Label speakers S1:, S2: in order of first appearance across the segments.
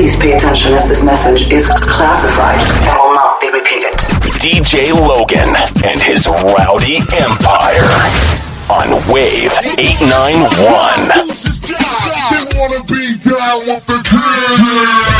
S1: Please pay attention as this message is classified and will not be repeated.
S2: DJ Logan and his rowdy empire on Wave 891.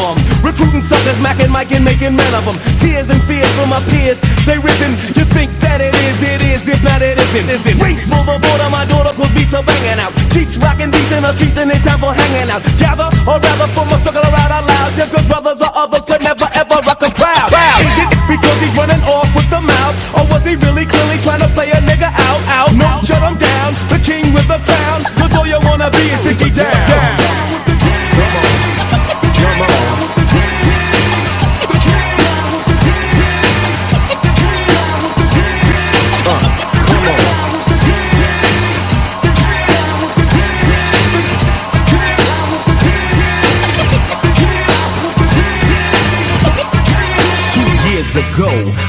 S3: Of them. Recruiting suckers, macking, Mike, and making men of them. Tears and fears from my peers, they risen. You think that it is, it is, if not it isn't. isn't. Race for the border, my daughter could be so banging out. Cheeks rocking beats in the streets, and it's time for hanging out. Gather, or rather, from a circle around out loud. Just cause brothers or others could never ever rock a crowd. Is it because he's running off with the mouth? Or was he really clearly trying to play a nigga out, out? No, shut him down. The king with the crown. Cause all you wanna be is Dickie down. down.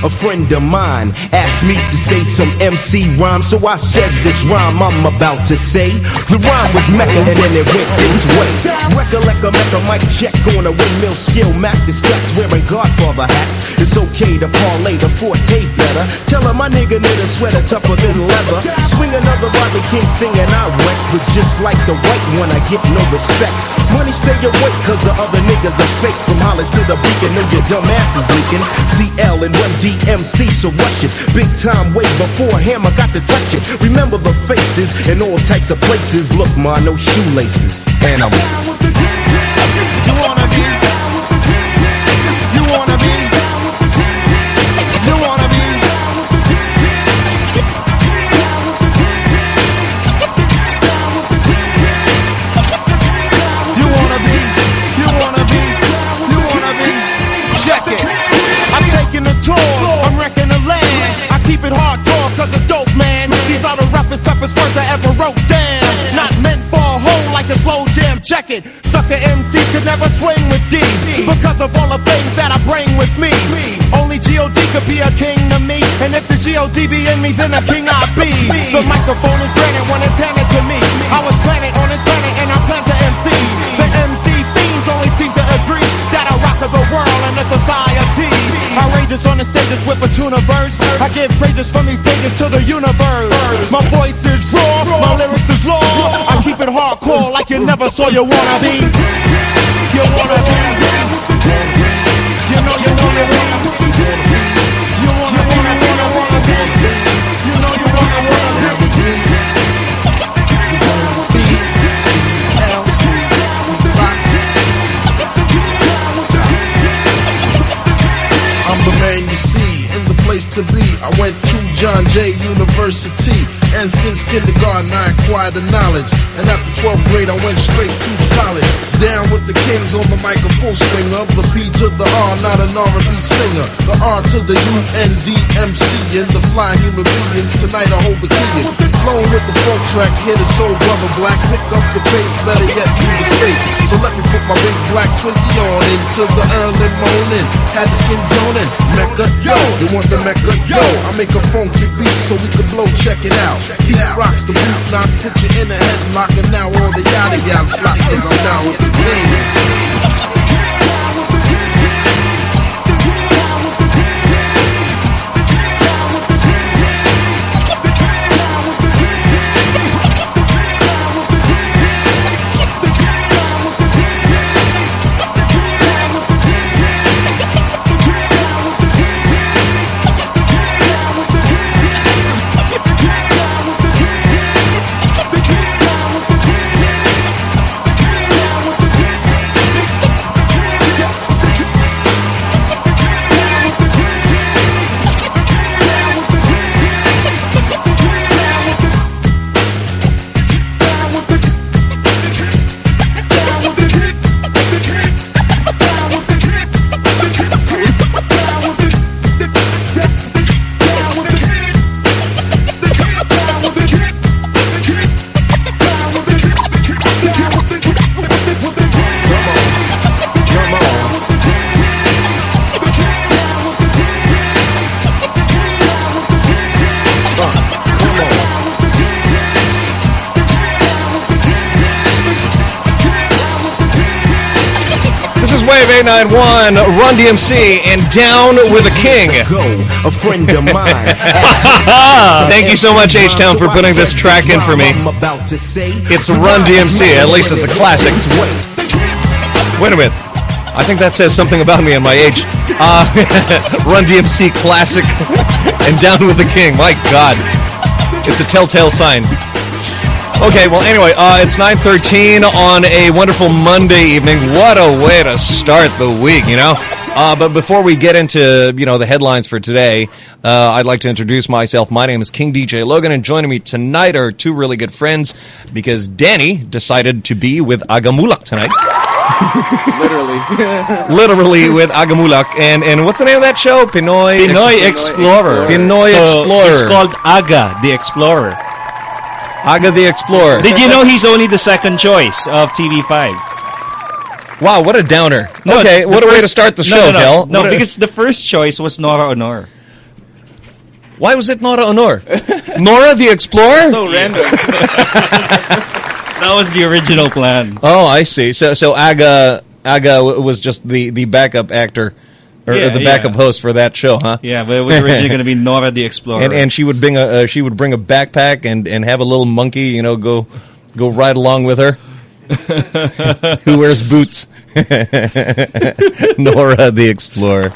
S4: A friend of mine asked me to say some MC rhyme, so I said this rhyme I'm about to say. The rhyme was Mecca, and then it went this way. Recollect a Mecca mic check on a windmill skill, Mac the steps wearing Godfather hats. It's okay to parlay the forte better. Tell him my nigga knit a sweater tougher than leather. Swing another Rodney King thing, and I wreck. But just like the white one, I get no respect. Money stay awake, cause the other niggas are fake. From Hollis to the beacon, know your dumb asses leaking. CL and 1D MC so watch it. Big time way before him, I got to touch it. Remember the faces in all types of places. Look, ma, no shoelaces. And I'm
S3: down with the. You wanna get The toughest words I ever wrote down. Not meant for a hole like a slow jam. Check it. Sucker MCs could never swing with D. Because of all the things that I bring with me. Only G.O.D. could be a king to me. And if the G.O.D. be in me, then a king I be. The microphone is granted when it's handed to me. I was planted on this planet and I plant the world and the society. Outrageous on the stages with a tuna verse. I give praises from these pages to the universe. My voice is raw, my lyrics is law. I keep it hardcore like you never saw you wanna be. You wanna be. You know you wanna be.
S5: To be. I went to John Jay University, and since kindergarten I acquired the knowledge. And after 12th grade, I went straight to college. Down with the kings on the mic, a full swinger. The P to the R, not an R&B singer. The R to the U N D M C, and the fly human beings. Tonight I hold the key. Flowing with the folk track, hit a soul brother black. Pick up the pace, better yet through the space. So let me put my big black 20 on into the early morning. Had the skins yawning. Mecca, yo, you want the Mecca, yo. I make a funky beat so we can blow, check it out. He rocks the boot knock, put you in a headlock, and now all the yada yada flock is I'm down with the game.
S6: 891 Run DMC and Down with a King.
S4: Go, a friend of mine.
S6: Thank you so much, H-Town, for putting this track in for me. It's Run DMC, at least it's a classic. Wait a minute. I think that says something about me and my age. Uh, Run DMC classic and Down with the King. My God. It's a telltale sign. Okay, well, anyway, uh, it's 9.13 on a wonderful Monday evening. What a way to start the week, you know? Uh, but before we get into, you know, the headlines for today, uh, I'd like to introduce myself. My name is King DJ Logan, and joining me tonight are two really good friends because Danny decided to be with Aga Muhlach tonight.
S7: Literally.
S6: Literally with Aga Muhlach. And, and what's the name of that show? Pinoy...
S7: Pinoy Explorer.
S6: Pinoy
S7: So,
S6: Explorer.
S7: It's called Aga, the Explorer.
S6: Aga the Explorer.
S7: Did you know he's only the second choice of TV5?
S6: Wow, what a downer.
S7: No,
S6: okay,
S7: the
S6: what a way to start the
S7: no,
S6: show,
S7: no, no,
S6: Kel.
S7: No, because the first choice was Nora Aunor.
S6: Why was it Nora Aunor? Nora the Explorer?
S7: So random. that was the original plan.
S6: Oh, I see. So so Aga Aga was just the the backup actor or, or the backup
S7: yeah.
S6: host for that show, huh?
S7: Yeah, but it was originally going to be Nora the Explorer.
S6: And and she would bring a uh, she would bring a backpack and and have a little monkey, you know, go go right along with her. Who wears boots? Nora the Explorer.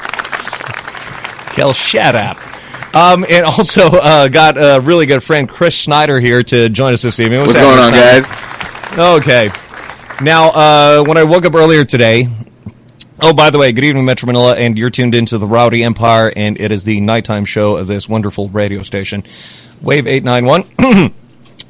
S6: Kel, shut up. Um, and also uh, got a really good friend Chris Schneider here to join us this evening.
S8: What's going on,
S6: happening,
S8: guys?
S6: Okay. Now, uh, when I woke up earlier today, oh, by the way, good evening, Metro Manila, and you're tuned into the Rowdy Empire, and it is the nighttime show of this wonderful radio station, Wave 891.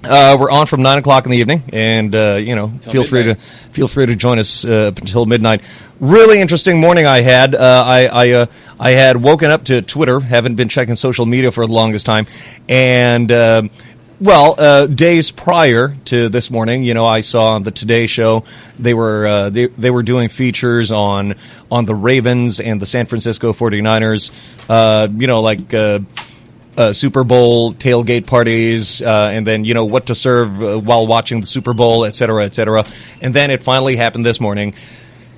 S6: Uh, we're on from nine o'clock in the evening, and uh, you know, feel free to feel free to join us uh, up until midnight. Really interesting morning I had. Uh, I I, uh, I had woken up to Twitter. Haven't been checking social media for the longest time, and. Well, uh, days prior to this morning, you know, I saw on the Today Show they were uh, they they were doing features on on the Ravens and the San Francisco 49ers. Uh, you know, like uh, uh, Super Bowl tailgate parties, uh, and then you know what to serve while watching the Super Bowl, et cetera, et cetera. And then it finally happened this morning.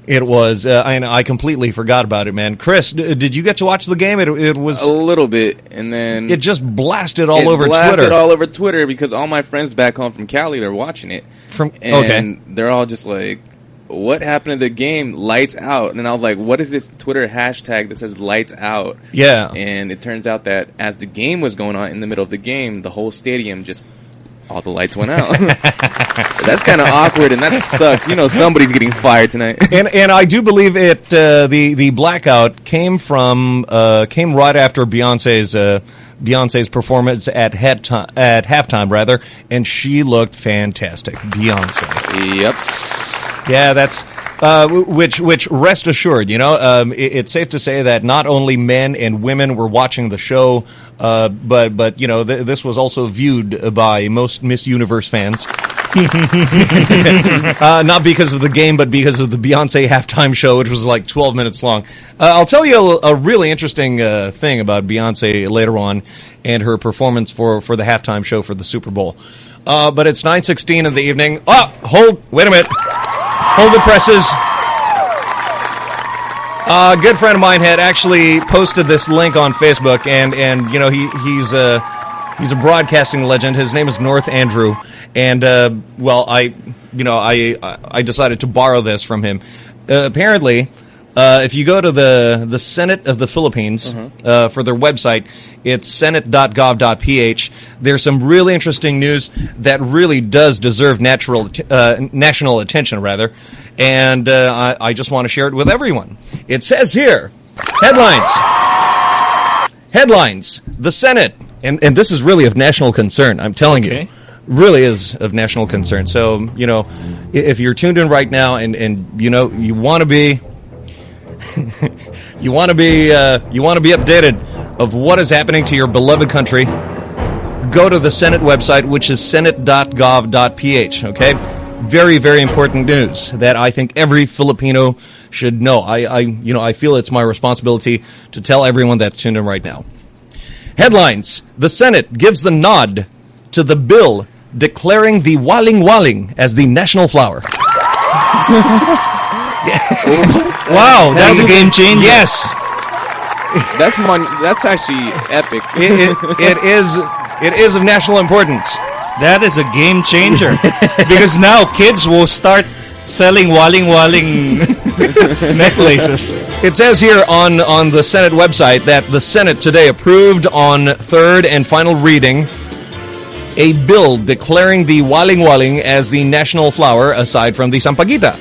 S6: It was, uh, and I completely forgot about it, man. Chris, d- did you get to watch the game? It, it was
S8: A little bit, and then
S6: it just blasted all
S8: it
S6: over
S8: blasted
S6: Twitter.
S8: all over Twitter because all my friends back home from Cali they're watching it.
S6: From
S8: and
S6: okay,
S8: they're all just like, "What happened to the game? Lights out!" And I was like, "What is this Twitter hashtag that says lights out?"
S6: yeah.
S8: And it turns out that as the game was going on in the middle of the game, the whole stadium just all the lights went out. That's kind of awkward, and that sucked. You know, somebody's getting fired tonight.
S6: and and I do believe it. Uh, the the blackout came from uh, came right after Beyonce's uh, Beyonce's performance at head ti- at halftime rather, and she looked fantastic. Beyonce.
S8: yep.
S6: Yeah, that's uh, which which rest assured, you know, um, it, it's safe to say that not only men and women were watching the show, uh, but but you know th- this was also viewed by most Miss Universe fans. uh, not because of the game, but because of the Beyonce halftime show, which was like 12 minutes long. Uh, I'll tell you a, a really interesting uh, thing about Beyonce later on and her performance for, for the halftime show for the Super Bowl. Uh, but it's 9.16 in the evening. Oh, hold, wait a minute. Hold the presses. Uh, a good friend of mine had actually posted this link on Facebook, and and you know he he's a he's a broadcasting legend. His name is North Andrew, and uh, well, I you know I I decided to borrow this from him. Uh, apparently, uh, if you go to the the Senate of the Philippines uh, for their website, it's senate.gov.ph. There's some really interesting news that really does deserve natural uh, national attention, rather, and uh, I, I just want to share it with everyone. It says here, headlines. Headlines. The Senate, and, and this is really of national concern, I'm telling you. Really is of national concern. So, you know, if you're tuned in right now and, and you know, you want to be, you want to be, uh, you want to be updated of what is happening to your beloved country, go to the Senate website, which is senate.gov.ph, okay? Very, very important news that I think every Filipino should know. I, I, you know, I feel it's my responsibility to tell everyone that's tuned in right now. Headlines. The Senate gives the nod to the bill declaring the waling waling as the national flower.
S7: Wow, that's a game changer.
S6: Yes,
S8: That's mon- That's actually epic.
S6: it, it, it is. It is of national importance.
S7: That is a game changer. because now kids will start selling waling waling necklaces.
S6: It says here on on the Senate website that the Senate today approved on third and final reading a bill declaring the waling waling as the national flower aside from the sampaguita.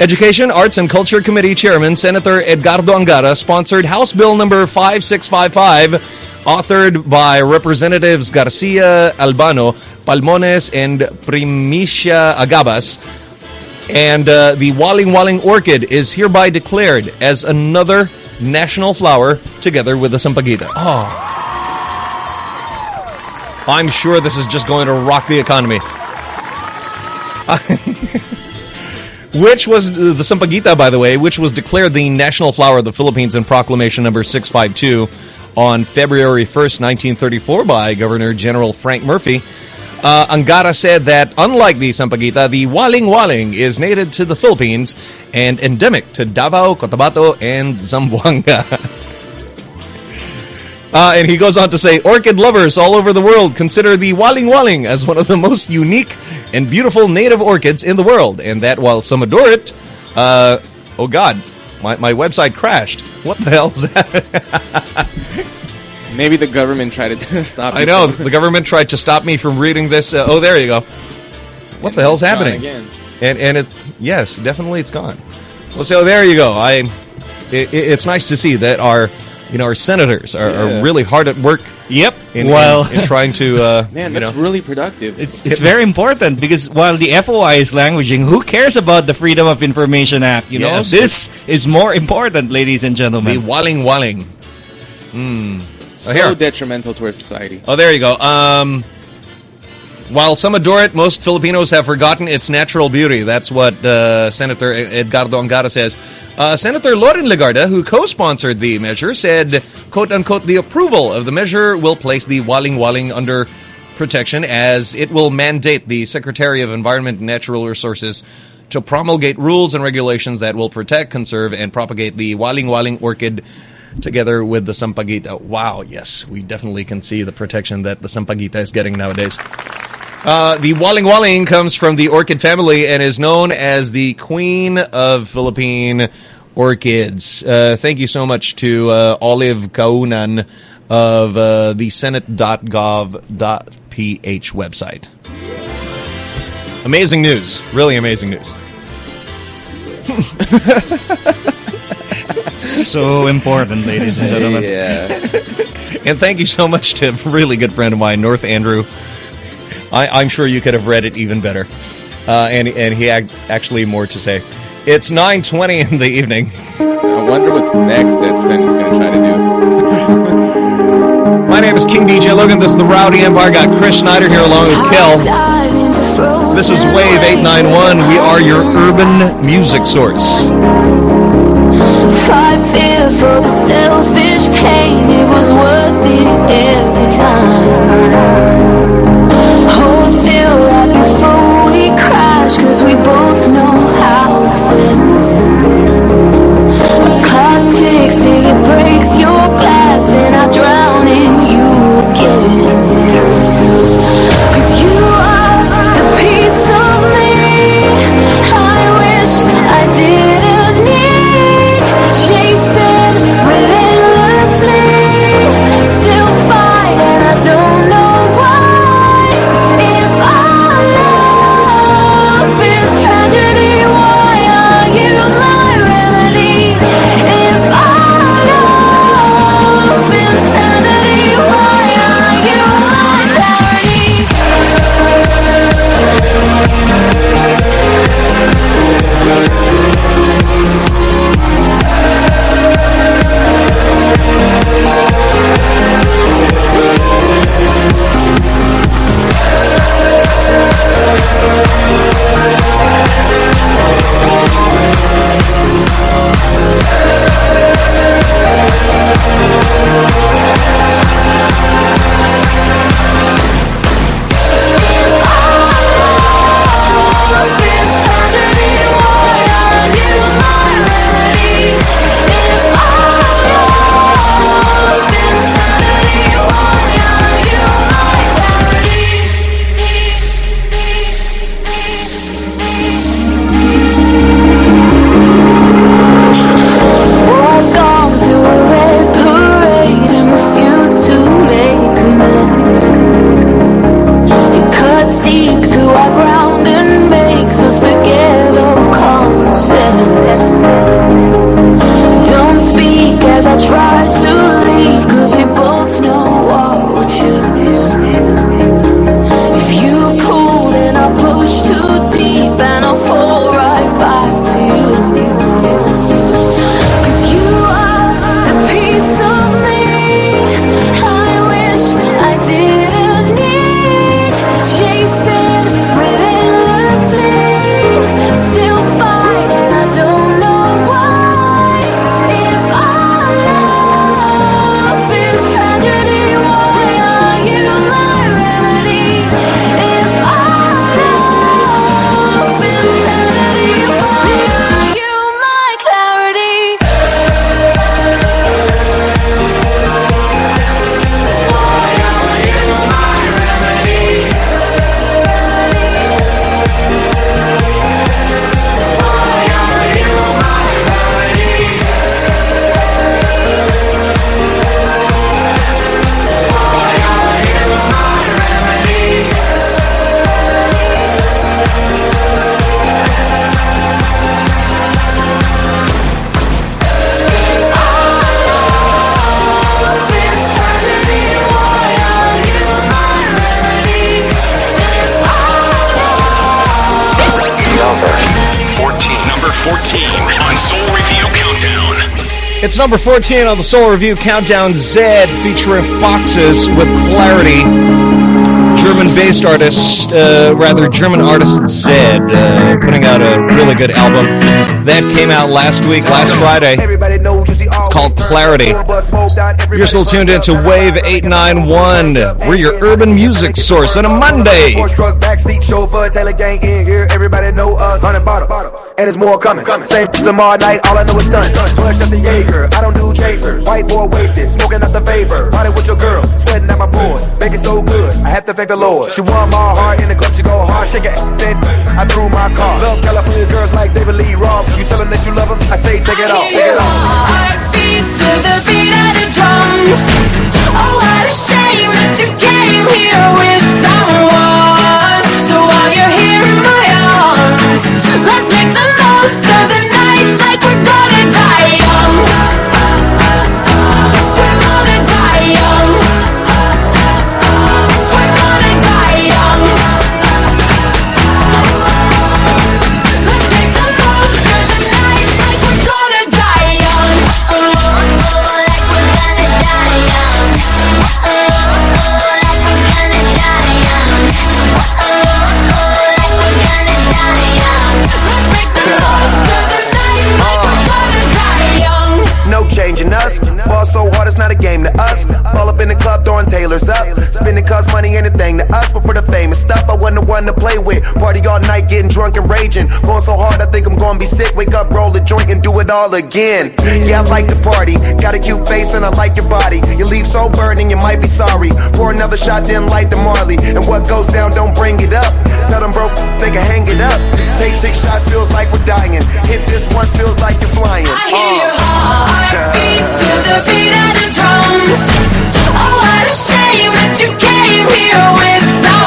S6: Education, Arts, and Culture Committee Chairman Senator Edgardo Angara sponsored House Bill number 5655, authored by Representatives Garcia Albano, Palmones, and Primicia Agabas. And uh, the Waling Waling orchid is hereby declared as another national flower together with the sampaguita. Oh. I'm sure this is just going to rock the economy. which was uh, the Sampaguita, by the way, which was declared the national flower of the Philippines in Proclamation number 652 on February 1st, 1934 by Governor General Frank Murphy. Uh, Angara said that unlike the Sampaguita, the Waling Waling is native to the Philippines and endemic to Davao, Cotabato, and Zamboanga. Uh, and he goes on to say, orchid lovers all over the world consider the Waling Waling as one of the most unique and beautiful native orchids in the world. And that while some adore it, uh, oh God, my, my website crashed. What the hell is that?
S8: Maybe the government tried to stop.
S6: I know, the government tried to stop me from reading this. Uh, oh, there you go. What the hell's happening?
S8: again.
S6: And and it's, yes, definitely it's gone. Well, so there you go. I, it, it's nice to see that our, you know, our senators are,
S8: Yeah.
S6: are really hard at work
S7: Yep.
S6: in,
S7: well,
S6: in, in trying to, uh,
S8: Man,
S6: you
S8: that's
S6: know,
S8: really productive.
S7: It's, it's very important because while the FOI is languaging, who cares about the Freedom of Information Act? You know, this is more important, ladies and gentlemen.
S6: the
S7: gentlemen.
S6: Waling Waling. Mm.
S8: so
S6: here.
S8: detrimental to our society.
S6: Oh, there you go. Um, while some adore it, most Filipinos have forgotten its natural beauty. That's what uh, Senator Edgardo Angara says. Uh, Senator Loren Legarda, who co-sponsored the measure, said, quote-unquote, the approval of the measure will place the Waling Waling under protection as it will mandate the Secretary of Environment and Natural Resources to promulgate rules and regulations that will protect, conserve, and propagate the Waling Waling orchid together with the Sampaguita. Wow, yes, we definitely can see the protection that the Sampaguita is getting nowadays. Uh, the Waling Waling comes from the orchid family and is known as the Queen of Philippine Orchids. Uh, thank you so much to uh, Olive Kaunan of uh, the Senate.gov.ph website. Amazing news. Really amazing news.
S7: so important, ladies and gentlemen.
S8: Yeah.
S6: And thank you so much to a really good friend of mine, North Andrew. I, I'm sure you could have read it even better. Uh, and and he had actually more to say. It's 9.20 in the evening.
S8: I wonder what's next that Senate's going to try to do.
S6: My name is King DJ Logan. This is the Rowdy Empire. Got Chris Schneider here along with Kel. This is Wave 891. We are your urban music source.
S9: Fight fear for the selfish pain. It was worth it every time. Still right before we crash, cause we both know how this ends. A clock ticks till it breaks your glass, and I drown in you again.
S6: Number 14 on the Soul Review Countdown Zedd featuring Foxes with Clarity. German-based artist, uh, rather German artist Zedd, uh, putting out a really good album. That came out last week, last Friday. It's called Clarity. You're still tuned into Wave 891. We're your urban music source on a Monday.
S10: Horse truck, backseat chauffeur, Taylor gang in here. Everybody know us. Hundred bottle, and there's more coming. Same tomorrow night. All I know is stunt. Twelve shots of Jaeger. I don't do chasers. White boy wasted, smoking out the vapor. Party with your girl, sweating at my board. Make it so good. I have to thank the Lord. She won my heart in the club. She go hard, shake it. Then I threw my car. Love California girls like David Lee Roth. You tell them that you love them. I say take it off, take it off.
S9: Heartbeat to the beat of the drums. Oh, what a shame that you came here with someone. So while you're here
S10: one to play with. Party all night, getting drunk and raging. Going so hard, I think I'm gonna be sick. Wake up, roll a joint, and do it all again. Yeah, I like the party. Got a cute face, and I like your body. You leave so burning, you might be sorry. Pour another shot, then light the Marley. And what goes down, don't bring it up. Tell them broke, they can hang it up. Take six shots, feels like we're dying. Hit this once, feels like you're flying.
S9: I hear
S10: Uh.
S9: your heartbeat to the beat of the drums. Oh, what a shame that you came here with someone.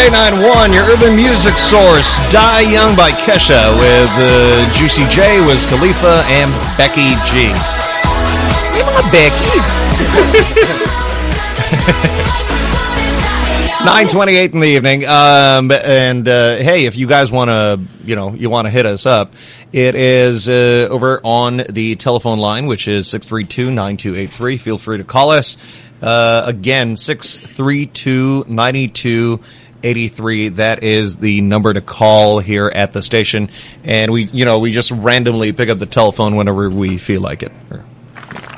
S9: K91, your
S6: urban music source. Die Young by Kesha with uh, Juicy J Wiz Khalifa and Becky G. Come on, Becky. 928 in the evening. Um, and, uh, hey, if you guys want to, you know, you want to hit us up, it is, uh, over on the telephone line, which is 632-9283. Feel free to call us. Uh, again, 632-9283. That is the number to call here at the station. And we, you know, we just randomly pick up the telephone whenever we feel like it. Or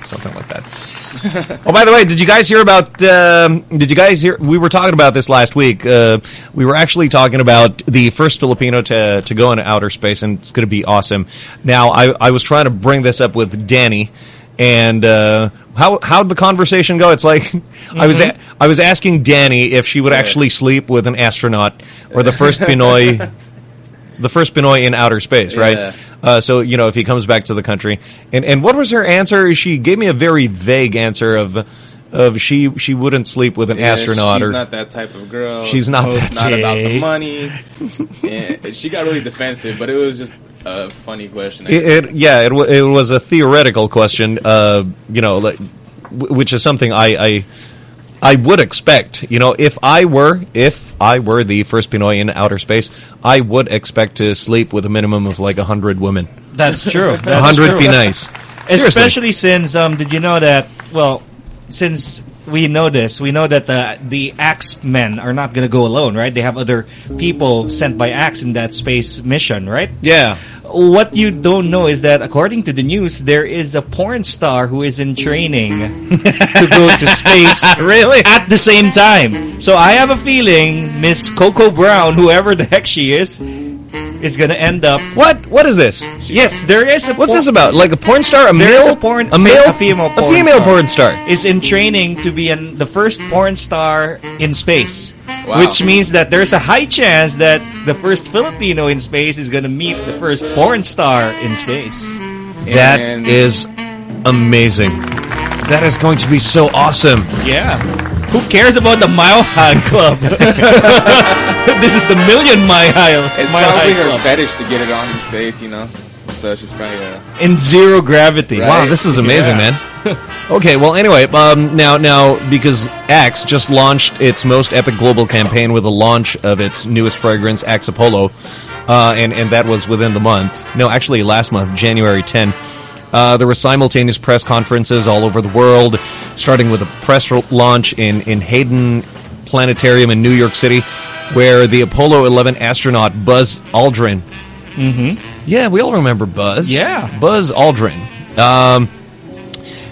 S6: something like that. oh, by the way, did you guys hear about? Um, did you guys hear? We were talking about this last week. Uh, we were actually talking about the first Filipino to to go into outer space, and it's going to be awesome. Now, I I was trying to bring this up with Danny, and uh, how how did the conversation go? It's like I was a, I was asking Danny if she would actually sleep with an astronaut or the first Pinoy the first Pinoy in outer space, right?
S8: Yeah.
S6: Uh, so you know, if he comes back to the country, and and what was her answer? She gave me a very vague answer of of she she wouldn't sleep with an
S8: Yeah,
S6: astronaut
S8: She's
S6: or
S8: not that type of girl.
S6: She's not that-
S8: not about the money. she got really defensive, but it was just a funny question.
S6: It, it yeah, it, wa- it was a theoretical question, uh, you know, like, w- which is something I, I I would expect. You know, if I were if I were the first Pinoy in outer space, I would expect to sleep with a minimum of like a hundred women.
S7: That's true.
S6: A
S7: That's
S6: hundred
S7: true.
S6: be nice. Seriously.
S7: Especially since um, did you know that? Well, since we know this, we know that the the Axe men are not going to go alone, right? They have other people sent by Axe in that space mission, right?
S6: Yeah.
S7: What you don't know is that according to the news, there is a porn star who is in training to go to space
S6: really
S7: at the same time. So I have a feeling Miss Coco Brown, whoever the heck she is, is going to end up.
S6: What? What is this?
S7: Yes, there is a.
S6: What's this about? Like a porn star? A male?
S7: a porn,
S6: A male?
S7: a female, porn A
S6: female
S7: star
S6: porn star.
S7: is in training to be an, the first porn star in space.
S8: Wow.
S7: Which means that there's a high chance that the first Filipino in space is going to meet the first porn star in space.
S6: That
S8: And-
S6: is amazing. That is going to be so awesome.
S7: Yeah. Who cares about the Mile High Club? this is the Million Mile High,
S8: It's
S7: mile
S8: probably
S7: high
S8: her
S7: Club.
S8: fetish to get it on in space, you know. So she's probably uh,
S7: In zero gravity.
S8: Right.
S6: Wow, this is amazing,
S7: Yeah.
S6: man. okay, well, anyway, um, now, now, because Axe just launched its most epic global campaign with the launch of its newest fragrance, Axe Apollo, uh, and and that was within the month. No, actually, last month, January 10. Uh, there were simultaneous press conferences all over the world, starting with a press launch in in Hayden Planetarium in New York City, where the Apollo 11 astronaut Buzz Aldrin
S7: Mm-hmm.
S6: yeah, we all remember Buzz.
S7: Yeah.
S6: Buzz Aldrin. Um,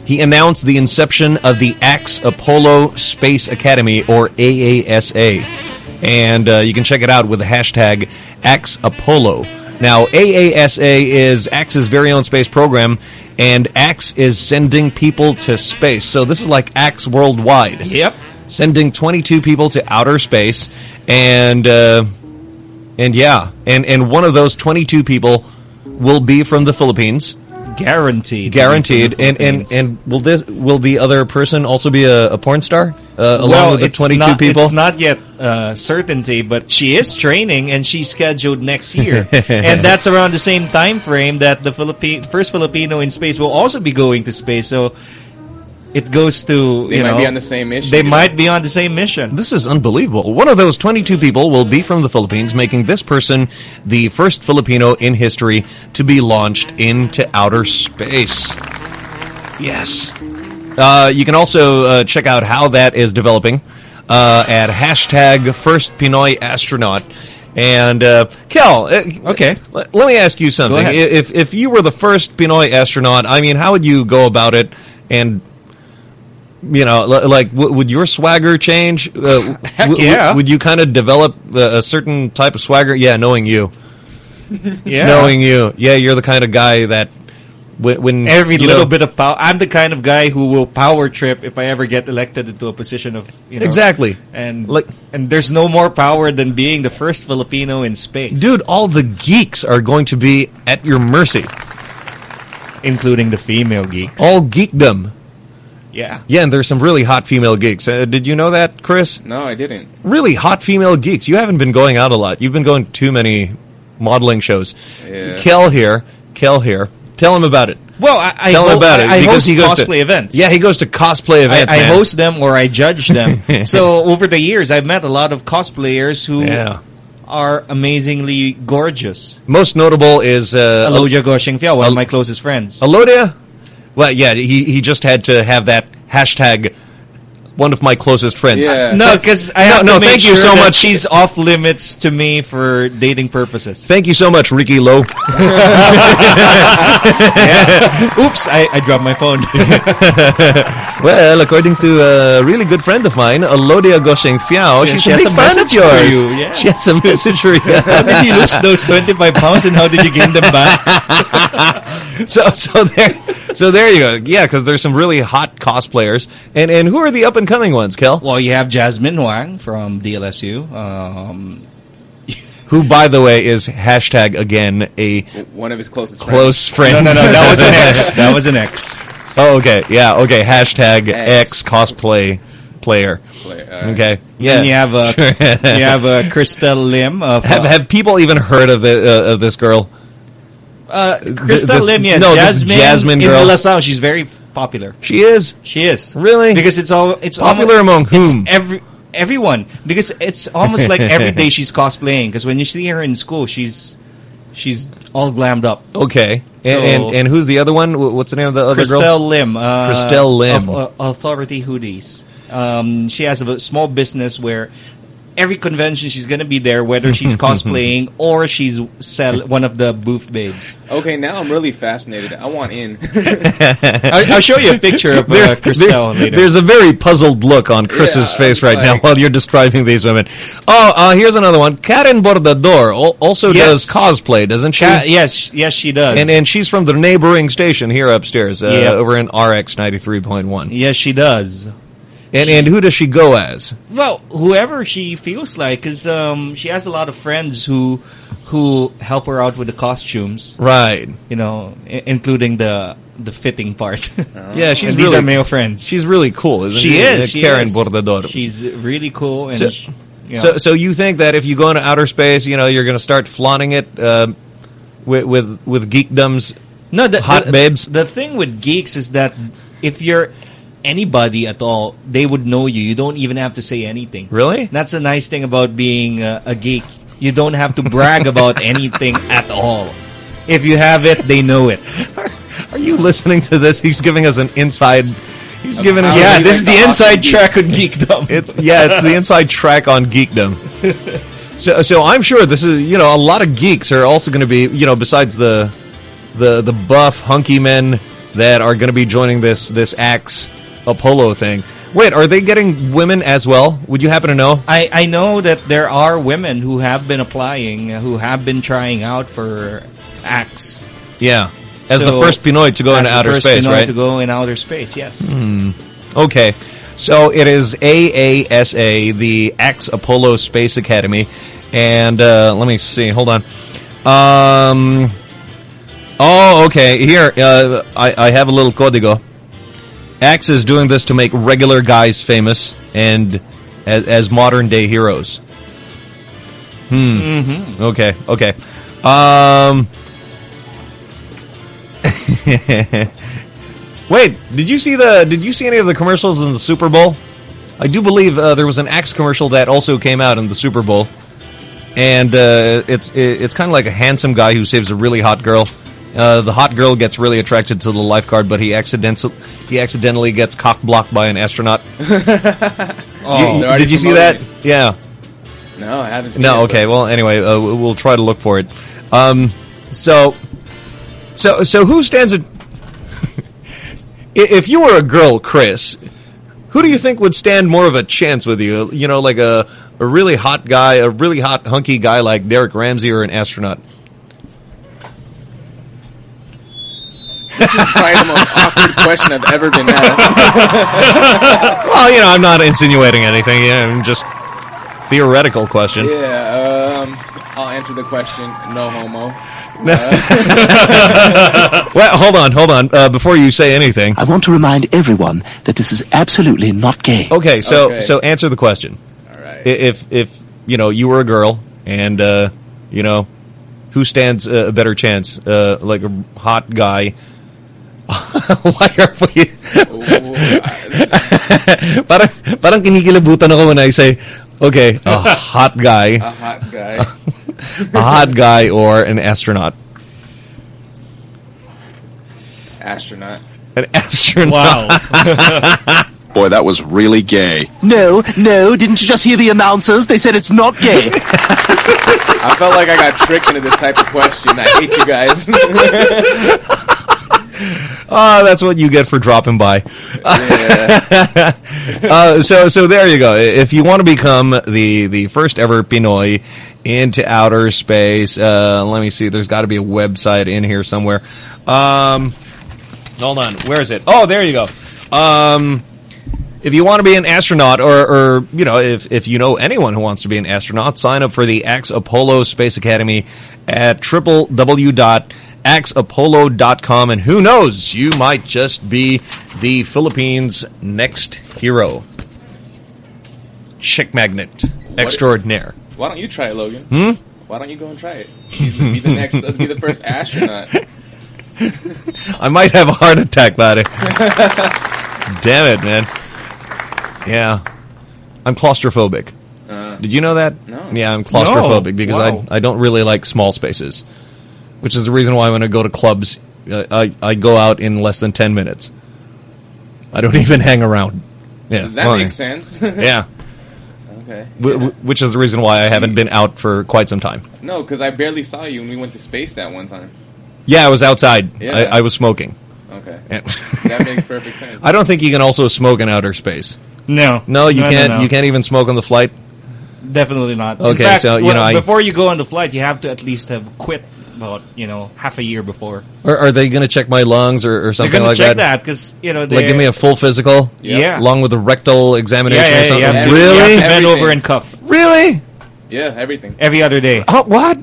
S6: he announced the inception of the Axe Apollo Space Academy, or AASA. And uh, you can check it out with the hashtag Axe Apollo. Now, AASA is Axe's very own space program, and Axe is sending people to space. So this is like Axe worldwide.
S7: Yep.
S6: Sending 22 people to outer space, and uh, and yeah, and and one of those 22 people will be from the Philippines.
S7: Guaranteed.
S6: Guaranteed. And and and will this will the other person also be a, a porn star uh, along
S7: well,
S6: with the
S7: it's
S6: 22
S7: not,
S6: people?
S7: It's not yet uh, certainty, but she is training and she's scheduled next year. and that's around the same time frame that the Philippine first Filipino in space will also be going to space. So it goes to
S8: They
S7: you
S8: might
S7: know
S8: be on the same mission.
S7: They
S8: you know?
S7: might be on the same mission.
S6: This is unbelievable. One of those 22 people will be from the Philippines, making this person the first Filipino in history to be launched into outer space. Yes. Uh, you can also uh, check out how that is developing uh, at hashtag First Pinoy Astronaut. And uh, Kel, uh,
S7: Okay.
S6: let, let me ask you something. If if you were the first Pinoy astronaut, I mean, how would you go about it? And you know, like, w- would your swagger change? Uh,
S7: Heck
S6: w- w-
S7: yeah.
S6: would you kind of develop a certain type of swagger? Yeah, knowing you,
S7: Yeah.
S6: knowing you, yeah, you're the kind of guy that when, when
S7: Every little
S6: know-
S7: bit of power. I'm the kind of guy who will power trip if I ever get elected into a position of you know,
S6: Exactly.
S7: And
S6: Like-
S7: and there's no more power than being the first Filipino in space,
S6: dude, all the geeks are going to be at your mercy.
S7: including the female geeks.
S6: All geekdom.
S7: Yeah.
S6: Yeah, and there's some really hot female geeks. Uh, did you know that, Chris?
S8: No, I didn't.
S6: Really hot female geeks. You haven't been going out a lot. You've been going to too many modeling shows.
S8: Yeah.
S6: Kel here, Kel here. Tell him about it.
S7: Well, I, I,
S6: Tell him
S7: ho-
S6: about it.
S7: I, I host
S6: he goes
S7: cosplay
S6: to,
S7: events.
S6: Yeah, he goes to cosplay events.
S7: I
S6: man.
S7: host them or I judge them. so over the years, I've met a lot of cosplayers who
S6: Yeah.
S7: are amazingly gorgeous.
S6: Most notable is uh,
S7: Alodia Gosiengfiao, one of my closest friends.
S6: Alodia. Well, yeah, he he just had to have that hashtag. One of my closest friends.
S8: Yeah.
S7: No, because I have
S6: no,
S7: to make
S6: thank you so much.
S7: She's off limits to me for dating purposes.
S6: Thank you so much, Ricky Lowe.
S7: Oops, I, I dropped my phone.
S6: well, according to a really good friend of mine, Alodia Gosiengfiao,
S7: Yeah,
S6: she's
S7: she
S6: a
S7: has
S6: big
S7: a
S6: fan of
S7: message for
S6: yours.
S7: you, yes.
S6: She has a message for you.
S7: how did you lose those 25 pounds and how did you gain them back?
S6: so so there so there you go. Yeah, because there's some really hot cosplayers. And and who are the up and coming ones, Kel?
S7: Well, you have Jasmine Wang from DLSU. Um,
S6: who, by the way, is hashtag again a
S8: One of his closest
S6: close friend.
S7: No, no, no. That was an X. That was an X.
S6: Oh, okay. Yeah, okay. Hashtag
S8: X.
S6: X cosplay player.
S8: Play, all right.
S6: Okay. Yeah.
S7: And you have a
S6: Sure.
S7: you have uh, Crystal Lim of
S6: have,
S7: uh,
S6: have people even heard of the uh, of this girl?
S7: uh, Crystal
S6: this-
S7: Lim. Yes,
S6: no, this
S7: Jasmine.
S6: Jasmine
S7: in
S6: girl.
S7: La Salle, she's very popular.
S6: She is
S7: She is
S6: really
S7: because it's all it's
S6: popular
S7: almost,
S6: among
S7: it's
S6: whom?
S7: every everyone because it's almost like every day she's cosplaying because when you see her in school she's she's all glammed up.
S6: Okay. And,
S7: So-
S6: and and who's the other one? What's the name of the other
S7: Crystal
S6: girl?
S7: Lim. Uh,
S6: Crystal Lim.
S7: Of uh, Authority Hoodies. Um, she has a small business where every convention she's going to be there, whether she's cosplaying or she's sell one of the booth babes.
S8: Okay, now I'm really fascinated. I want in.
S7: I'll, I'll show you a picture of uh,
S6: There-
S7: Crystal
S6: there-
S7: later.
S6: There's a very puzzled look on Chris's
S8: Yeah,
S6: face right now while you're describing these women. Oh, uh, here's another one. Karen Bordador also
S7: Yes.
S6: does cosplay, doesn't she?
S7: Ca- yes, yes, she does.
S6: and and she's from the neighboring station here upstairs, uh,
S7: Yep.
S6: over in RX ninety three point one.
S7: yes, she does.
S6: And and who does she go as?
S7: Well, whoever she feels like, because um, she has a lot of friends who who help her out with the costumes.
S6: Right.
S7: You know, I- including the the fitting part.
S6: Yeah, she's
S7: and these are male friends.
S6: She's really cool, isn't
S7: she
S6: she?
S7: is.
S6: Uh,
S7: she
S6: Karen
S7: is.
S6: Bordador.
S7: She's really cool, and
S6: So-
S7: sh- you know,
S6: So, so you think that if you go into outer space, you know, you're going to start flaunting it uh, with with with geekdoms?
S7: no, the,
S6: hot
S7: the,
S6: babes?
S7: The thing with geeks is that if you're anybody at all, they would know you. You don't even have to say anything.
S6: Really?
S7: That's a nice thing about being a, a geek. You don't have to brag about anything at all. If you have it, they know it.
S6: Are you listening to this? He's giving us an inside. He's um, giving us
S7: Yeah, this is the inside track on geekdom.
S6: It's yeah, it's the inside track on geekdom. So, so I'm sure this is you know a lot of geeks are also going to be you know besides the the the buff hunky men that are going to be joining this this Axe Apollo thing. Wait, are they getting women as well? Would you happen to know?
S7: I, I know that there are women who have been applying, uh, who have been trying out for Axe.
S6: Yeah, as the first Pinoy to go into outer
S7: first
S6: space,
S7: Pinoy
S6: right?
S7: To go in outer space, yes.
S6: Okay. So it is AASA, the Axe Apollo Space Academy. And uh, let me see. Hold on. Um, oh, okay. Here, uh, I, I have a little código. Axe is doing this to make regular guys famous and as, as modern day heroes. Hmm. Okay. Okay. Um. Wait, did you see the? Did you see any of the commercials in the Super Bowl? I do believe uh, there was an Axe commercial that also came out in the Super Bowl, and uh, it's it, it's kind of like a handsome guy who saves a really hot girl. Uh, the hot girl gets really attracted to the lifeguard, but he accidentally he accidentally gets cock blocked by an astronaut.
S7: Oh,
S6: You- did you see that?
S8: promoting
S6: Yeah.
S8: No, I haven't seen
S6: No,
S8: it,
S6: okay.
S8: but-
S6: Well, anyway, uh, we- we'll try to look for it. Um, so, so, so who stands a? if you were a girl, Chris, who do you think would stand more of a chance with you? You know, like a a really hot guy, a really hot hunky guy like Derek Ramsey, or an astronaut?
S8: This is probably the most awkward question I've ever been asked.
S6: Well, you know, I'm not insinuating anything. You know, I'm just theoretical question.
S8: yeah, um, I'll answer the question. No homo.
S6: Well, hold on, hold on. Uh, before you say anything,
S11: I want to remind everyone that this is absolutely not gay.
S6: okay. So,
S8: Okay.
S6: so answer the question.
S8: All right.
S6: If if you know you were a girl and uh, you know who stands a a better chance, uh, like a hot guy. Why are we? Oh, parang parang kinikilabutan ako when I say, okay, a oh. hot guy,
S8: a hot guy.
S6: a hot guy, or an astronaut.
S8: Astronaut.
S6: An astronaut. Wow.
S12: Boy, that was really gay.
S11: No, no, didn't you just hear the announcers? They said it's not gay.
S8: I felt like I got tricked into this type of question. I hate you guys.
S6: Ah, that's what you get for dropping by.
S8: yeah.
S6: uh, so so there you go. If you want to become the the first ever Pinoy into outer space, uh, let me see. There's got to be a website in here somewhere. Um, hold on, where is it? Oh, there you go. Um, if you want to be an astronaut, or, or you know, if if you know anyone who wants to be an astronaut, sign up for the Axe Apollo Space Academy at www.axeapollo.com, and who knows, you might just be the Philippines' next hero. Chick magnet extraordinaire.
S8: Why don't you try it, Logan?
S6: Hmm?
S8: Why don't you go and try it? Be the, be the next. Let's be the first astronaut.
S6: I might have a heart attack about it. Damn it, man. Yeah. I'm claustrophobic.
S8: Uh,
S6: Did you know that?
S8: No.
S6: Yeah, I'm claustrophobic
S7: No.
S6: because
S7: Wow.
S6: I I don't really like small spaces, which is the reason why when I go to clubs, uh, I I go out in less than ten minutes. I don't even hang around. Yeah,
S8: that
S6: well,
S8: makes sense.
S6: Yeah,
S8: Okay.
S6: w- w- which is the reason why I haven't been out for quite some time.
S8: No, because I barely saw you when we went to space that one time.
S6: Yeah, I was outside.
S8: Yeah.
S6: I, I was smoking.
S8: Okay.
S6: Yeah.
S8: that makes perfect sense.
S6: I don't think you can also smoke in outer space.
S7: No.
S6: No, you
S7: No, no,
S6: can't.
S7: no.
S6: You can't even smoke on the flight.
S7: Definitely not.
S6: Okay,
S7: fact,
S6: so, you
S7: well,
S6: know, I-
S7: before you go on the flight, you have to at least have quit about you know half a year before.
S6: Or are they going to check my lungs or, or something
S7: They're gonna
S6: like
S7: check
S6: that?
S7: that because you know
S6: Like,
S7: they're-
S6: give me a full physical.
S7: Yeah.
S6: Along with a rectal examination
S7: yeah,
S6: or
S7: yeah,
S6: something.
S7: you have
S6: really?
S7: you have to bend over and cuff
S6: Really?
S8: Yeah, everything.
S7: every other day.
S6: Oh, what?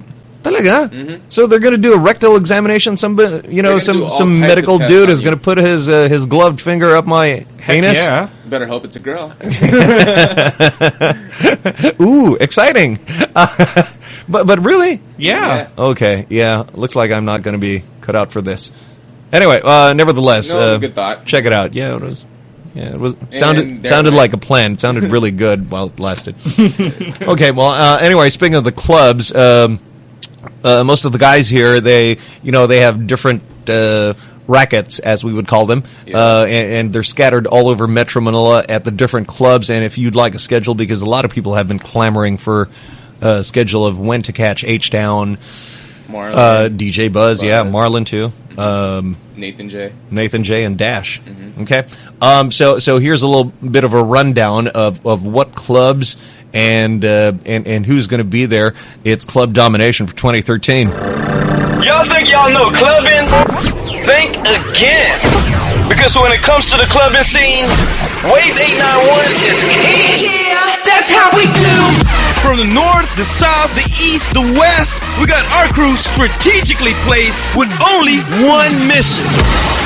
S6: Talaga? So they're going to do a rectal examination. Some, uh, you know,
S8: Mm-hmm. They're gonna do
S6: some some medical dude is going to put his uh, his gloved finger up my anus.
S7: yeah.
S8: Better hope it's a girl.
S6: Ooh, exciting! but but really?
S7: Yeah.
S6: Okay, yeah. Looks like I'm not going to be cut out for this. Anyway, uh, nevertheless,
S8: No, it was a
S6: uh,
S8: good thought.
S6: check it out. Yeah, it was. Yeah, it was sounded sounded like a plan. It sounded really good while it lasted. okay, well, uh, anyway, speaking of the clubs, um, uh, most of the guys here, they you know they have different uh, rackets, as we would call them, uh, and, and they're scattered all over Metro Manila at the different clubs. And if you'd like a schedule, because a lot of people have been clamoring for a schedule of when to catch H Town,
S8: Marlon,
S6: uh, DJ Buzz, yeah,
S8: Buzz.
S6: Marlon too. Um,
S8: Nathan J.
S6: Nathan J and Dash. Okay. Um, so so here's a little bit of a rundown of, of what clubs and uh, and and who's going to be there. It's Club Domination for 2013.
S13: Y'all think y'all know clubbing? Think again. Because when it comes to the clubbing scene, Wave 891 is king.
S14: Yeah, that's how we do. From the north, the south, the east, the west, we got our crew strategically placed with only one mission.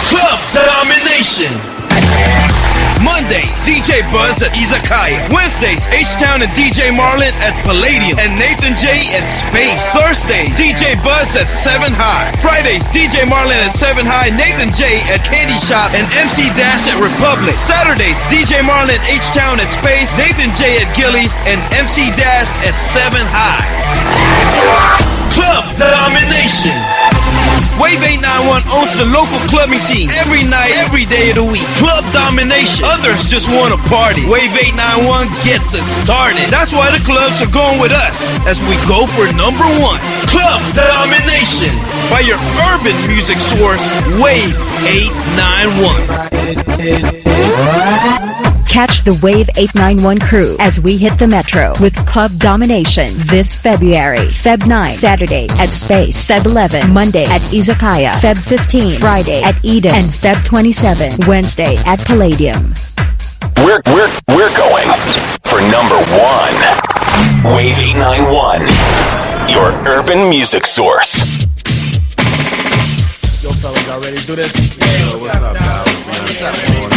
S14: Club Domination. Monday, DJ Buzz at Izakaya. Wednesdays, H-Town and DJ Marlon at Palladium. And Nathan J at Space. Thursday, DJ Buzz at 7 High. Fridays, DJ Marlon at 7 High, Nathan J at Candy Shop, and MC Dash at Republic. Saturdays, DJ Marlon at H-Town at Space, Nathan J at Gillies, and MC Dash at 7 High. Club Domination. Wave 891 owns the local clubbing scene every night, every day of the week. Club domination. Others just want to party. Wave 891 gets us started. That's why the clubs are going with us as we go for number one. Club domination by your urban music source, Wave 891.
S15: Catch the Wave 891 crew as we hit the metro with Club Domination this February. Feb 9, Saturday at Space. Feb 11, Monday at Izakaya. Feb 15, Friday at Eden. And Feb 27, Wednesday at Palladium.
S2: We're we're we're going for number one. Wave 891. Your urban music source.
S5: Yo, fellas, y'all ready to do this? Yo, what's up, guys? What's up, man?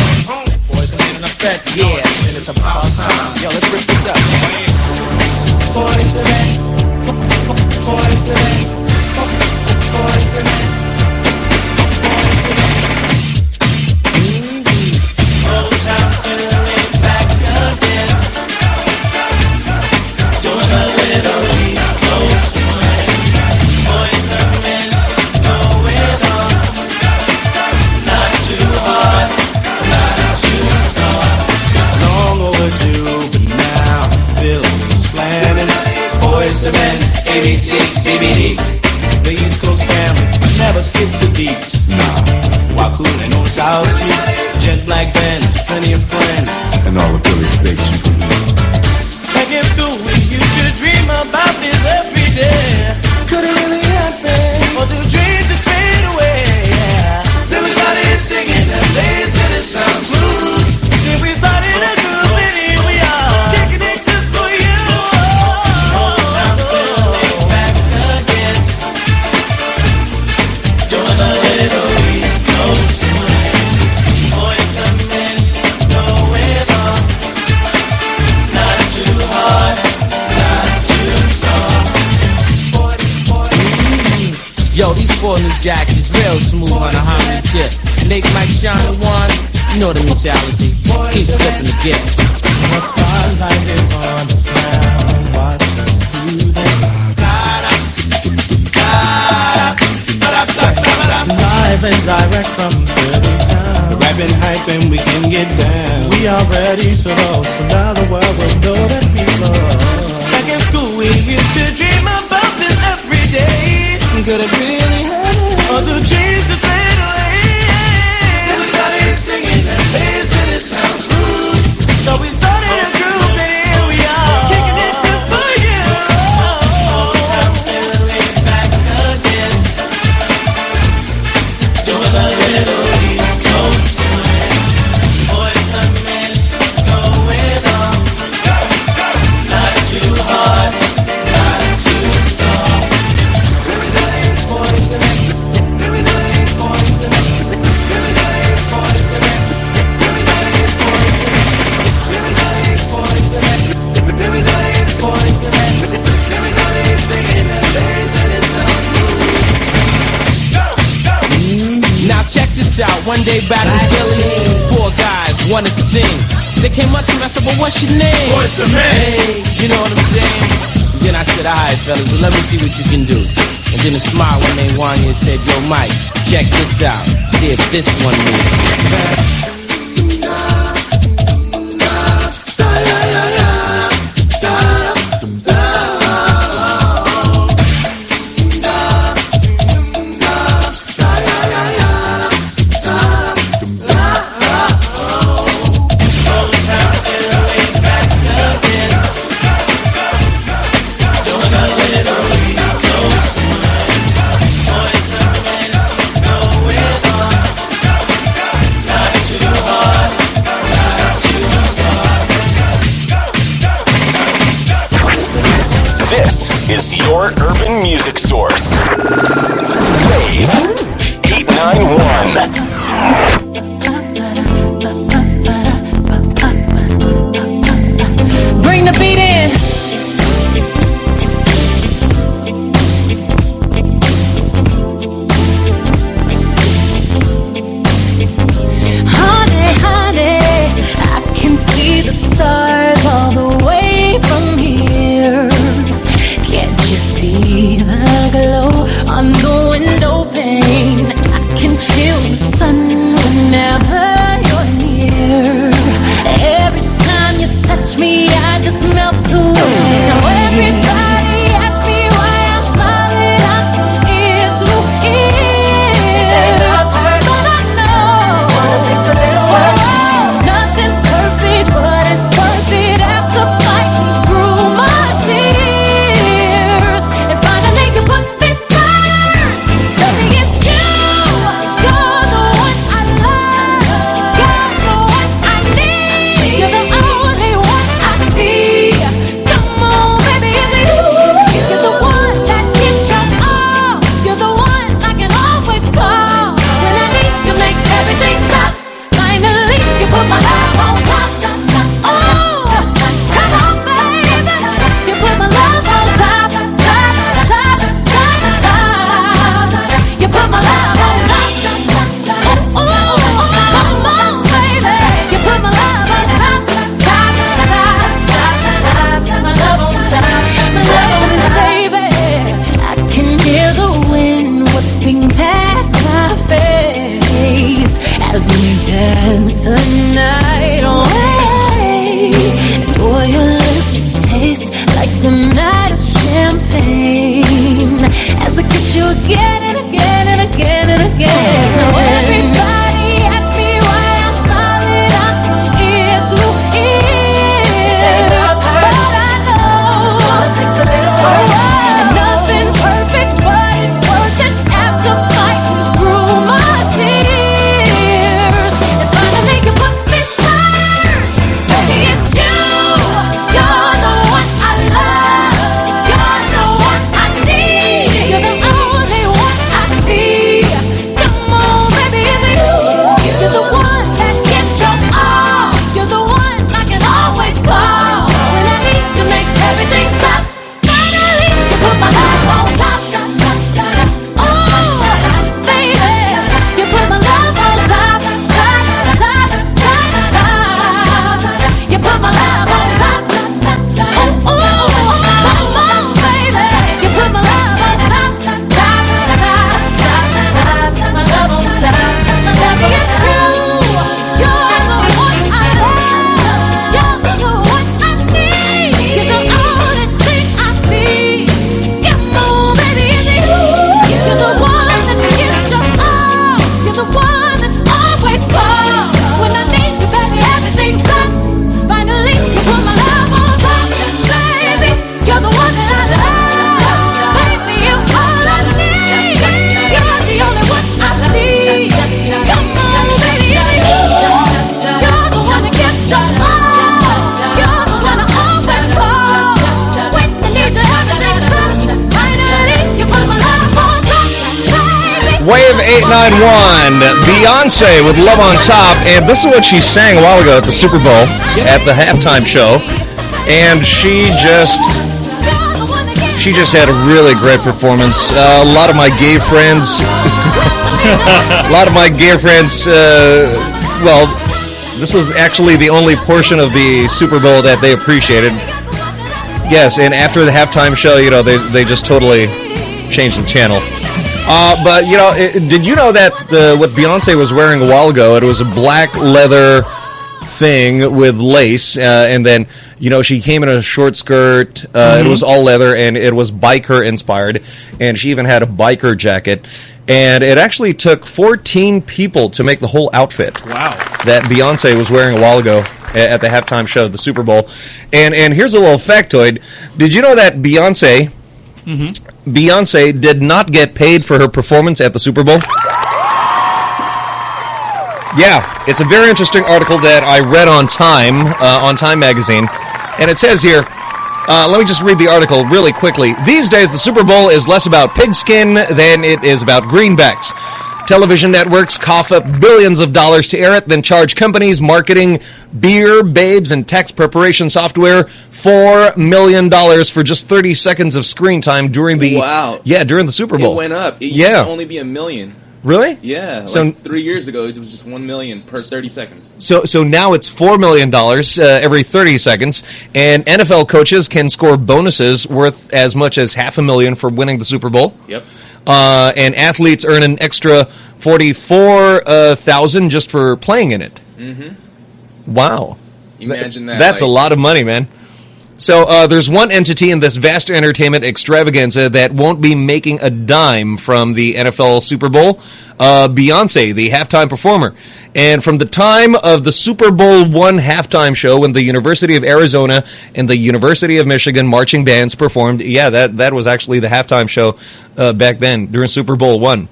S5: Boys and in effect, yeah. And it's about time. Yo, let's rip this up. Boyz II Men. Boyz II Men. Boys to
S16: ABC, BBD, the East Coast family, never skip the beat. Nah, Wakuna knows how South Street? Jet black Ben, plenty of friends, and all the Philly states you can meet. Back in school,
S2: we used to dream about this every day.
S5: Men.
S17: Jacks is real smooth on a harmony tip. Nate Mike Sean one, you know the mentality. Keep flipping the gift.
S18: The spotlight is on us now. Watch us do this. Live and direct from Philly town. Rapping, hyping, we can get down. We are ready to roll, so now the world will know that we roll.
S17: Back in school, we used to dream about this every day. Could have really had
S18: The dreams fade away.
S17: Then we started singing and dancing, it sounds good.
S18: So we started
S17: what's your name?"
S18: What's the man?
S17: Hey, you know what I'm saying? Then I said, "All right, fellas, well, let me see what you can do." And then a smile when they won you said, "Yo, Mike, check this out. See if this one moves."
S6: Love on Top, and this is what she sang a while ago at the Super Bowl at the halftime show, and she just she just had a really great performance. Uh, a lot of my gay friends, a lot of my gay friends, uh, well, this was actually the only portion of the Super Bowl that they appreciated. Yes, and after the halftime show, you know, they they just totally changed the channel. Uh, but you know, it, did you know that uh, what Beyonce was wearing a while ago? It was a black leather thing with lace, uh, and then you know she came in a short skirt. Uh, It
S7: Mhm.
S6: was all leather, and it was biker inspired. And she even had a biker jacket. And it actually took 14 people to make the whole outfit.
S7: Wow.
S6: That Beyonce was wearing a while ago at the halftime show, of the Super Bowl. And and here's a little factoid: Did you know that Beyonce?
S7: Mm-hmm.
S6: Beyonce did not get paid for her performance at the Super Bowl. Yeah, it's a very interesting article that I read on Time, uh, on Time magazine, and it says here. Uh, let me just read the article really quickly. These days, the Super Bowl is less about pigskin than it is about greenbacks. Television networks cough up billions of dollars to air it, then charge companies marketing beer, babes, and tax preparation software four million dollars for just thirty seconds of screen time during the
S8: Wow.
S6: yeah during the Super Bowl.
S8: It went up. It
S6: yeah,
S8: used to only be a million.
S6: really?
S8: Yeah.
S6: So
S8: like three years ago, it was just one million per thirty seconds.
S6: So, so now it's four million dollars uh, every thirty seconds, and NFL coaches can score bonuses worth as much as half a million for winning the Super Bowl.
S8: Yep.
S6: Uh, and athletes earn an extra forty-four uh, just for playing in it.
S8: Mm-hmm.
S6: Wow,
S8: Imagine that,
S6: That's a
S8: like-
S6: lot of money, man. So uh, there's one entity in this vast entertainment extravaganza that won't be making a dime from the NFL Super Bowl. Uh, Beyonce, the halftime performer, and from the time of the Super Bowl one halftime show when the University of Arizona and the University of Michigan marching bands performed, yeah, that that was actually the halftime show uh, back then during Super Bowl one.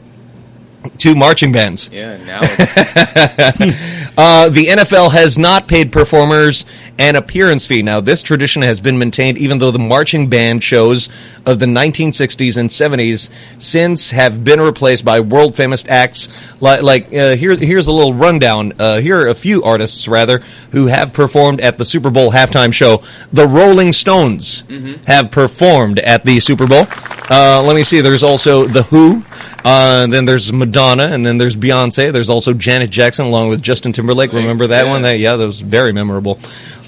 S6: Two marching bands.
S8: Yeah. Now.
S6: Uh, the NFL has not paid performers an appearance fee. Now, this tradition has been maintained even though the marching band shows of the 1960s and 70s since have been replaced by world famous acts like, like uh, here, here's a little rundown. Uh, here are a few artists, rather, who have performed at the Super Bowl halftime show. The Rolling Stones
S8: Mhm.
S6: have performed at the Super Bowl. Uh, let me see. There's also The Who. Uh, then there's Madonna, and then there's Beyonce. There's also Janet Jackson along with Justin Timberlake. Remember that one? That yeah, that was very memorable.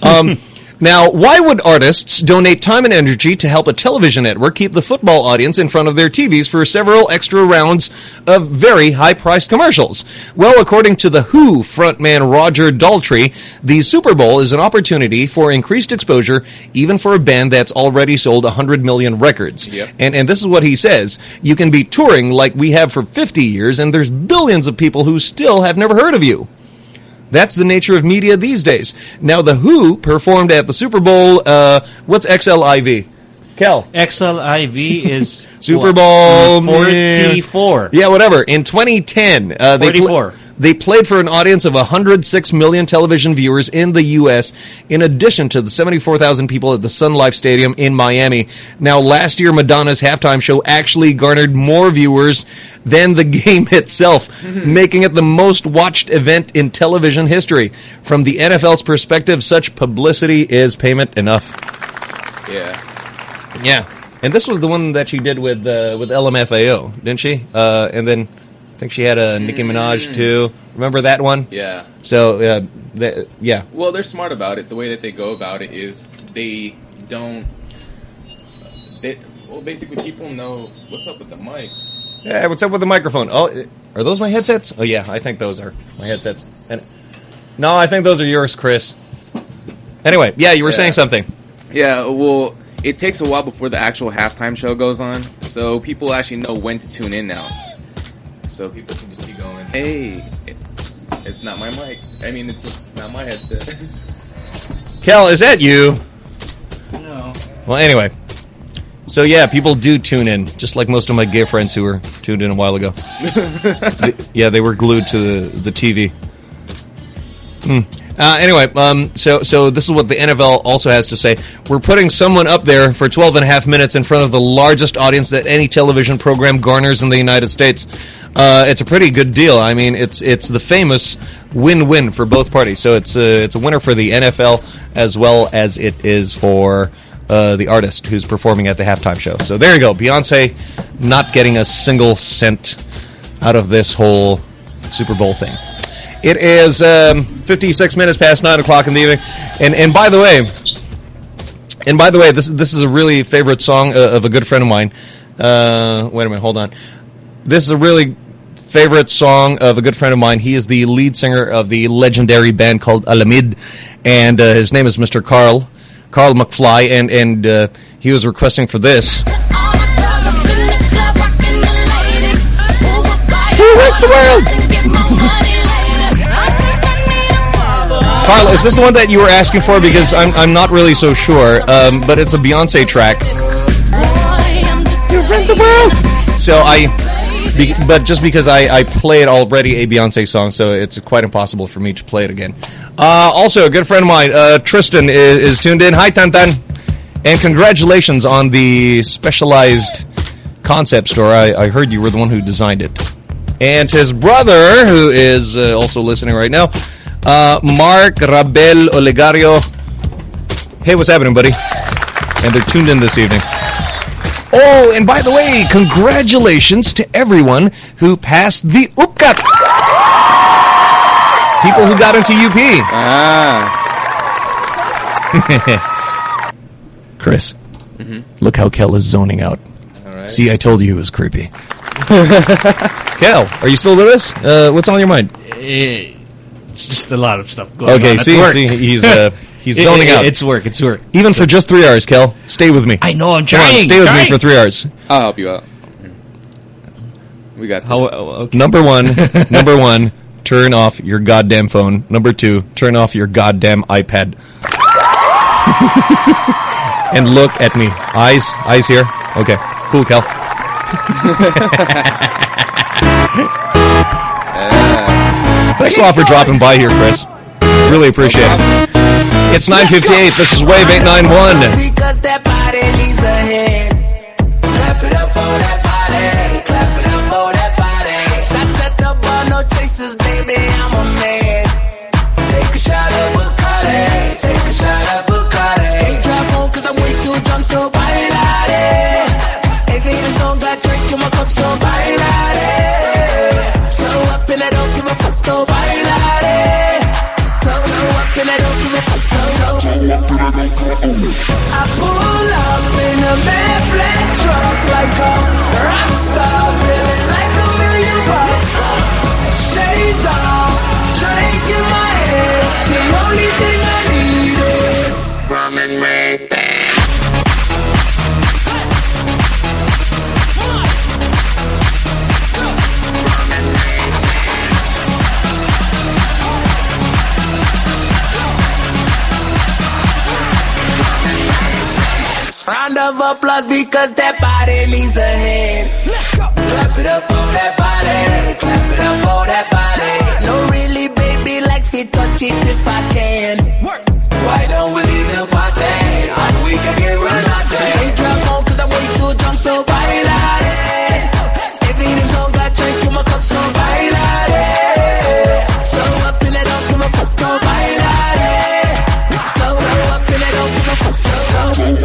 S6: Um, now, why would artists donate time and energy to help a television network keep the football audience in front of their TVs for several extra rounds of very high-priced commercials? Well, according to the Who frontman Roger Daltrey, the Super Bowl is an opportunity for increased exposure, even for a band that's already sold 100 million records.
S8: Yep.
S6: And and this is what he says: you can be touring like we have for 50 years, and there's billions of people who still have never heard of you. That's the nature of media these days. Now, the Who performed at the Super Bowl. Uh, what's XLIV? Kel.
S7: XLIV is
S6: Super? Bowl
S7: 44.
S6: Yeah, whatever. In 2010, uh, they, pl-
S7: 44.
S6: They played for an audience of 106 million television viewers in the U.S., in addition to the 74,000 people at the Sun Life Stadium in Miami. Now, last year, Madonna's halftime show actually garnered more viewers than the game itself, making it the most watched event in television history. From the NFL's perspective, such publicity is payment enough.
S8: yeah.
S6: Yeah, and this was the one that she did with uh, with LMFAO, didn't she? Uh, and then I think she had a Nicki Minaj too. Remember that one?
S8: Yeah.
S6: So uh, th- yeah,
S8: Well, they're smart about it. The way that they go about it is they don't. They, well, basically, people know what's up with the mics.
S6: Hey, what's up with the microphone? Oh, are those my headsets? Oh yeah, I think those are my headsets. And no, I think those are yours, Chris. Anyway, yeah, you were
S8: Yeah.
S6: saying something.
S8: Yeah, well, it takes a while before the actual halftime show goes on, so people actually know when to tune in now. So people can just be going, "Hey, it, it's not my mic. I mean, it's not my headset."
S6: Kel, is that you?
S7: No.
S6: Well, anyway. So yeah, people do tune in, just like most of my gay friends who were tuned in a while ago. They- yeah, they were glued to the, the TV. Hmm. Uh, anyway, um, so so this is what the NFL also has to say. We're putting someone up there for 12 and a half minutes in front of the largest audience that any television program garners in the United States. Uh, it's a pretty good deal. I mean, it's it's the famous win-win for both parties. So it's a, it's a winner for the NFL as well as it is for uh, the artist who's performing at the halftime show. So there you go. Beyonce not getting a single cent out of this whole Super Bowl thing. It is um, 56 minutes past 9 o'clock in the evening. And, and by the way, and by the way, this, this is a really favorite song uh, of a good friend of mine. Uh, wait a minute, hold on. This is a really favorite song of a good friend of mine. He is the lead singer of the legendary band called Alamid, and uh, his name is Mr. Carl, Carl McFly, and and uh, he was requesting for this.
S16: Who wins the world?
S6: Carl, is this the one that you were asking for? Because I'm I'm not really so sure, um, but it's a Beyonce track.
S16: You rent the world.
S6: So I, be, but just because I, I played already a Beyonce song, so it's quite impossible for me to play it again. Uh, also, a good friend of mine, uh, Tristan, is, is tuned in. Hi, Tantan. And congratulations on the specialized concept store. I, I heard you were the one who designed it. And his brother, who is uh, also listening right now, uh, Mark Rabel Olegario. Hey, what's happening, buddy? And they're tuned in this evening. Oh, and by the way, congratulations to everyone who passed the UPCAT. People who got into UP. Ah. Chris,
S8: Mhm.
S6: look how Kel is zoning out.
S8: All right.
S6: See, I told you it was creepy. Kel, are you still with us? Uh, what's on your mind?
S7: It's just a lot of stuff going
S6: Okay,
S7: on. at
S6: see,
S7: work.
S6: see, he's uh, he's
S7: It-
S6: zoning
S7: it-
S6: out.
S7: It's work. It's work.
S6: Even for just three hours, Kel. Stay with me.
S7: I know, I'm
S6: Come on,
S7: trying,
S6: stay with
S7: trying.
S6: me for three hours.
S8: I'll help you out. We got this.
S7: How, oh,
S6: Number one, number one, turn off your goddamn phone. Number two, turn off your goddamn iPad. and look at me. Eyes, eyes here. Okay, cool, Kel. Thanks a lot for dropping by here, Chris. Really appreciate it. It's 9.58. This is Wave 891.
S16: Because that body needs a. Clap it up for that body. Clap it up for that body. Shots at the bar, no chasers, baby. I'm a man. Take a shot of Bacardi. Take a shot of Bacardi. Drive home 'cause I'm way too drunk, so bailare. If it is on, got drink in my cup, so bailare. So up and I don't give a fuck, so bailare. I pull up in a mad black truck like a rock star, Round of applause because that body needs a hand. Clap it up for that body. Clap it up for that body. No, really, baby, like fit touch it if I can. Why don't we leave the party? And we can get run out Ain't home cause I'm way too drunk, so bailare. If I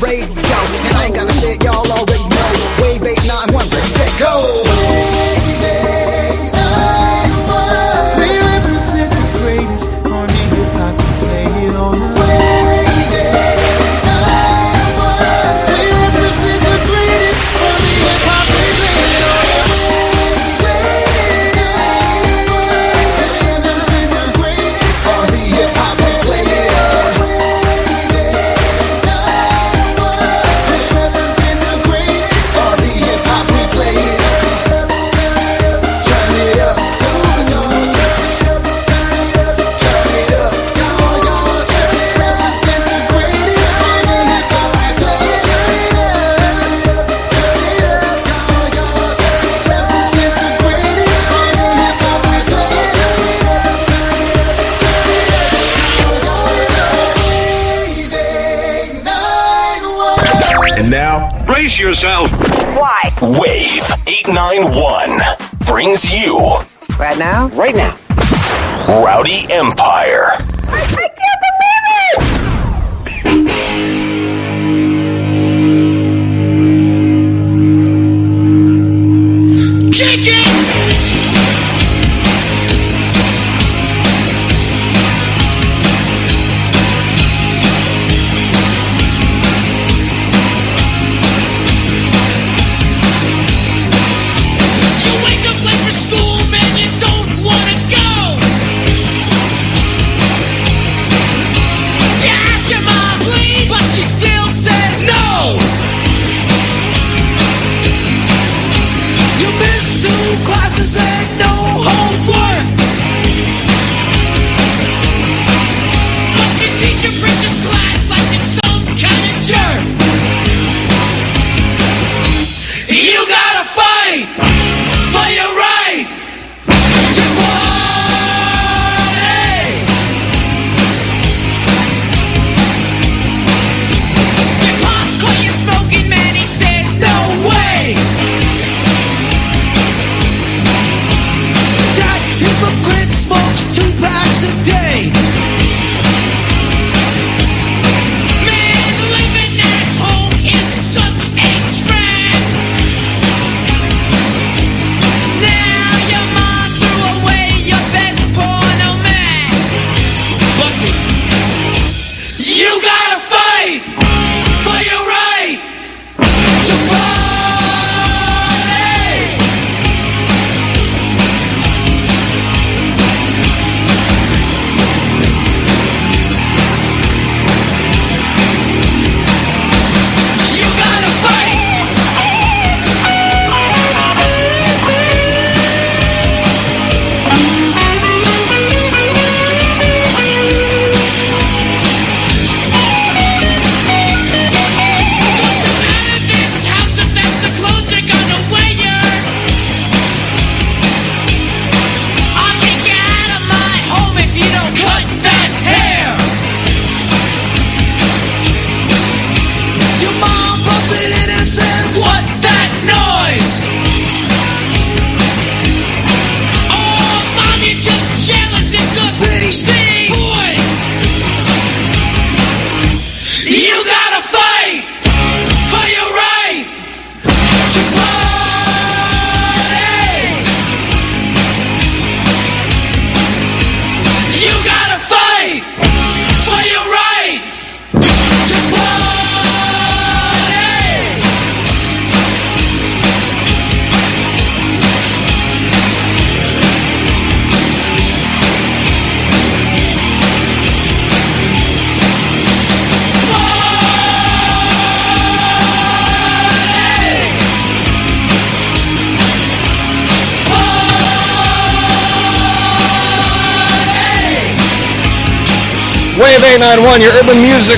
S19: radio.
S20: Right now?
S16: Rowdy Empire.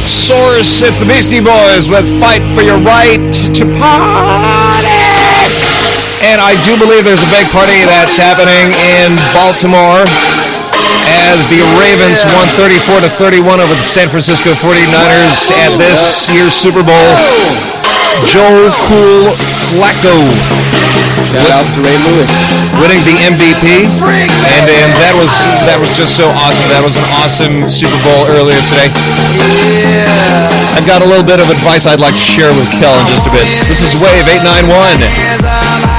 S6: Source. It's the Beastie Boys with Fight for Your Right to Party. And I do believe there's a big party that's happening in Baltimore as the Ravens won 34 to 31 over the San Francisco 49ers at this year's Super Bowl. Joe Cool Flacco.
S21: Shout out to Ray Lewis.
S6: Winning the MVP. And, and that was that was just so awesome. That was an awesome Super Bowl earlier today. I've got a little bit of advice I'd like to share with Kel in just a bit. This is Wave 891.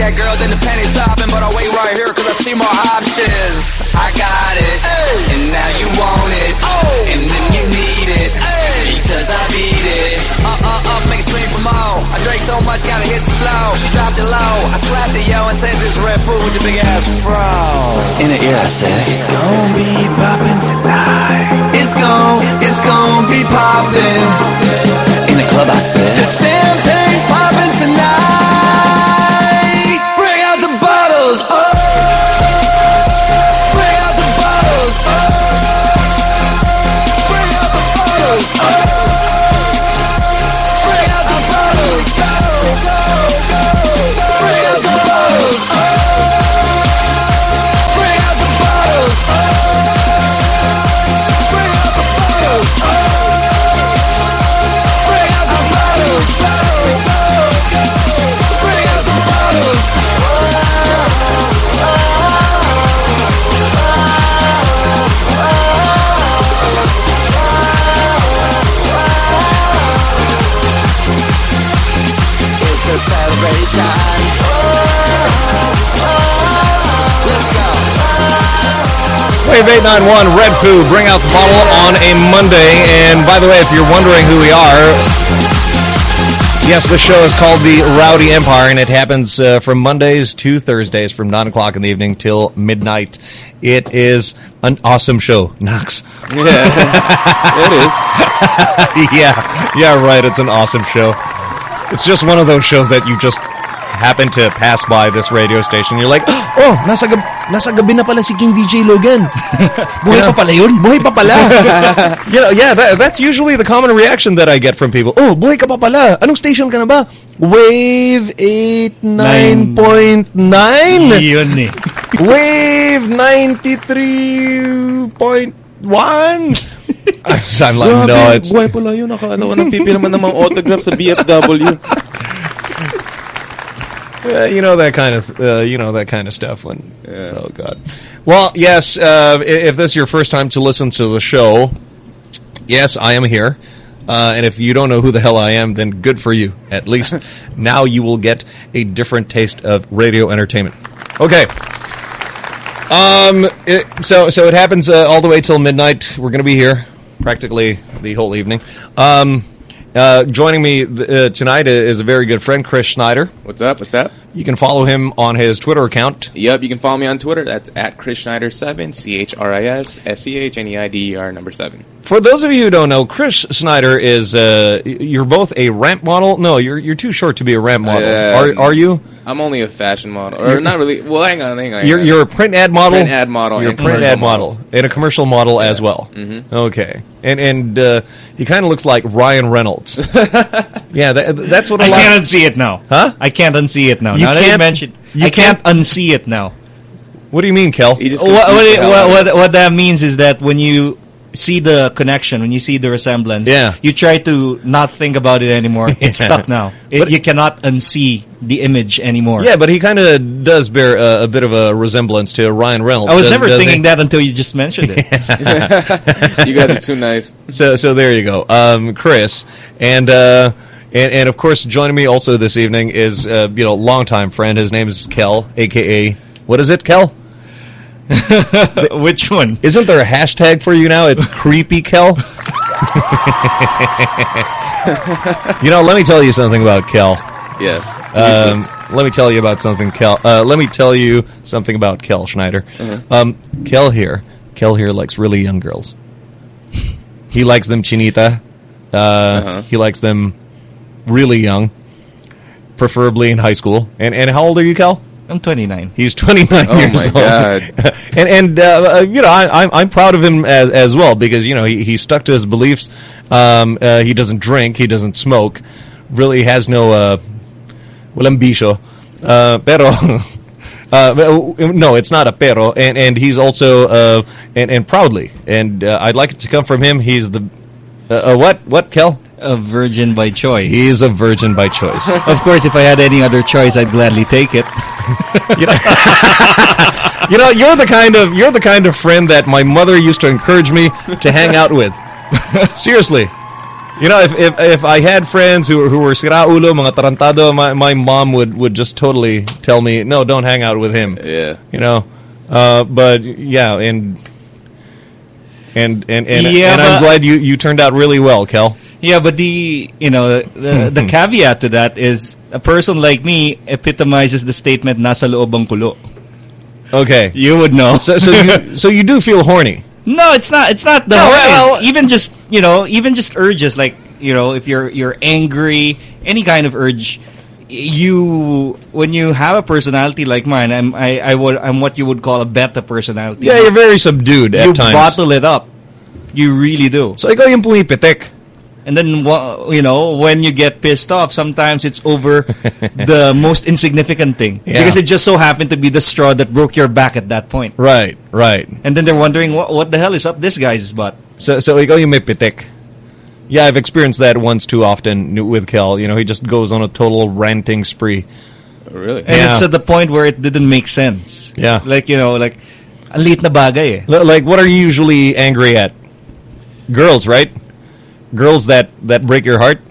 S16: That girl, then the penny topping. But I'll wait right here, cause I see more options. I got it. And now you want it. Oh. And then you need it. Because I beat it. Uh, uh, up, make it scream for more. I drank so much, gotta hit the flow. She dropped it low. I slapped it, yo, and said this Redfoo with the big ass fro. In the ear, I said, It's gonna be poppin' tonight. It's gon' it's gon' be poppin'. In the club, I said, The champagne's
S6: Wave 891, Redfoo, bring out the bottle on a Monday. And by the way, if you're wondering who we are, yes, the show is called The Rowdy Empire, and it happens uh, from Mondays to Thursdays from 9 o'clock in the evening till midnight. It is an awesome show. Knox.
S21: Yeah, it is.
S6: yeah, yeah, right. It's an awesome show. It's just one of those shows that you just happen to pass by this radio station. You're like,
S7: Oh, nasa, gab nasa gabi na pala si King DJ Logan. Buhay pa pala yun? Buhay pa pala.
S6: you know, yeah, that, that's usually the common reaction that I get from people. Oh, buhay ka pa pala. Anong station ka na ba? Wave 89.9?
S22: Yun eh.
S6: Wave 93.1? I'm like, no, it's...
S8: buhay pala yun. Naka, ano, nagpipi naman ng mga autograph sa BFW.
S6: Uh, you know that kind of uh, you know that kind of stuff when oh god well yes uh, if this is your first time to listen to the show yes i am here Uh, and if you don't know who the hell I am, then good for you. At least now you will get a different taste of radio entertainment. Okay. Um. It, so so it happens uh, all the way till midnight. We're going to be here practically the whole evening. Um. Uh, joining me uh, tonight is a very good friend, Chris Schneider.
S8: What's up? What's up?
S6: You can follow him on his Twitter account.
S8: Yep, you can follow me on Twitter. That's at Chris Schneider seven, C H R I S S C H N E I D E R number seven.
S6: For those of you who don't know, Chris Schneider is uh, you're both a ramp model. No, you're you're too short to be a ramp model.
S8: Um,
S6: are are you?
S8: I'm only a fashion model, or
S6: You're-
S8: not really. Well, hang on, hang on.
S6: You're you're a print ad model.
S8: Print ad model
S6: You're a print ad model. and a commercial model as well.
S8: Mhm.
S6: Okay, and and uh, he kind of looks like Ryan Reynolds. yeah, that, that's what a
S7: I
S6: lot.
S7: can't unsee it now.
S6: Huh?
S7: I can't unsee it now.
S6: You
S7: now that you
S6: can't-
S7: mentioned,
S6: you
S7: I can't unsee it now.
S6: What do you mean, Kel?
S7: What, what, what, what, what that means is that when you see the connection, when you see the resemblance,
S6: Yeah.
S7: you try to not think about it anymore. It's
S6: Yeah.
S7: stuck now. It, you cannot unsee the image anymore.
S6: Yeah, but he kind of does bear uh, a bit of a resemblance to Ryan Reynolds.
S7: I was
S6: does-
S7: never
S6: doesn't
S7: thinking
S6: he?
S7: that until you just mentioned it.
S8: you guys are too nice.
S6: So so there you go, um, Chris, and uh, and and of course joining me also this evening is uh, you know longtime friend. His name is Kel, aka what is it, Kel?
S7: Which one?
S6: Isn't there a hashtag for you now? It's creepy Kel. you know, let me tell you something about Kel.
S8: Yeah.
S6: Um, let me tell you about something, Kel. Uh, let me tell you something about Kel Schneider.
S8: Uh-huh.
S6: Um, Kel here, Kel here likes really young girls. he likes them chinita. Uh,
S8: Uh-huh.
S6: He likes them really young, preferably in high school. And and how old are you, Cal?
S7: I'm 29.
S6: He's 29
S8: Oh
S6: years
S8: my
S6: old.
S8: God.
S6: and and uh, uh, you know I, I'm I'm proud of him as as well because you know he he stuck to his beliefs. Um, uh, he doesn't drink. He doesn't smoke. Really has no uh, walang bisyo. Uh, pero. Uh, no, it's not a pero, and and he's also uh, and and proudly, and uh, I'd like it to come from him. He's the uh, uh, what what Kel?
S7: A virgin by choice.
S6: He's a virgin by choice.
S7: of course, if I had any other choice, I'd gladly take it.
S6: you know, you're the kind of you're the kind of friend that my mother used to encourage me to hang out with. Seriously. You know, if, if if I had friends who who were siraulo, mga tarantado, my my mom would would just totally tell me, "No, don't hang out with him."
S8: Yeah.
S6: You know. Uh, but yeah, and and and and,
S7: Yeah,
S6: and I'm glad you you turned out really well, Kel.
S7: Yeah, but the you know the hmm, the hmm. caveat to that is a person like me epitomizes the statement "nasa loob ang kulo."
S6: Okay.
S7: You would know.
S6: So so you so you do feel horny.
S7: No, it's not. It's not the
S6: No,
S7: horniness.
S6: well-
S7: even just you know, even just urges like you know, if you're you're angry, any kind of urge, you when you have a personality like mine, I'm I, I would I'm what you would call a beta personality.
S6: Yeah, you're very subdued at
S7: you
S6: times.
S7: bottle it up. You really do.
S6: So ikaw yung pumipitik.
S7: And then, you know, when you get pissed off, sometimes it's over the most insignificant thing.
S6: Yeah.
S7: Because it just so happened to be the straw that broke your back at that point.
S6: Right, right.
S7: And then they're wondering, what, what the hell is up this guy's butt?
S6: So, so ikaw yung may pitik. Yeah, I've experienced that once too often with Kel. You know, he just goes on a total ranting spree.
S8: Really?
S7: And
S6: Yeah.
S7: it's at the point where it didn't make sense.
S6: Yeah.
S7: Like, you know, like, ang liit na bagay eh.
S6: Like, what are you usually angry at? Girls, right? Girls that, that break your heart?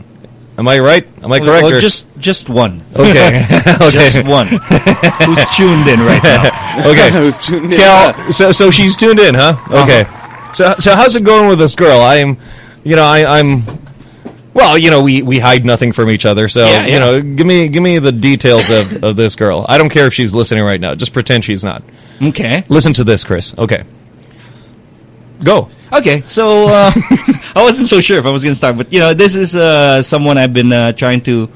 S6: Am I right? Am I correct?
S7: or
S6: or-
S7: just just one.
S6: Okay. okay.
S7: Just one. Who's tuned in right now.
S6: okay.
S8: Who's tuned in?
S6: Kel, so so she's tuned in, huh? Okay. So so how's it going with this girl? I'm, you know, I, I'm. Well, you know, we, we hide nothing from each other. So
S7: Yeah,
S6: you know, give me give me the details of, of this girl. I don't care if she's listening right now. Just pretend she's not.
S7: Okay.
S6: Listen to this, Chris. Okay. Go.
S7: Okay, so uh, I wasn't so sure if I was going to start, but you know, this is uh, someone I've been uh, trying to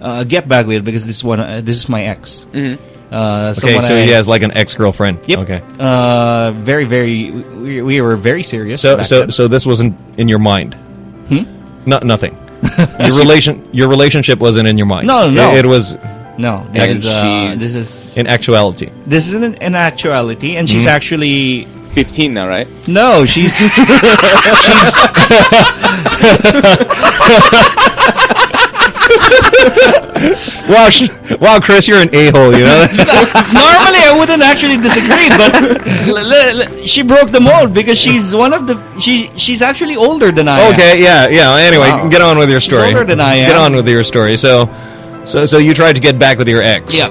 S7: uh, get back with because this one, uh, this is my ex.
S8: Mm-hmm.
S7: Uh,
S6: Okay, so
S7: I-
S6: he has like an ex girlfriend.
S7: Yep.
S6: Okay.
S7: Uh, very, very. We, we were very serious.
S6: So so
S7: then.
S6: so this wasn't in your mind.
S7: Hmm?
S6: No, nothing. your relation your relationship wasn't in your mind.
S7: No, no.
S6: It, it was
S7: no, this is, uh, this is
S6: in actuality.
S7: this is in, in actuality, and she's
S6: Mhm.
S7: actually
S8: 15 now, right?
S7: no, she's she's
S6: wow, sh- wow, Chris, you're an a-hole, you know?
S7: Normally, I wouldn't actually disagree, but she broke the mold because she's one of the she she's actually older than I am.
S6: okay, yeah, yeah. Anyway,
S7: Wow.
S6: get on with your
S7: She's
S6: story.
S7: older than I am.
S6: Get on with your story. So, so, so you tried to get back with your ex.
S7: Yep.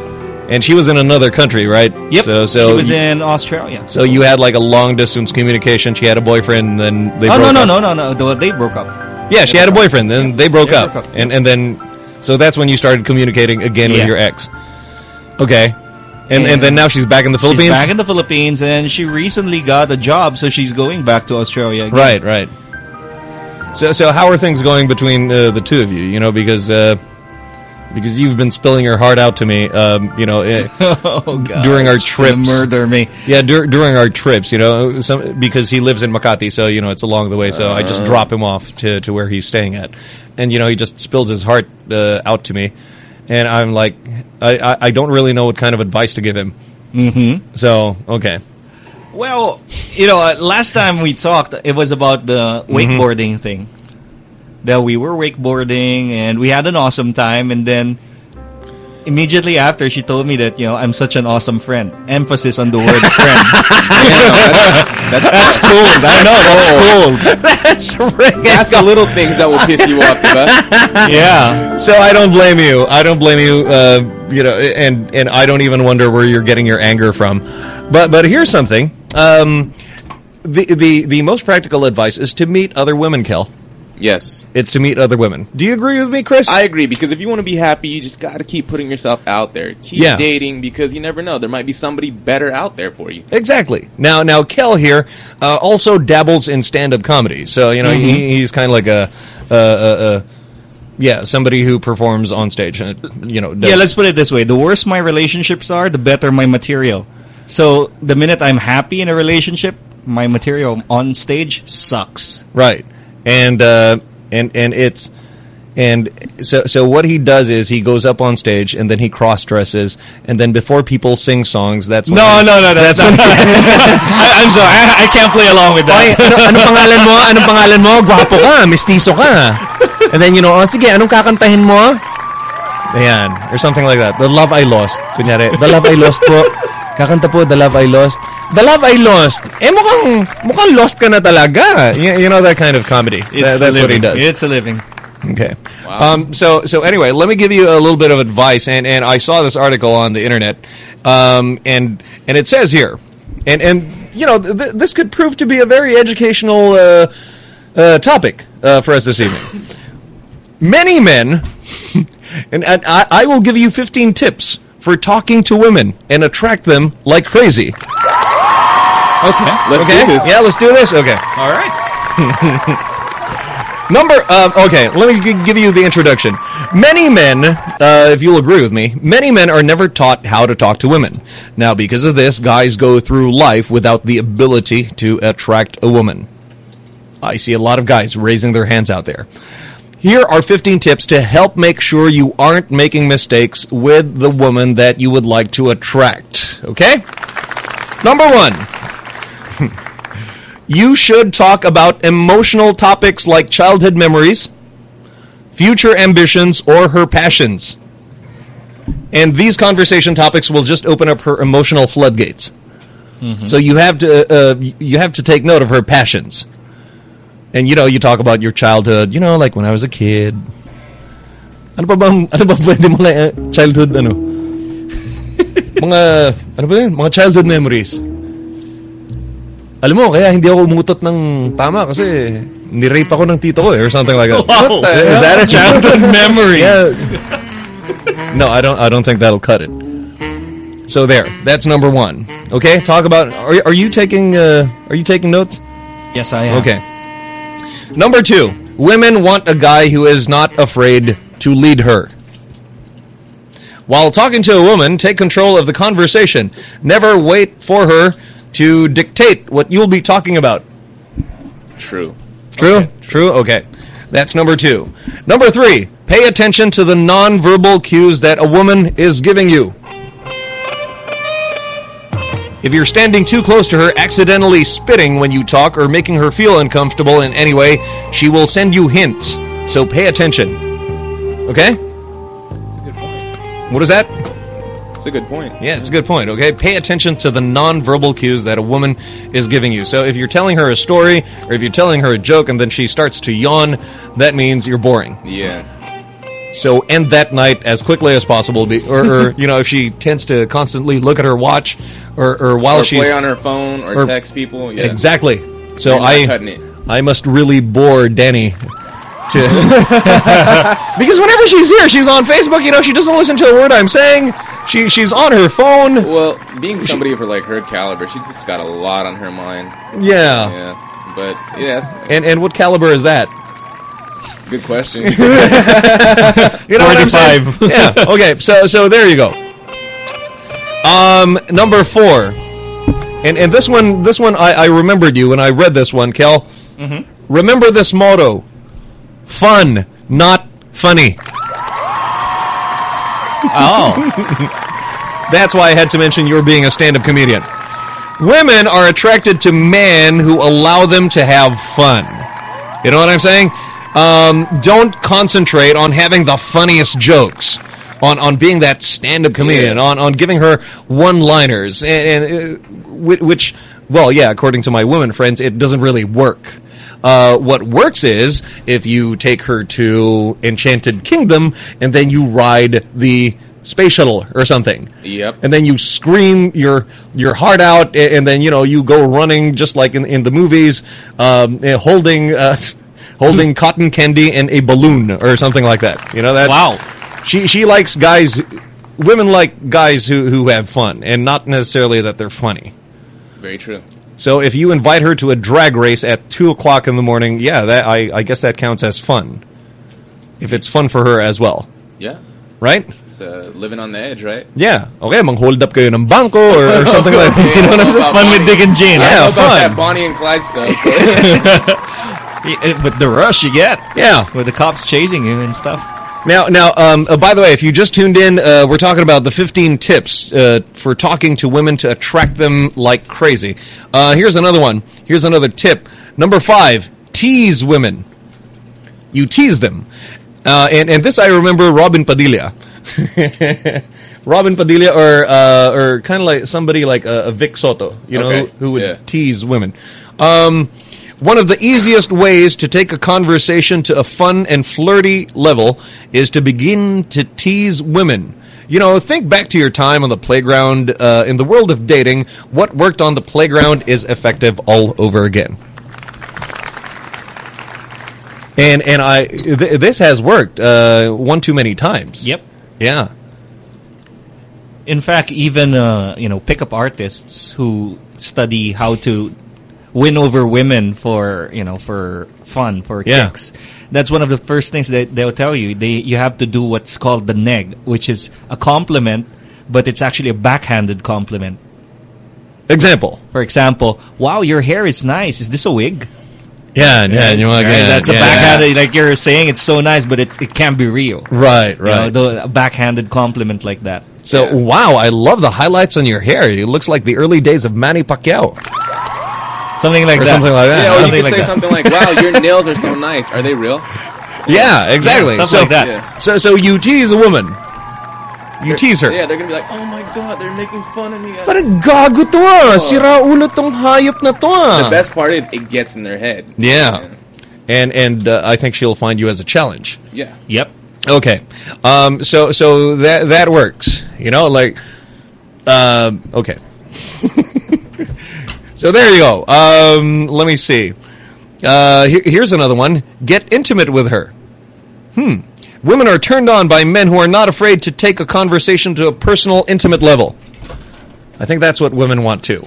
S6: And she was in another country, right?
S7: Yep.
S6: So, so
S7: she was in Australia.
S6: So you had like a long distance communication. She had a boyfriend, and then they
S7: oh
S6: broke
S7: no
S6: up.
S7: no no no no! They broke up.
S6: Yeah, she had a boyfriend, then they broke
S7: They
S6: up.
S7: broke up.
S6: and and then so that's when you started communicating again with
S7: Yeah.
S6: your ex. Okay, and and then now she's back in the Philippines.
S7: She's back in the Philippines, and she recently got a job, so she's going back to Australia. Again.
S6: Right, right. So, so how are things going between uh, the two of you? You know, because uh, because you've been spilling your heart out to me. Um, you know, eh,
S7: Oh, God.
S6: during our trips,
S7: murder me.
S6: Yeah, dur- during our trips, you know, some, because he lives in Makati, so you know it's along the way. So I just
S8: Uh.
S6: drop him off to to where he's staying at, and you know he just spills his heart uh, out to me, and I'm like, I, I I don't really know what kind of advice to give him.
S7: Mm-hmm.
S6: So okay.
S7: Well, you know, uh, last time we talked, it was about the
S6: Mm-hmm.
S7: wakeboarding thing. That we were wakeboarding and we had an awesome time, and then immediately after, she told me that you know I'm such an awesome friend. Emphasis on the word friend.
S8: that's, that's cool.
S7: I know that's cool.
S6: That's right.
S8: That's the little things that will piss you off, diba?
S7: Yeah.
S6: So I don't blame you. I don't blame you. Uh, you know, and and I don't even wonder where you're getting your anger from. But but here's something. Um, the the the most practical advice is to meet other women, Kel.
S8: Yes.
S6: It's to meet other women. Do you agree with me, Chris?
S8: I agree because if you want to be happy, you just got to keep putting yourself out there. Keep
S6: Yeah.
S8: dating because you never know. There might be somebody better out there for you.
S6: Exactly. Now, now Kel here uh, also dabbles in stand-up comedy. So you know
S7: Mhm.
S6: he, he's kind of like a, uh, uh, uh, yeah, somebody who performs on stage. Uh, you know, does-
S7: Yeah, let's put it this way: the worse my relationships are, the better my material. So the minute I'm happy in a relationship, my material on stage sucks.
S6: Right. And uh and and it's and so so what he does is he goes up on stage and then he cross dresses and then before people sing songs that's when
S7: No,
S6: he-
S7: no, no, that's, not. I, I'm sorry, I, I can't play along with
S6: Oy,
S7: that.
S6: ano, ano pangalan mo? Anong pangalan mo? Gwapo ka, mestizo ka. And then you know, oh, sige, anong kakantahin mo? Ayan, or something like that. The Love I Lost. Kunyari, The Love I Lost po. Kakanta po, The Love I Lost. The Love I Lost. Eh, mukhang, mukhang lost ka na talaga. You, you know that kind of comedy.
S7: It's
S6: That-
S7: a
S6: that's what he
S7: living.
S6: does.
S7: It's a living.
S6: Okay. Um, so so anyway, let me give you a little bit of advice, and, and I saw this article on the internet, um, and and it says here, and and you know th- this could prove to be a very educational uh, uh, topic uh, for us this evening. Many men, and, and I, I will give you 15 tips for talking to women and attract them like crazy. Okay,
S8: Let's
S6: okay,
S8: do this.
S6: yeah, let's do this. Okay.
S7: All right.
S6: Number, uh, okay, let me g- give you the introduction. Many men, uh, if you'll agree with me, many men are never taught how to talk to women. Now, because of this, guys go through life without the ability to attract a woman. I see a lot of guys raising their hands out there. Here are 15 tips to help make sure you aren't making mistakes with the woman that you would like to attract. Okay? Number one. You should talk about emotional topics like childhood memories, future ambitions, or her passions. And these conversation topics will just open up her emotional floodgates. So you have to uh, you have to take note of her passions. And you know, you talk about your childhood, you know, like when I was a kid. Ano pa bang ano ba pwede mo na childhood ano? mga ano ba yun? Mga childhood memories. Alam mo, kaya hindi ako umutot ng tama kasi ni-rape ako ng tito ko eh, or something like that.
S7: Wow.
S6: The- Is that a
S7: Childhood memory?
S6: Yeah. No, I don't. I don't think that'll cut it. So there, that's number one. Okay, talk about. Are are you taking? Uh, are you taking notes?
S7: Yes, I am.
S6: Okay. Number two, women want a guy who is not afraid to lead her. While talking to a woman, take control of the conversation. Never wait for her to dictate what you'll be talking about.
S8: True.
S6: True? True? Okay. That's number two. Number three, pay attention to the non-verbal cues that a woman is giving you. If you're standing too close to her, accidentally spitting when you talk or making her feel uncomfortable in any way, she will send you hints. So pay attention. Okay? That's a good point. What is that?
S8: It's a good point.
S6: Yeah, it's a good point, okay? Pay attention to the non-verbal cues that a woman is giving you. So if you're telling her a story, or if you're telling her a joke and then she starts to yawn, that means you're boring.
S8: Yeah.
S6: So end that night as quickly as possible, be, or, or you know, if she tends to constantly look at her watch, or, or while
S8: or
S6: she's
S8: play on her phone or, text people. Yeah.
S6: Exactly. So I. I must really bore Danny to because whenever she's here, she's on Facebook. You know, she doesn't listen to a word I'm saying. She she's on her phone.
S8: Well, being somebody of her like her caliber, she's got a lot on her mind.
S6: Yeah.
S8: Yeah. But yes,
S6: And and what caliber is that?
S8: Good question.
S6: You know what I'm saying? yeah. Okay. So so there you go. Um, number four, and and this one this one I I remembered you when I read this one, Kel.
S7: Mhm.
S6: Remember this motto: fun, not funny.
S7: Oh.
S6: That's why I had to mention you're being a stand-up comedian. Women are attracted to men who allow them to have fun. You know what I'm saying? Um, don't concentrate on having the funniest jokes. On, on being that stand-up comedian, on, on giving her one-liners, and, and uh, which, well, yeah, according to my women friends, it doesn't really work. Uh, what works is if you take her to Enchanted Kingdom and then you ride the space shuttle or something.
S8: Yep.
S6: And then you scream your your heart out, a- and then you know you go running just like in in the movies, um, holding uh, holding cotton candy and a balloon or something like that. You know that?
S7: Wow.
S6: She she likes guys. Women like guys who who have fun, and not necessarily that they're funny.
S8: Very true.
S6: So if you invite her to a drag race at two o'clock in the morning, yeah, that I, I guess that counts as fun. If it's fun for her as well,
S8: Yeah.
S6: right?
S8: It's uh, living on the edge, right?
S6: Yeah. Okay, mang-hold up kayo ng bangko or, or something like that. You know what I'm saying?
S7: Fun with Dick and Jane.
S8: I
S6: Yeah, fun.
S8: that Bonnie and Clyde stuff.
S7: Yeah, But the rush you get.
S6: Yeah.
S7: With the cops chasing you and stuff.
S6: Now, now, um, uh, by the way, if you just tuned in, uh, we're talking about the 15 tips uh, for talking to women to attract them like crazy. Uh, here's another one. Here's another tip. Number five: tease women. You tease them, uh, and and this I remember Robin Padilla. Robin Padilla, or uh, or kind of like somebody like a, a Vic Sotto, you know,
S8: Okay,
S6: who would
S8: yeah.
S6: tease women. Um, one of the easiest ways to take a conversation to a fun and flirty level is to begin to tease women. You know, think back to your time on the playground. Uh, in the world of dating, what worked on the playground is effective all over again. And and I th- this has worked uh, one too many times.
S7: Yep.
S6: Yeah.
S7: In fact, even uh, you know pickup artists who study how to win over women for you know for fun for
S6: Yeah.
S7: kicks. That's one of the first things that they'll tell you. They you have to do what's called the neg, which is a compliment, but it's actually a backhanded compliment.
S6: Example.
S7: For example, wow, your hair is nice. Is this a wig?
S6: Yeah, yeah, you know,
S7: Right?
S6: yeah,
S7: That's a
S6: yeah.
S7: backhanded. Like you're saying, it's so nice, but it it can't be real.
S6: Right,
S7: You know,
S6: right.
S7: the- a backhanded compliment like that.
S6: So wow, I love the highlights on your hair. It looks like the early days of Manny Pacquiao.
S7: Something like
S6: or
S7: that.
S6: something like that.
S8: Yeah, or you
S6: Something
S8: could
S6: like
S8: say
S6: that.
S8: something like, "Wow, your nails are so nice. Are they real?"
S6: Yeah, exactly.
S7: stuff
S6: so,
S7: like that.
S8: Yeah.
S6: So, so you tease a woman. You tease her.
S8: Yeah, they're gonna be like, "Oh my god, they're making fun of me."
S6: Parang gago to ah. Sira ulo tong hayop na to ah.
S8: The best part is it gets in their head.
S6: Yeah. And and uh, I think she'll find you as a challenge.
S8: Yeah.
S7: Yep.
S6: Okay. Um so so that that works. You know, like um okay. so there you go. Um let me see. Uh here, here's another one. Get intimate with her. Hmm. Women are turned on by men who are not afraid to take a conversation to a personal intimate level. I think that's what women want too.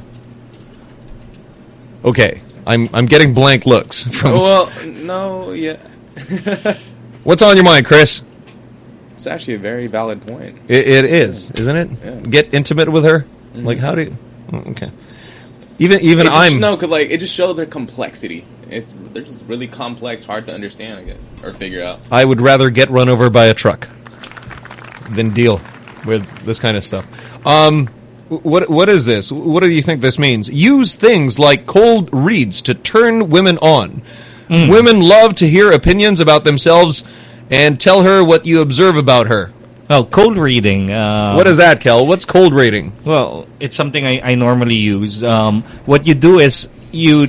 S6: Okay. I'm I'm getting blank looks from
S8: well, no, yeah.
S6: What's on your mind, Chris?
S8: It's actually a very valid point.
S6: It, it is, isn't it?
S8: Yeah.
S6: Get intimate with her. Like, how do you? oh, Okay. Even even
S8: it just,
S6: I'm.
S8: no, cause like it just shows their complexity. It's they're just really complex, hard to understand, I guess, or figure out.
S6: I would rather get run over by a truck than deal with this kind of stuff. Um, what what is this? What do you think this means? Use things like cold reads to turn women on. Women love to hear opinions about themselves and tell her what you observe about her.
S7: Well, cold reading. Uh,
S6: what is that, Kel? What's cold reading?
S7: Well, it's something I, I normally use. Um, what you do is you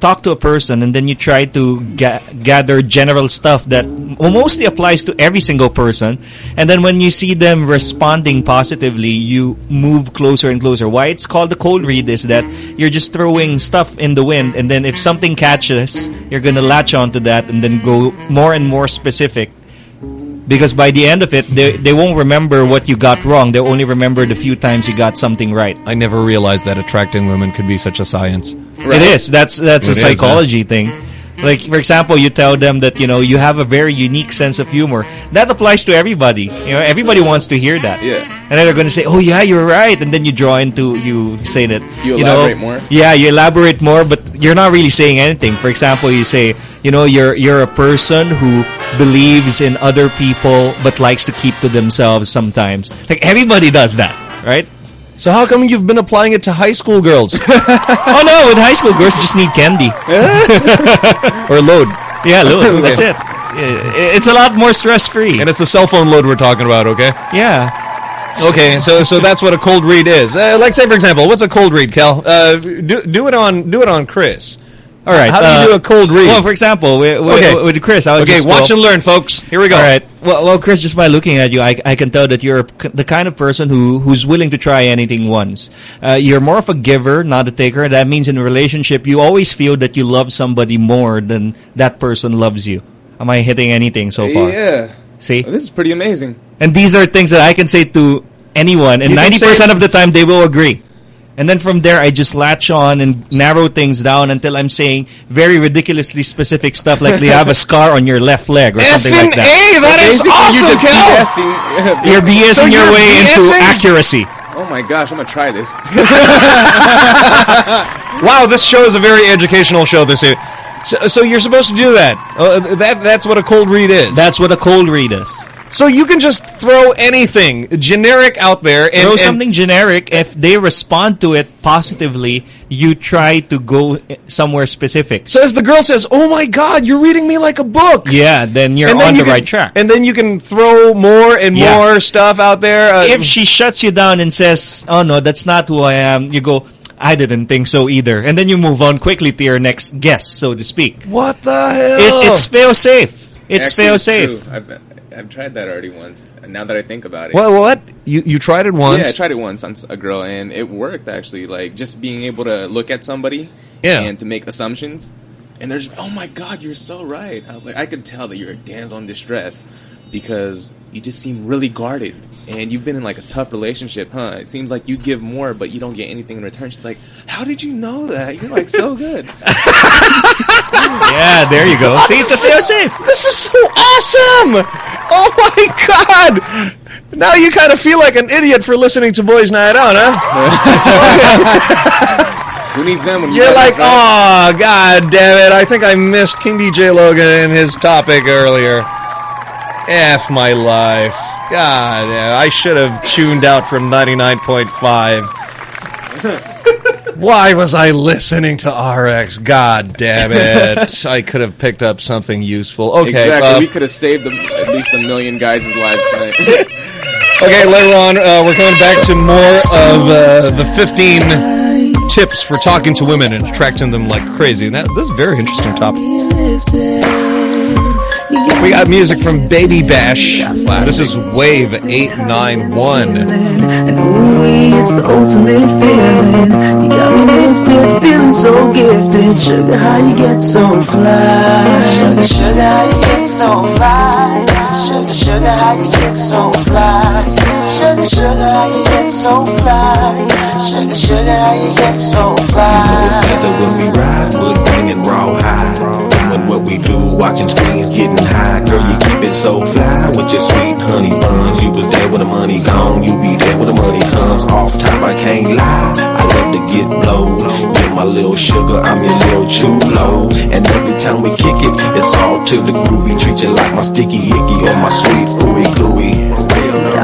S7: talk to a person and then you try to ga gather general stuff that mostly applies to every single person. And then when you see them responding positively, you move closer and closer. Why it's called the cold read is that you're just throwing stuff in the wind and then if something catches, you're going to latch onto that and then go more and more specific because by the end of it, they they won't remember what you got wrong. They'll only remember the few times you got something right.
S6: I never realized that attracting women could be such a science.
S7: It is. That's that's
S6: It
S7: a
S6: is,
S7: psychology thing. Mm-hmm. Like for example, you tell them that you know you have a very unique sense of humor. That applies to everybody. You know, everybody wants to hear that.
S8: Yeah.
S7: And then they're going to say, "Oh yeah, you're right." And then you draw into you say that
S8: You
S7: know,
S8: elaborate more?
S7: Yeah, you elaborate more, but you're not really saying anything. For example, you say, you know, you're you're a person who believes in other people but likes to keep to themselves sometimes. Like everybody does that, right?
S6: So how come you've been applying it to high school girls?
S7: oh no, with high school girls, you just need candy
S6: or load.
S7: Yeah, load.
S6: Okay.
S7: That's it. It's a lot more stress free.
S6: And it's the cell phone load we're talking about, okay?
S7: Yeah.
S6: Okay, so so that's what a cold read is. Uh, like say for example, what's a cold read, Cal? Uh, do do it on do it on Chris.
S7: All right.
S6: How do
S7: uh,
S6: you do a cold read?
S7: Well, for example, with, with,
S6: Okay.
S7: with Chris, I would
S6: Okay, watch and learn, folks. Here we go.
S7: All right. Well, well, Chris, just by looking at you, I, I can tell that you're k- the kind of person who who's willing to try anything once. Uh, you're more of a giver, not a taker. That means in a relationship, you always feel that you love somebody more than that person loves you. Am I hitting anything so far?
S8: Yeah.
S7: See?
S8: This is pretty amazing.
S7: And these are things that I can say to anyone, and
S8: You
S7: ninety percent of the time they will agree. And then from there, I just latch on and narrow things down until I'm saying very ridiculously specific stuff, like you have a scar on your left leg or something like that.
S6: F&A, that is awesome,
S8: you're just
S6: Cal!
S8: BSing.
S7: You're BSing
S6: So
S7: your
S6: you're
S7: way into accuracy.
S8: Oh my gosh, I'm gonna try this.
S6: wow, this show is a very educational show this year. So, so you're supposed to do that. Uh, that that's what a cold read is.
S7: That's what a cold read is.
S6: So you can just throw anything generic out there and
S7: Throw
S6: and-
S7: something generic. If they respond to it positively, you try to go somewhere specific.
S6: So if the girl says, "Oh my God, you're reading me like a book,"
S7: Yeah, then you're
S6: and then
S7: on
S6: you
S7: the
S6: can-
S7: right track.
S6: and then you can throw more and
S7: Yeah.
S6: more stuff out there. Uh,
S7: if she shuts you down and says, "Oh no, that's not who I am," you go, "I didn't think so either," and then you move on quickly to your next guest, so to speak.
S6: what the hell?
S7: It, it's fail safe. It's
S8: Actually,
S7: fail safe.
S8: I've, tried that already once. and Now that I think about it.
S6: what? What? You you tried it once?
S8: Yeah, I tried it once on a girl, and it worked actually. Like just being able to look at somebody,
S6: Yeah.
S8: and to make assumptions, and they're just, "Oh my God, you're so right." I was like, I could tell that you're a damsel in distress because you just seem really guarded, and you've been in like a tough relationship, huh? It seems like you give more, but you don't get anything in return. She's like, "How did you know that? You're like so good."
S7: Yeah, there you go. See, it's a fail safe.
S6: This is so awesome! Oh my god! Now you kind of feel like an idiot for listening to Boys Night Out, huh?
S8: Who needs them when you
S6: You're like, oh god damn it! I think I missed King DJ Logan in his topic earlier. F my life. God, I should have tuned out from 99.5. Why was I listening to RX? God damn it. I could have picked up something useful. Okay,
S8: exactly.
S6: uh,
S8: we could have saved them, at least a million guys' lives tonight.
S6: Okay, later on, uh, we're going back to more of uh, the 15 tips for talking to women and attracting them like crazy. And That, this is a very interesting topic. We got music from Baby Bash. This is Wave 891.
S19: Ooh, it's the ultimate feeling. You got me lifted, feeling so gifted. Sugar, how you get so fly? Sugar, sugar, how you get so fly? Sugar, sugar, how you get so fly? Sugar, sugar, how you get so fly? Sugar, sugar, how you get so fly?
S23: It's better when we ride, wood banging raw high. Doing what we do, watching screens, getting high. Girl, you keep it so fly with your sweet honey buns. You was there when the money gone, you be there when the money comes. Off top, I can't lie. I love to get blow. Get my little sugar, I'm your little chulo. And every time we kick it, it's all to the groovy. Treat you like my sticky icky or my sweet ooey gooey.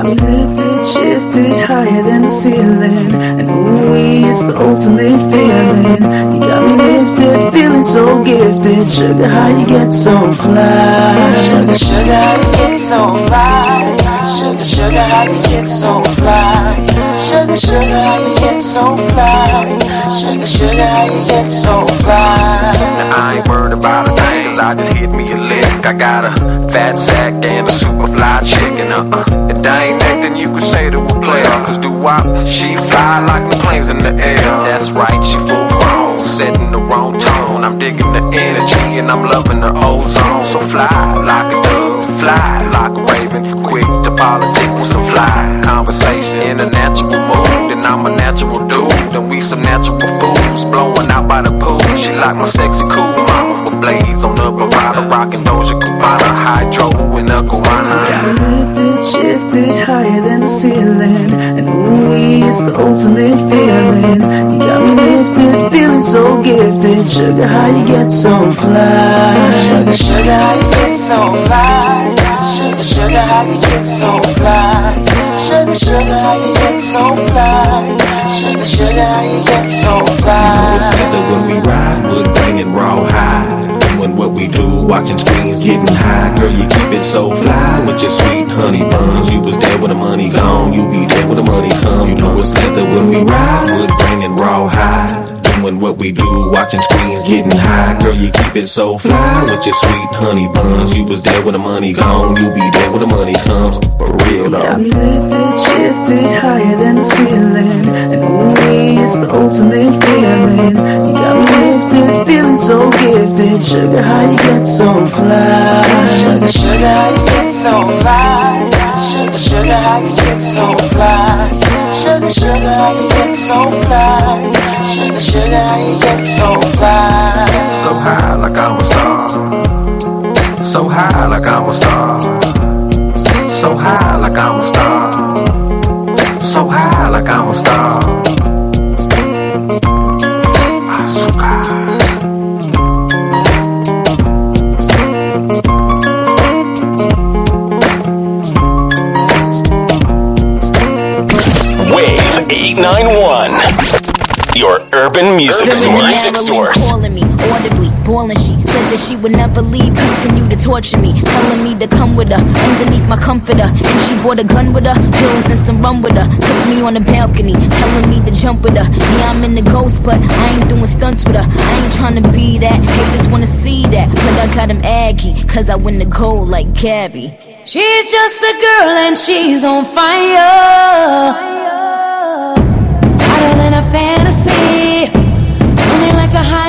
S19: Lifted, shifted higher than the ceiling. And ooh, it's the ultimate feeling. You got me lifted, feeling so gifted. Sugar, how you get so fly? Sugar, sugar, how you get so fly?
S9: Sugar, sugar, how you get so fly? Sugar, sugar, how you get so fly? Sugar, sugar, how you get so fly?
S16: Now I ain't worried about a thing, cause I just hit me a lick. I got a fat sack and a super fly chicken. Uh-uh. If that ain't nothing you could say to a player, cause do wop, she fly like the planes in the air. That's right, she full grown, setting the wrong tone. I'm digging the energy and I'm loving the ozone. So fly like a dove, fly like a raven. Quick to politics, some fly conversation in a natural mood. And I'm a natural dude, and we some natural fools. Blowing out by the pool, she like my sexy cool mama. With blades on the Barada, rocking Doja Cubana, hydro in the guana.
S9: Lifted, shifted higher than the ceiling. And ooh, it's the ultimate feeling. You got me lifted, feeling so gifted. Sugar, how you get so fly? Sugar, sugar, how you get so fly? Sugar, sugar, how you get so fly? Sugar, sugar, how you get so fly? Sugar, sugar, how you get so fly?
S16: It's better when we ride, wood grain and raw high. Doing what we do, watching screens, getting high. Girl, you keep it so fly with your sweet honey buns. You was there when the money gone, you be there when the money come. You know it's leather when we ride, wood grain and raw high. Doing what we do, watching screens, getting high. Girl, you keep it so fly with your sweet honey buns. You was there when the money gone, you be there when the money comes. For real though.
S9: Got me lifted, shifted higher than the ceiling. And ooh, it's the ultimate feeling. You got me lifted, feeling so gifted. Sugar, how you get so fly? Sugar, sugar, how you get so fly? Sugar, sugar, how you get so fly? Sugar, sugar, how you get so fly? Sugar, sugar, how you get so fly?
S16: So high like I'm a star. So high like I'm a star. So high like I'm a star. So high like I'm a star. Ah,
S20: Azúcar. 891. Your urban music source. source.
S24: calling me audibly, boiling. She said that she would never leave, continue to torture me, telling me to come with her underneath my comforter. And she brought a gun with her, pills and some rum with her. Took me on the balcony, telling me to jump with her. Yeah, I'm in the ghost, but I ain't doing stunts with her. I ain't trying to be that. Haters wanna see that, but I got him aggy, cause I win the gold like Gabby.
S9: She's just a girl and she's on fire. Hotter than a fantasy, running like a highway.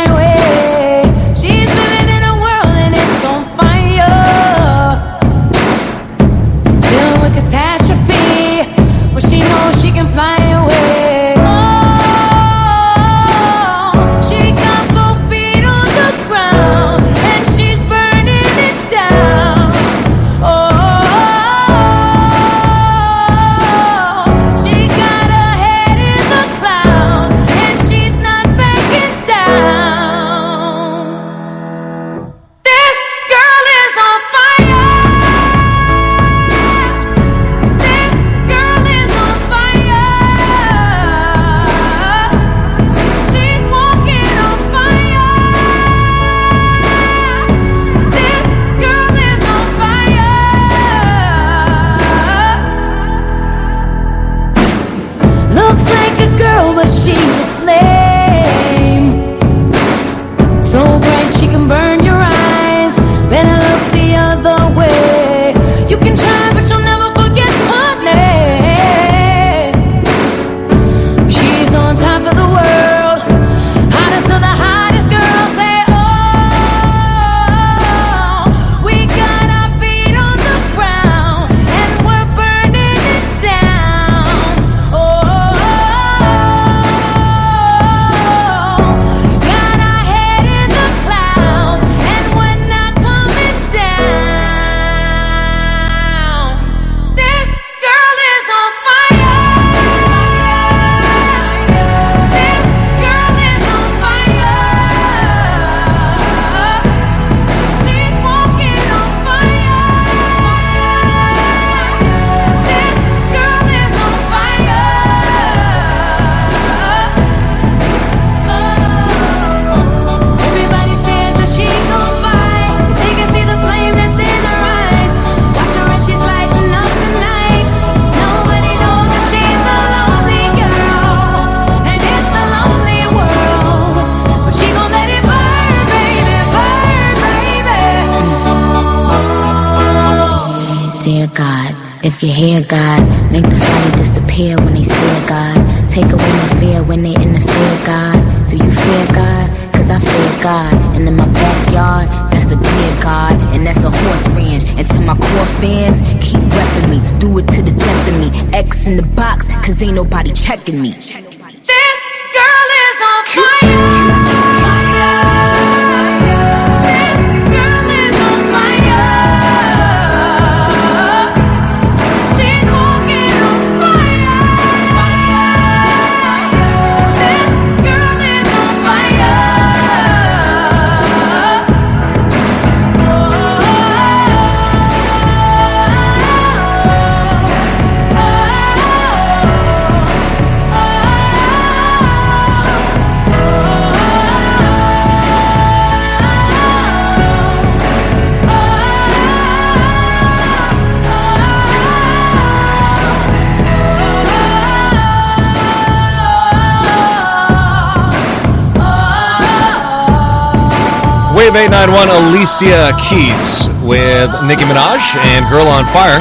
S6: Alicia Keys with Nicki Minaj and Girl on Fire.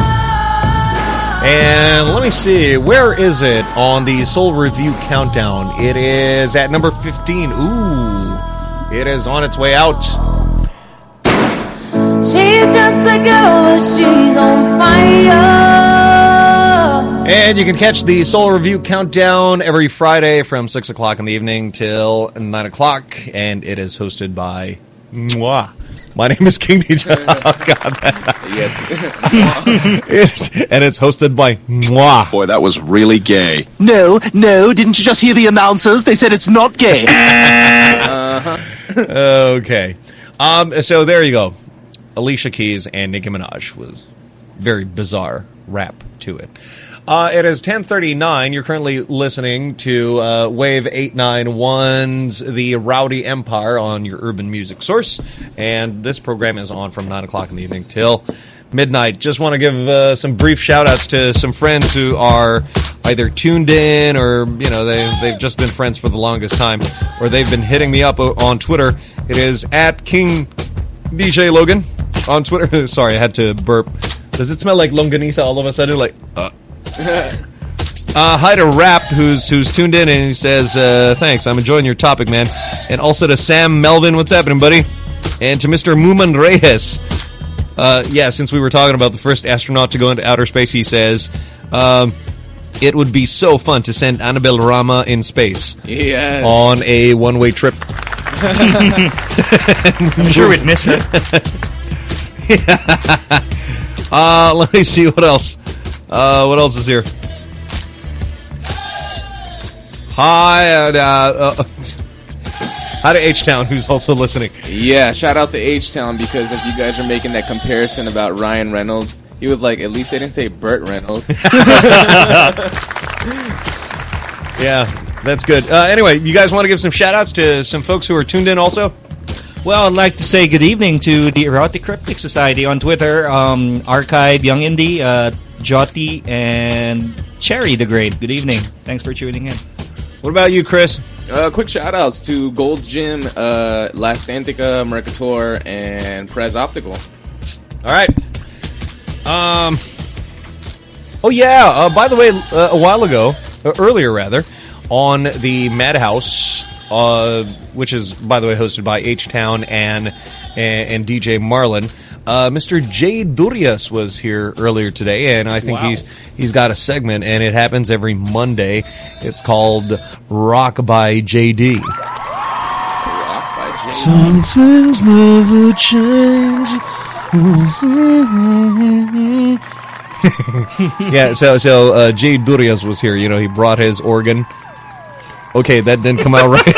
S6: And let me see, where is it on the Soul Review Countdown? It is at number 15. Ooh, it is on its way out.
S9: She's just a girl, but she's on fire.
S6: And you can catch the Soul Review Countdown every Friday from 6 o'clock in the evening till 9 o'clock. And it is hosted by Mwah. My name is King DJ. Oh, God. It's- and it's hosted by Mwah.
S25: Boy, that was really gay.
S26: No, no, didn't you just hear the announcers? They said it's not gay.
S6: okay. Um, so there you go. Alicia Keys and Nicki Minaj with very bizarre rap to it. Uh, it is 1039. You're currently listening to uh, Wave 891's The Rowdy Empire on your urban music source. And this program is on from 9 o'clock in the evening till midnight. Just want to give uh, some brief shout outs to some friends who are either tuned in or, you know, they, they've just been friends for the longest time or they've been hitting me up on Twitter. It is at King DJ Logan on Twitter. Sorry, I had to burp. Does it smell like longanisa all of a sudden? Like, uh. Uh, hi to Rap, who's who's tuned in, and he says, uh, "Thanks, I'm enjoying your topic, man." And also to Sam Melvin, what's happening, buddy? And to Mr. Muman Reyes, uh, yeah, since we were talking about the first astronaut to go into outer space, he says, um, "It would be so fun to send Annabelle Rama in space
S8: Yes.
S6: on a one-way trip."
S7: I'm sure we'd miss her.
S6: uh, let me see what else. Uh, what else is here? Hi, and, uh, uh, hi to H Town, who's also listening.
S8: Yeah, shout out to H Town because if you guys are making that comparison about Ryan Reynolds, he was like, at least they didn't say Burt Reynolds.
S6: Yeah, that's good. Uh, anyway, you guys want to give some shout outs to some folks who are tuned in also?
S7: Well, I'd like to say good evening to the Erotic Cryptic Society on Twitter, um, Archive, Young Indie, uh, Jotty, and Cherry the Great. Good evening. Thanks for tuning in.
S6: What about you, Chris?
S8: Uh, quick shout outs to Gold's Gym, uh, Last Antica, Mercator, and Prez Optical.
S6: All right. Um. Oh yeah. Uh, by the way, uh, a while ago, uh, earlier rather, on the Madhouse, uh, which is by the way hosted by H Town and, and and DJ Marlon. Uh, Mr. Jay Durias was here earlier today, and I think
S7: Wow.
S6: he's he's got a segment, and it happens every Monday. It's called Rock by JD. Rock by JD.
S11: Some things never change.
S6: yeah, so so uh, Jay Durias was here. You know, he brought his organ. Okay, that didn't come out right.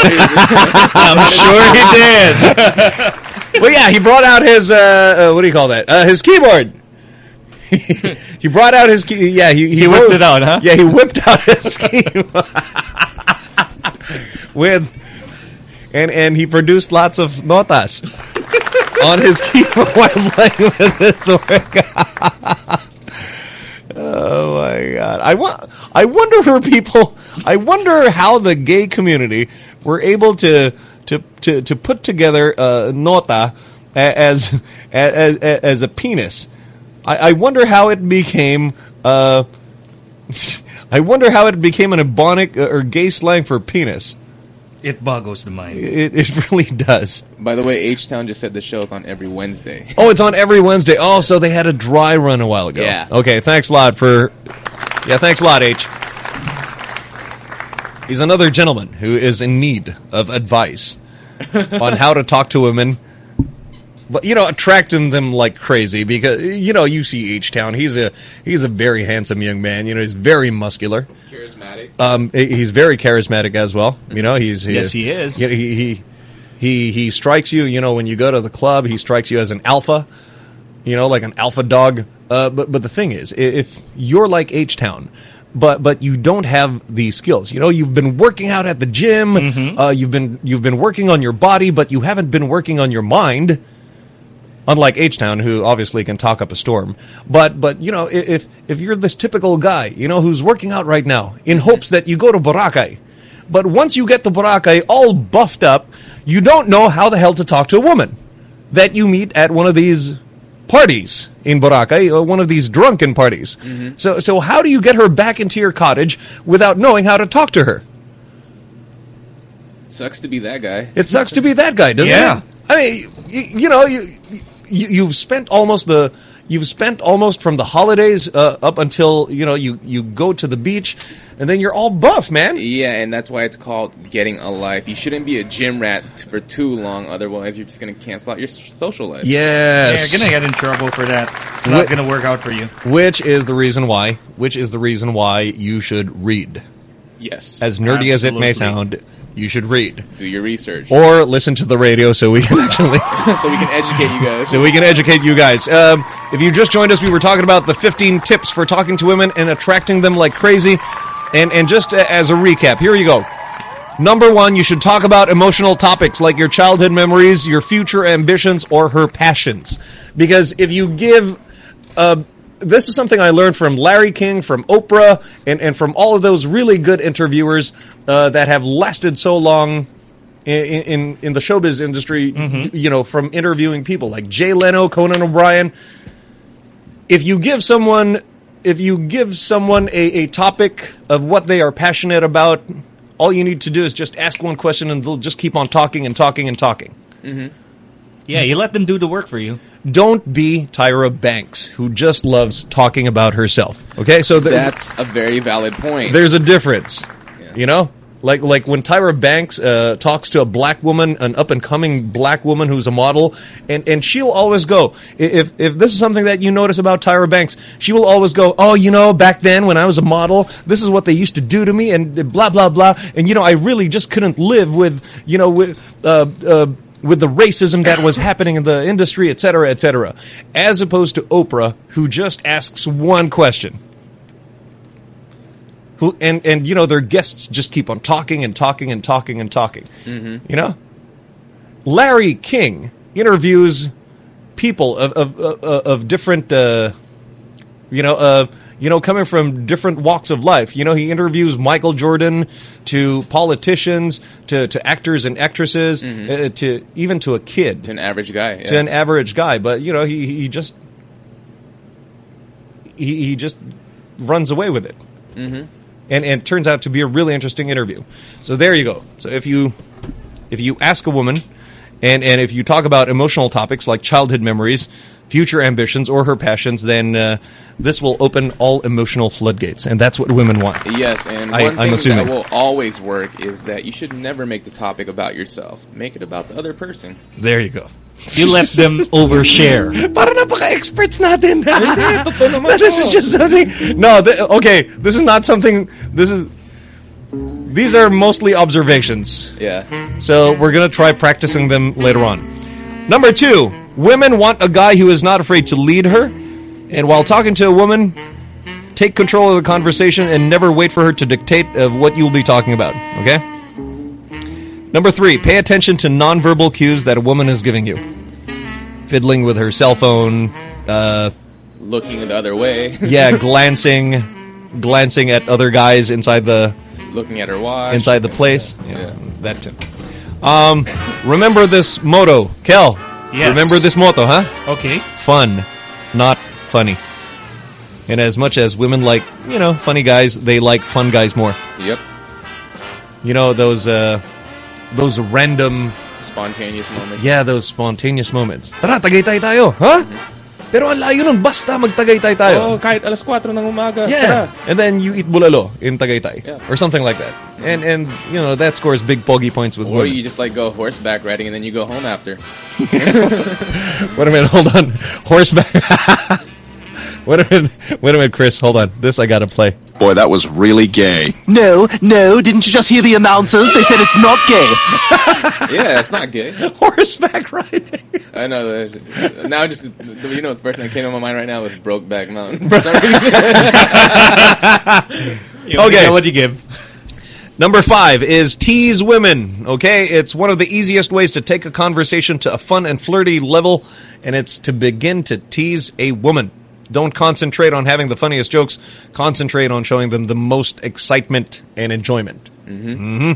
S7: I'm sure
S6: he did. well, yeah, he brought out his uh, uh, what do you call that? Uh, his keyboard. he brought out his key. Yeah, he
S7: He whipped
S6: wrote-
S7: it out, huh?
S6: Yeah, he whipped out his keyboard with, and and he produced lots of notas on his keyboard while playing with this organ. Oh my god! I wa- I wonder where people. I wonder how the gay community were able to to to, to put together a nota a- as as as a penis I, I wonder how it became. Uh, I wonder how it became an ebonic uh, or gay slang for penis.
S7: It boggles the mind.
S6: It, it really does.
S8: By the way, H Town just said the show's on every Wednesday.
S6: Oh, it's on every Wednesday. Oh, so they had a dry run a while ago.
S8: Yeah.
S6: Okay, thanks a lot for. Yeah, thanks a lot, H. He's another gentleman who is in need of advice on how to talk to women. But you know, attracting them like crazy because you know you see H Town. He's a he's a very handsome young man. You know, he's very muscular,
S8: charismatic.
S6: Um, he's very charismatic as well. You know, he's
S7: Yes, he is.
S6: He he he he strikes you. You know, when you go to the club, he strikes you as an alpha. You know, like an alpha dog. Uh, but but the thing is, if you're like H Town. But but you don't have these skills. You know, you've been working out at the gym. Uh, you've been you've been working on your body, but you haven't been working on your mind unlike H Town, who obviously can talk up a storm. But but you know, if if you're this typical guy, you know, who's working out right now in hopes that you go to Boracay, but once you get to Boracay all buffed up, you don't know how the hell to talk to a woman that you meet at one of these parties in Boracay, or one of these drunken parties. Mm-hmm. So so how do you get her back into your cottage without knowing how to talk to her?
S8: Sucks to be that guy.
S6: It sucks to be that guy, doesn't
S8: Yeah.
S6: it? I mean, you, you know, you, you you've spent almost the you've spent almost from the holidays uh, up until you know you you go to the beach, and then you're all buff, man.
S8: Yeah, and that's why it's called getting a life. You shouldn't be a gym rat for too long, otherwise you're just going to cancel out your social life.
S6: Yes.
S7: Yeah, you're gonna get in trouble for that. It's not
S6: Wh-
S7: gonna work out for you.
S6: Which is the reason why? Which is the reason why you should read.
S8: Yes.
S6: As nerdy as it may sound, you should read
S8: Do your research.
S6: or listen to the radio so we can actually.
S8: so we can educate you guys.
S6: so we can educate you guys. Um, if you just joined us, we were talking about the 15 tips for talking to women and attracting them like crazy. And and just as a recap, here you go. Number one, you should talk about emotional topics like your childhood memories, your future ambitions, or her passions. Because if you give, uh, this is something I learned from Larry King, from Oprah, and, and from all of those really good interviewers uh, that have lasted so long in, in in the showbiz industry, you know, from interviewing people like Jay Leno, Conan O'Brien. If you give someone, if you give someone a, a topic of what they are passionate about, all you need to do is just ask one question, and they'll just keep on talking and talking and talking.
S7: Mm-hmm. Yeah, you let them do the work for you.
S6: Don't be Tyra Banks, who just loves talking about herself. Okay, so the,
S8: That's a very valid point.
S6: there's a difference. You know, like like when Tyra Banks uh, talks to a black woman, an up and coming black woman who's a model, and and she'll always go if if this is something that you notice about Tyra Banks, she will always go, oh, you know, back then when I was a model, this is what they used to do to me, and blah blah blah, and you know, I really just couldn't live with you know with. Uh, uh, with the racism that was happening in the industry, et cetera, et cetera, as opposed to Oprah, who just asks one question who and and you know their guests just keep on talking and talking and talking and talking.
S8: Mm-hmm.
S6: You know, Larry King interviews people of of of, of different, uh, you know, uh, you know, coming from different walks of life. You know, he interviews Michael Jordan to politicians to to actors and actresses uh, to even to a kid
S8: to an average guy.
S6: to an average guy. But you know, he he just he he just runs away with it
S8: Mhm.
S6: and and it turns out to be a really interesting interview. So there you go. So if you if you ask a woman and and if you talk about emotional topics like childhood memories, future ambitions, or her passions, then uh, this will open all emotional floodgates, and that's what women want.
S8: Yes, and
S6: I-
S8: one
S6: I'm
S8: thing
S6: assuming.
S8: that will always work is that you should never make the topic about yourself. Make it about the other person.
S6: There you go.
S7: You let them overshare.
S6: Para napaka-experts natin. this is just something. No, th- okay. This is not something. This is. These are mostly observations.
S8: Yeah.
S6: So we're gonna try practicing them later on. Number two, women want a guy who is not afraid to lead her, and while talking to a woman, take control of the conversation and never wait for her to dictate of what you'll be talking about. Okay. Number three, pay attention to nonverbal cues that a woman is giving you. Fiddling with her cell phone, uh,
S8: Looking the other way.
S6: yeah, glancing, glancing at other guys inside the
S8: Looking at her watch.
S6: inside the place. Yeah, that too. Um, remember this motto, Kel.
S7: Yes.
S6: Remember this motto, huh?
S7: Okay.
S6: Fun, not funny. And as much as women like, you know, funny guys, they like fun guys more.
S8: Yep.
S6: You know, those, uh, those random,
S8: Spontaneous moments.
S6: yeah, those spontaneous moments. Tara, Tagaytay tayo, ha? Pero ang layo nun, basta magtagaytay tayo.
S27: Oh, kahit alas 4 ng umaga.
S6: Yeah.
S27: Tara.
S6: And then you eat bulalo in Tagaytay.
S8: Yeah.
S6: Or something like that. And, and you know, that scores big pogi points with
S8: Or
S6: women.
S8: you just like go horseback riding and then you go home after.
S6: Wait a minute, hold on. Horseback. wait a minute, wait a minute, Chris, hold on. This I gotta play.
S26: Boy, that was really gay. No, no, didn't you just hear the announcers? They said it's not gay.
S8: yeah, it's not gay.
S6: Horseback riding.
S8: I know. Now, just you know, the first thing that came to my mind right now was Brokeback Mountain. For some reason.
S6: Okay.
S7: What do you give?
S6: Number five is tease women. Okay, it's one of the easiest ways to take a conversation to a fun and flirty level, and it's to begin to tease a woman. Don't concentrate on having the funniest jokes. Concentrate on showing them the most excitement and enjoyment. hmm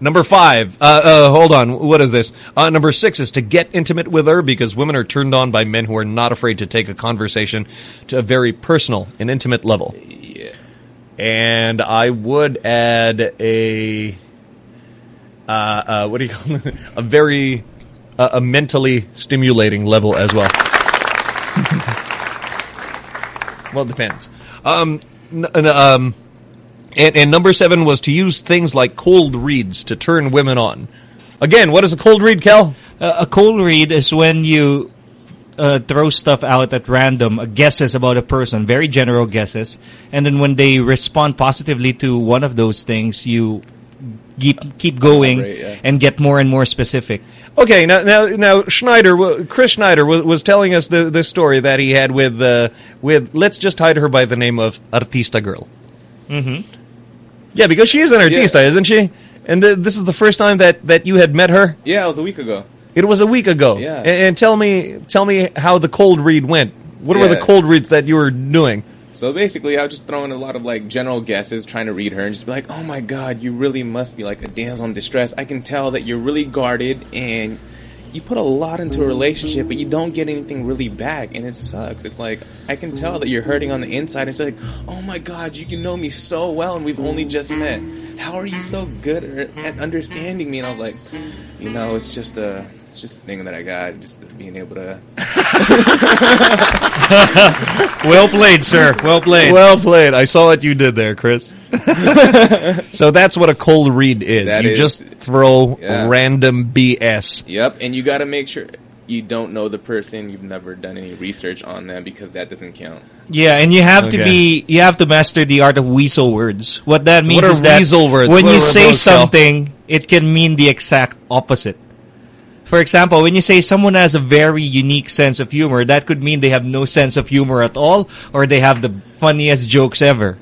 S6: Number five, uh, uh, hold on, what is this? Uh, number six is to get intimate with her because women are turned on by men who are not afraid to take a conversation to a very personal and intimate level.
S8: Yeah.
S6: And I would add a, uh, uh, what do you call it? A very, uh, a mentally stimulating level as well. well, it depends. Um, um, and, and number seven was to use things like cold reads to turn women on. Again, what is a cold read, Kel?
S7: Uh, a cold read is when you uh, throw stuff out at random, uh, guesses about a person, very general guesses, and then when they respond positively to one of those things, you keep keep going
S6: yeah.
S7: and get more and more specific.
S6: Okay, now now now Schneider, Chris Schneider was, was telling us the the story that he had with uh, with let's just hide her by the name of Artista Girl.
S7: Mm-hmm.
S6: Yeah, because she is an artista, isn't she? And th- this is the first time that, that you had met her.
S8: Yeah, it was a week ago.
S6: It was a week ago.
S8: Yeah.
S6: And, and tell me tell me how the cold read went. What were the cold reads that you were doing?
S8: So basically, I was just throwing a lot of like general guesses, trying to read her, and just be like, "Oh my God, you really must be like a damsel in distress. I can tell that you're really guarded and you put a lot into a relationship, but you don't get anything really back, and it sucks. It's like I can tell that you're hurting on the inside. It's like, oh my God, you can know me so well, and we've only just met. How are you so good at understanding me? And I was like, you know, it's just a. It's just a thing that I got, just being able to
S7: well played, sir. Well played.
S6: Well played. I saw what you did there, Chris. so that's what a cold read is.
S8: That
S6: you
S8: is-
S6: just throw
S8: Yeah.
S6: random BS.
S8: Yep, and you got to make sure you don't know the person. You've never done any research on them because that doesn't count.
S7: Yeah, and you have to be you have to master the art of weasel words. What that means
S6: What are
S7: is that
S6: words?
S7: when
S6: What
S7: you say
S6: those, Cal?
S7: something, it can mean the exact opposite. For example, when you say someone has a very unique sense of humor, that could mean they have no sense of humor at all, or they have the funniest jokes ever.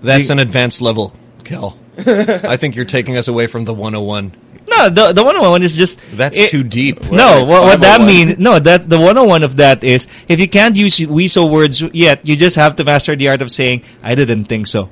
S6: That's an advanced level, Kel. I think you're taking us away from the 101.
S7: No, the the one on one is just
S6: That's
S7: it-
S6: too deep.
S7: No, what, what that
S6: oh
S7: means, no, that the one on one of that is if you can't use weasel words yet, you just have to master the art of saying, "I didn't think so."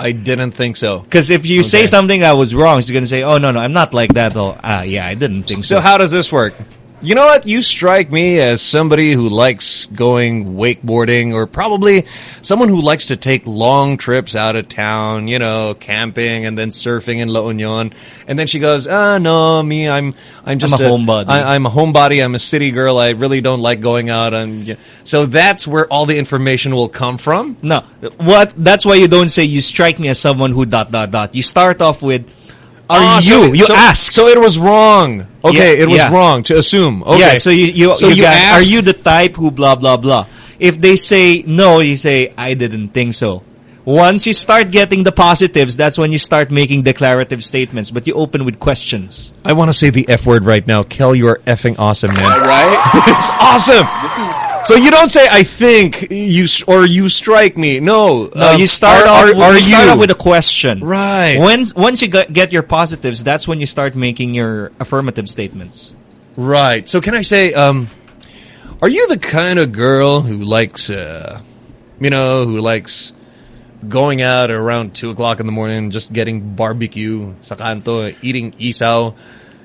S6: I didn't think so.
S7: Because if you say something that was wrong, you're gonna say, "Oh no, no, I'm not like that." Oh, ah, yeah, I didn't think so.
S6: So how does this work? You know what? You strike me as somebody who likes going wakeboarding or probably someone who likes to take long trips out of town, you know, camping and then surfing in La Union. And then she goes, ah, no, me, I'm, I'm just
S7: a homebody."
S6: I, I'm a homebody. I'm a city girl. I really don't like going out. And so that's where all the information will come from.
S7: No, what? That's why you don't say you strike me as someone who dot dot dot. You start off with, "Are
S6: Ah,
S7: you?"
S6: so-
S7: you
S6: so-
S7: ask.
S6: So it was wrong. Okay,
S7: Yeah,
S6: it was
S7: yeah.
S6: wrong to assume. Okay.
S7: Yeah, so you you,
S6: so
S7: you,
S6: you
S7: got, are you the type who blah blah blah? If they say no, you say I didn't think so. Once you start getting the positives, that's when you start making declarative statements. But you open with questions.
S6: I want to say the F word right now. Kel, you are effing awesome, man.
S8: Right?
S6: it's awesome. So you don't say I think you or you strike me. No,
S7: No,
S6: um,
S7: you start
S6: are,
S7: off.
S6: Are,
S7: with-
S6: are
S7: you start
S6: you?
S7: off with a question.
S6: Right.
S7: When once you get, your positives, that's when you start making your affirmative statements.
S6: Right. So can I say, um, are you the kind of girl who likes, uh, you know, who likes going out around two o'clock in the morning, just getting barbecue sa kanto, eating isaw,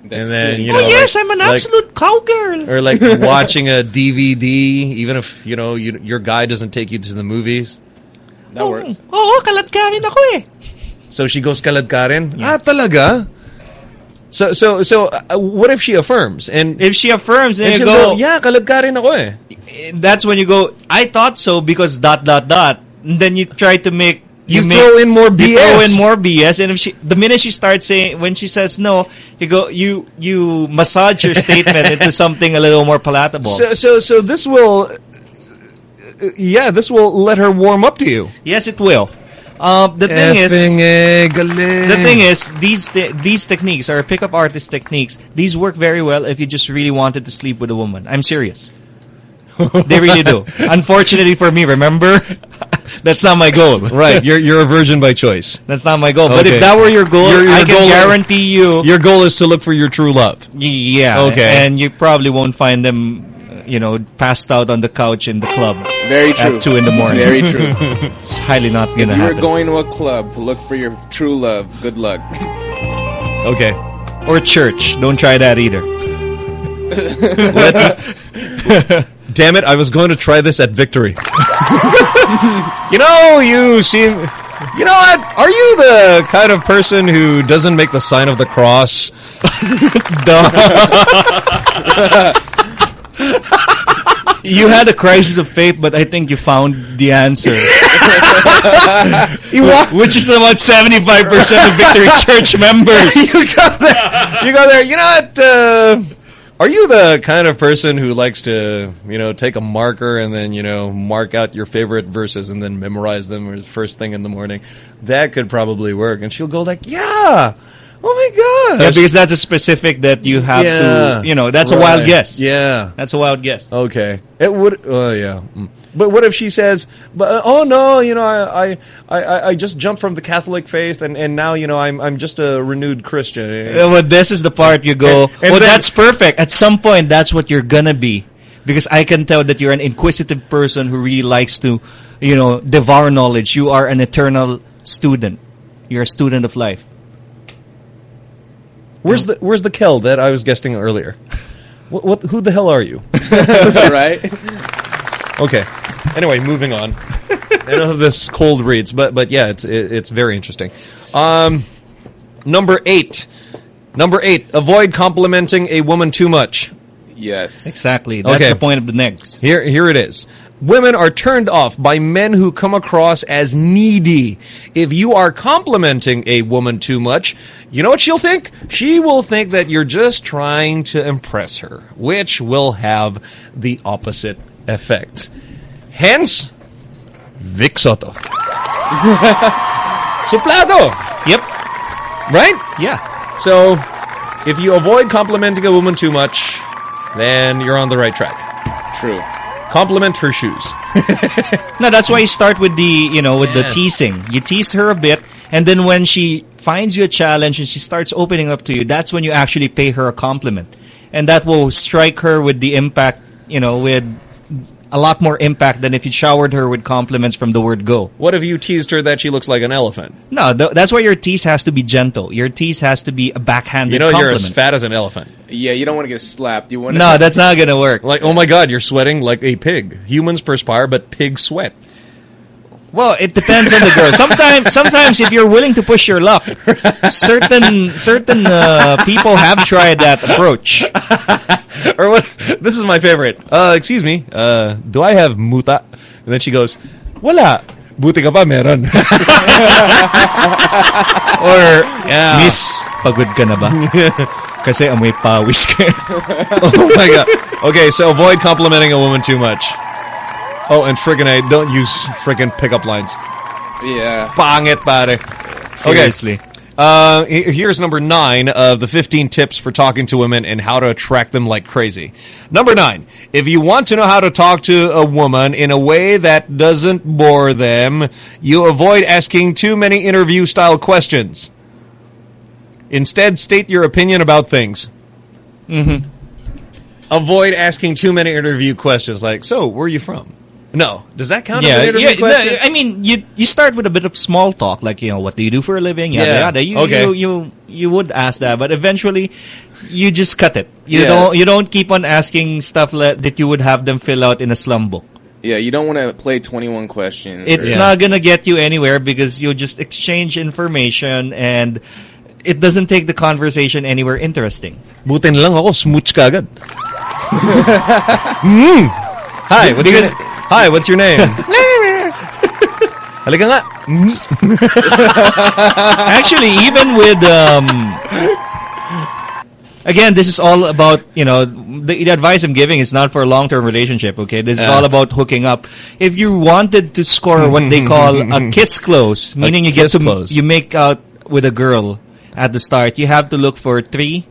S8: That's
S6: and then
S8: true.
S6: you
S7: oh
S6: know,
S7: yes,
S6: like-
S7: I'm an
S6: like-
S7: absolute cowgirl.
S6: or like watching a DVD, even if you know you, your guy doesn't take you to the movies.
S8: That works.
S7: Oo, kaladkarin ako eh.
S6: So she goes kaladkarin. Ah, talaga? So so so uh, what if she affirms and
S7: if she affirms
S6: and
S7: and you
S6: she'll
S7: go,
S6: yeah kaladkarin ako eh.
S7: that's when you go, I thought so because dot dot dot. And then you try to make
S6: You
S7: make-
S6: throw in more
S7: You throw
S6: BS.
S7: in more BS, and if she, the minute she starts saying, when she says no, you go, you you massage your statement into something a little more palatable.
S6: So so so this will uh, yeah this will let her warm up to you.
S7: yes, it will. Um, the thing is,
S6: Effing galing.
S7: the thing is, these te- these techniques are pickup artist techniques. These work very well if you just really wanted to sleep with a woman. I'm serious. they really do. Unfortunately for me, remember, that's not my goal.
S6: right, you're you're a virgin by choice.
S7: That's not my goal. But if that were your goal,
S6: Your- your
S7: I can
S6: goal-
S7: guarantee you.
S6: Your goal is to look for your true love.
S7: Yeah.
S6: Okay.
S7: And you probably won't find them, uh, you know, passed out on the couch in the club.
S8: Very true.
S7: At two in the morning.
S8: Very true.
S7: it's highly not gonna happen.
S8: you're going to a club to look for your true love, good luck.
S6: Okay.
S7: or church. Don't try that either.
S6: Damn it, I was going to try this at Victory. you know, you seem... You know what? Are you the kind of person who doesn't make the sign of the cross?
S7: You had a crisis of faith, but I think you found the answer. Which is about 75% of Victory Church members.
S6: you go there. You go there. You know what? Uh, are you the kind of person who likes to, you know, take a marker and then, you know, mark out your favorite verses and then memorize them first thing in the morning? That could probably work. And she'll go like, yeah. Oh my god!
S7: Yeah, because that's a specific that you have
S6: Yeah.
S7: to, you know, that's a wild guess.
S6: Yeah.
S7: That's a wild guess.
S6: Okay. It would. Oh yeah. Mm. But what if she says, "But uh, oh no, you know, I, I, I, I just jumped from the Catholic faith, and, and now you know I'm I'm just a renewed Christian."
S7: Uh, well, this is the part you go,
S6: And- and
S7: well,
S6: then-
S7: that's perfect. At some point, that's what you're gonna be. Because I can tell that you're an inquisitive person who really likes to, you know, devour knowledge. You are an eternal student. You're a student of life.
S6: Where's the Where's the Kel that I was guessing earlier? What, what Who the hell are you?
S8: right?
S6: Okay. Anyway, moving on. I know this cold reads, but but yeah, it's it, it's very interesting. Um, number eight. Number eight. Avoid complimenting a woman too much.
S8: Yes.
S7: Exactly. That's
S6: Okay.
S7: the point of the next.
S6: Here, here it is. Women are turned off by men who come across as needy. If you are complimenting a woman too much, you know what she'll think? She will think that you're just trying to impress her, which will have the opposite effect. Hence, Vic Sotto. Suplado.
S7: Yep.
S6: Right?
S7: Yeah.
S6: So, if you avoid complimenting a woman too much, then you're on the right track.
S8: True.
S6: Compliment her shoes.
S7: No, that's why you start with the, you know, with
S6: Yeah.
S7: the teasing. You tease her a bit, and then when she finds you a challenge and she starts opening up to you, that's when you actually pay her a compliment. And that will strike her with the impact, you know, with a lot more impact than if you showered her with compliments from the word go.
S6: What if you teased her that she looks like an elephant?
S7: No, th- that's why your tease has to be gentle. Your tease has to be a backhanded
S6: You know you're as fat as an elephant.
S8: Yeah, you don't want to get slapped. You want
S7: no, that's not gonna work.
S6: Like, oh my god, you're sweating like a pig. Humans perspire, but pigs sweat.
S7: Well, it depends on the girl. Sometimes, sometimes if you're willing to push your luck, certain certain uh, people have tried that approach.
S6: or what? This is my favorite. Uh, excuse me. Uh, do I have muta? And then she goes, "Wala." Buti ka pa meron.
S7: Or, Miss, pagod ka na ba? Kasi amoy pawis ka.
S6: oh my god. Okay, so avoid complimenting a woman too much. Oh, and friggin' A, don't use friggin' pickup lines.
S8: Yeah.
S6: Pangit, pare.
S7: Seriously.
S6: Okay. Uh, here's number nine of the 15 tips for talking to women and how to attract them like crazy. Number nine, if you want to know how to talk to a woman in a way that doesn't bore them, you avoid asking too many interview style questions. Instead, state your opinion about things.
S7: Mm-hmm.
S6: Avoid asking too many interview questions like, so, where are you from? No. Does that count as
S7: Yeah,
S6: an interview
S7: yeah.
S6: question?
S7: no, I mean, you you start with a bit of small talk, like you know, what do you do for a living? Yada
S6: Yeah,
S7: yada. You,
S6: okay.
S7: you you you would ask that, but eventually, you just cut it. You
S8: Yeah.
S7: don't you don't keep on asking stuff like, that you would have them fill out in a slum book.
S8: Yeah, you don't want to play 21 questions.
S7: It's
S8: or-
S7: not gonna get you anywhere because you'll just exchange information and it doesn't take the conversation anywhere interesting.
S6: Buti na lang ako, smooch ka agad. mm. Hi, what's your,
S7: Because-
S6: na- Hi, what's your name? Halika nga.
S7: Actually, even with um, again, this is all about you know the, the advice I'm giving is not for a long term relationship. Okay, this is
S6: Yeah.
S7: all about hooking up. If you wanted to score what they call a kiss close, meaning you get to
S6: close.
S7: you make out with a girl at the start, you have to look for three.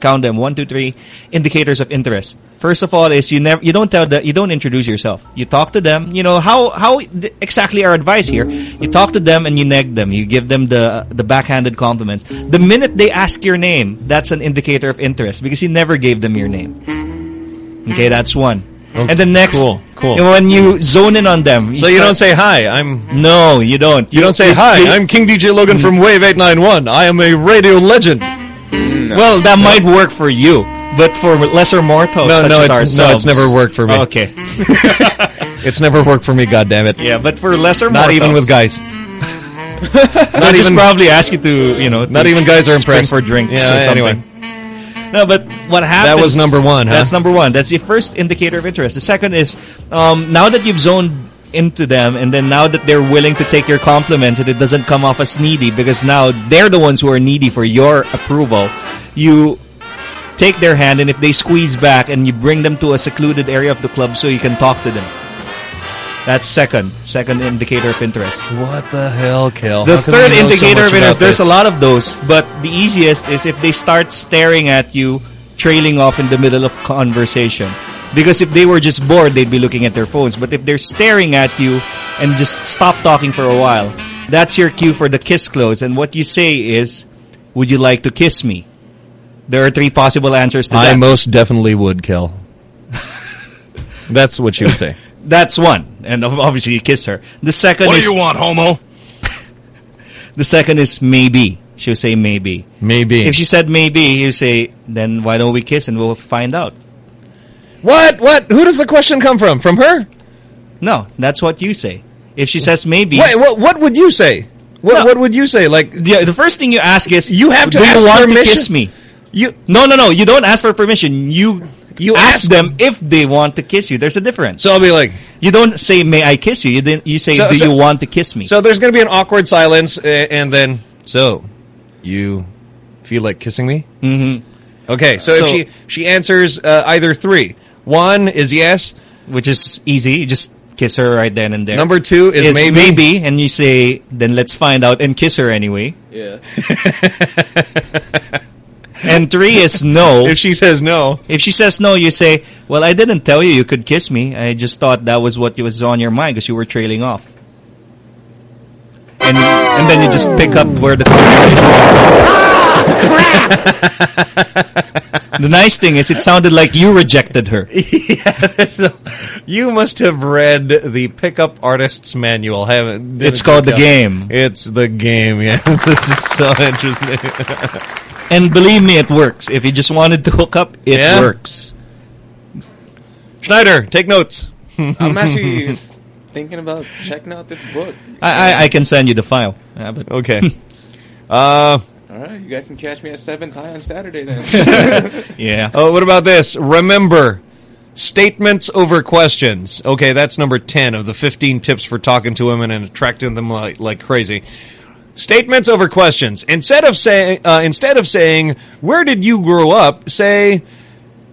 S7: Count them one, two, three indicators of interest. First of all, is you never you don't tell the you don't introduce yourself. You talk to them. You know how how th- exactly our advice here. You talk to them and you neg them. You give them the the backhanded compliments. The minute they ask your name, that's an indicator of interest because you never gave them your name. Okay, that's one. Oh, and the next,
S6: cool, cool.
S7: you know, when you zone in on them,
S6: So you don't say hi. I'm.
S7: no, you don't.
S6: You don't say hi. I'm King DJ Logan from Wave 891. I am a radio legend. Mm.
S7: Well, that might work for you, but for lesser mortals
S6: No,
S7: such
S6: no,
S7: as
S6: it's, no, it's never worked for me.
S7: Okay.
S6: it's never worked for me. God damn it.
S7: Yeah, but for lesser
S6: Not
S7: mortals,
S6: even with guys.
S7: not
S6: even-
S7: probably ask you to, you know,
S6: Not even guys are impressed.
S7: for drinks
S6: Yeah,
S7: or something.
S6: anyway.
S7: No, but what happens?
S6: That was number one, huh?
S7: That's number one. That's the first indicator of interest. The second is um, now that you've zoned into them, and then now that they're willing to take your compliments, and it doesn't come off as needy because now they're the ones who are needy for your approval. You take their hand, and if they squeeze back, and you bring them to a secluded area of the club so you can talk to them. That's second, second indicator of interest.
S6: What the hell, Kel?
S7: The third
S6: know so
S7: indicator of interest, there's
S6: this?
S7: a lot of those, but the easiest is if they start staring at you, trailing off in the middle of conversation. Because if they were just bored, they'd be looking at their phones. But if they're staring at you and just stop talking for a while, that's your cue for the kiss close. And what you say is, would you like to kiss me? There are three possible answers to
S6: I
S7: that.
S6: most definitely would, Kel. That's what she would say.
S7: That's one. And obviously you kiss her. The second
S28: What do
S7: is...
S28: you want, homo?
S7: The second is maybe. She would say maybe.
S6: Maybe.
S7: If she said maybe, you say, then why don't we kiss and we'll find out.
S6: What? What? Who does the question come from? From her?
S7: No, that's what you say. If she says maybe...
S6: Wait, what, what would you say? What, what would you say? Like,
S7: the, the first thing you ask is,
S6: You have to
S7: do
S6: ask
S7: you want
S6: permission?
S7: to kiss me?
S6: You
S7: No, no, no. You don't ask for permission. You you ask,
S6: ask
S7: them if they want to kiss you. There's a difference.
S6: So I'll be like,
S7: you don't say, "May I kiss you?" You didn't. You say,
S6: So-
S7: "Do
S6: so-
S7: you want to kiss me?"
S6: so there's going to be an awkward silence, uh, and then, so, you feel like kissing me?
S7: Mm-hmm.
S6: Okay, so,
S7: So-
S6: if she she answers uh, either three, one is yes,
S7: which is easy. You just kiss her right then and there.
S6: Number two is maybe.
S7: and you say, "Then let's find out and kiss her anyway."
S8: Yeah.
S7: And three is no.
S6: If she says no.
S7: If she says no, you say, well, I didn't tell you you could kiss me. I just thought that was what was on your mind because you were trailing off. And and then you just pick up where the conversation ah, The nice thing is it sounded like you rejected her.
S6: yeah, so you must have read the pickup artist's manual, haven't?
S7: It's called The
S6: Kel?
S7: Game.
S6: It's the game. Yeah, this is so interesting.
S7: And believe me, it works. If you just wanted to hook up, it
S6: Yeah?
S7: works.
S6: Schneider, take notes.
S8: I'm actually thinking about checking out this book.
S7: I, I, I can send you the file. Yeah, but
S6: Okay. Uh,
S8: All right, you guys can catch me at Seventh High on Saturday then.
S7: yeah.
S6: Oh, what about this? Remember, statements over questions. Okay, that's number 10 of the 15 tips for talking to women and attracting them like, like crazy. Statements over questions. Instead of saying, uh, instead of saying, where did you grow up? Say,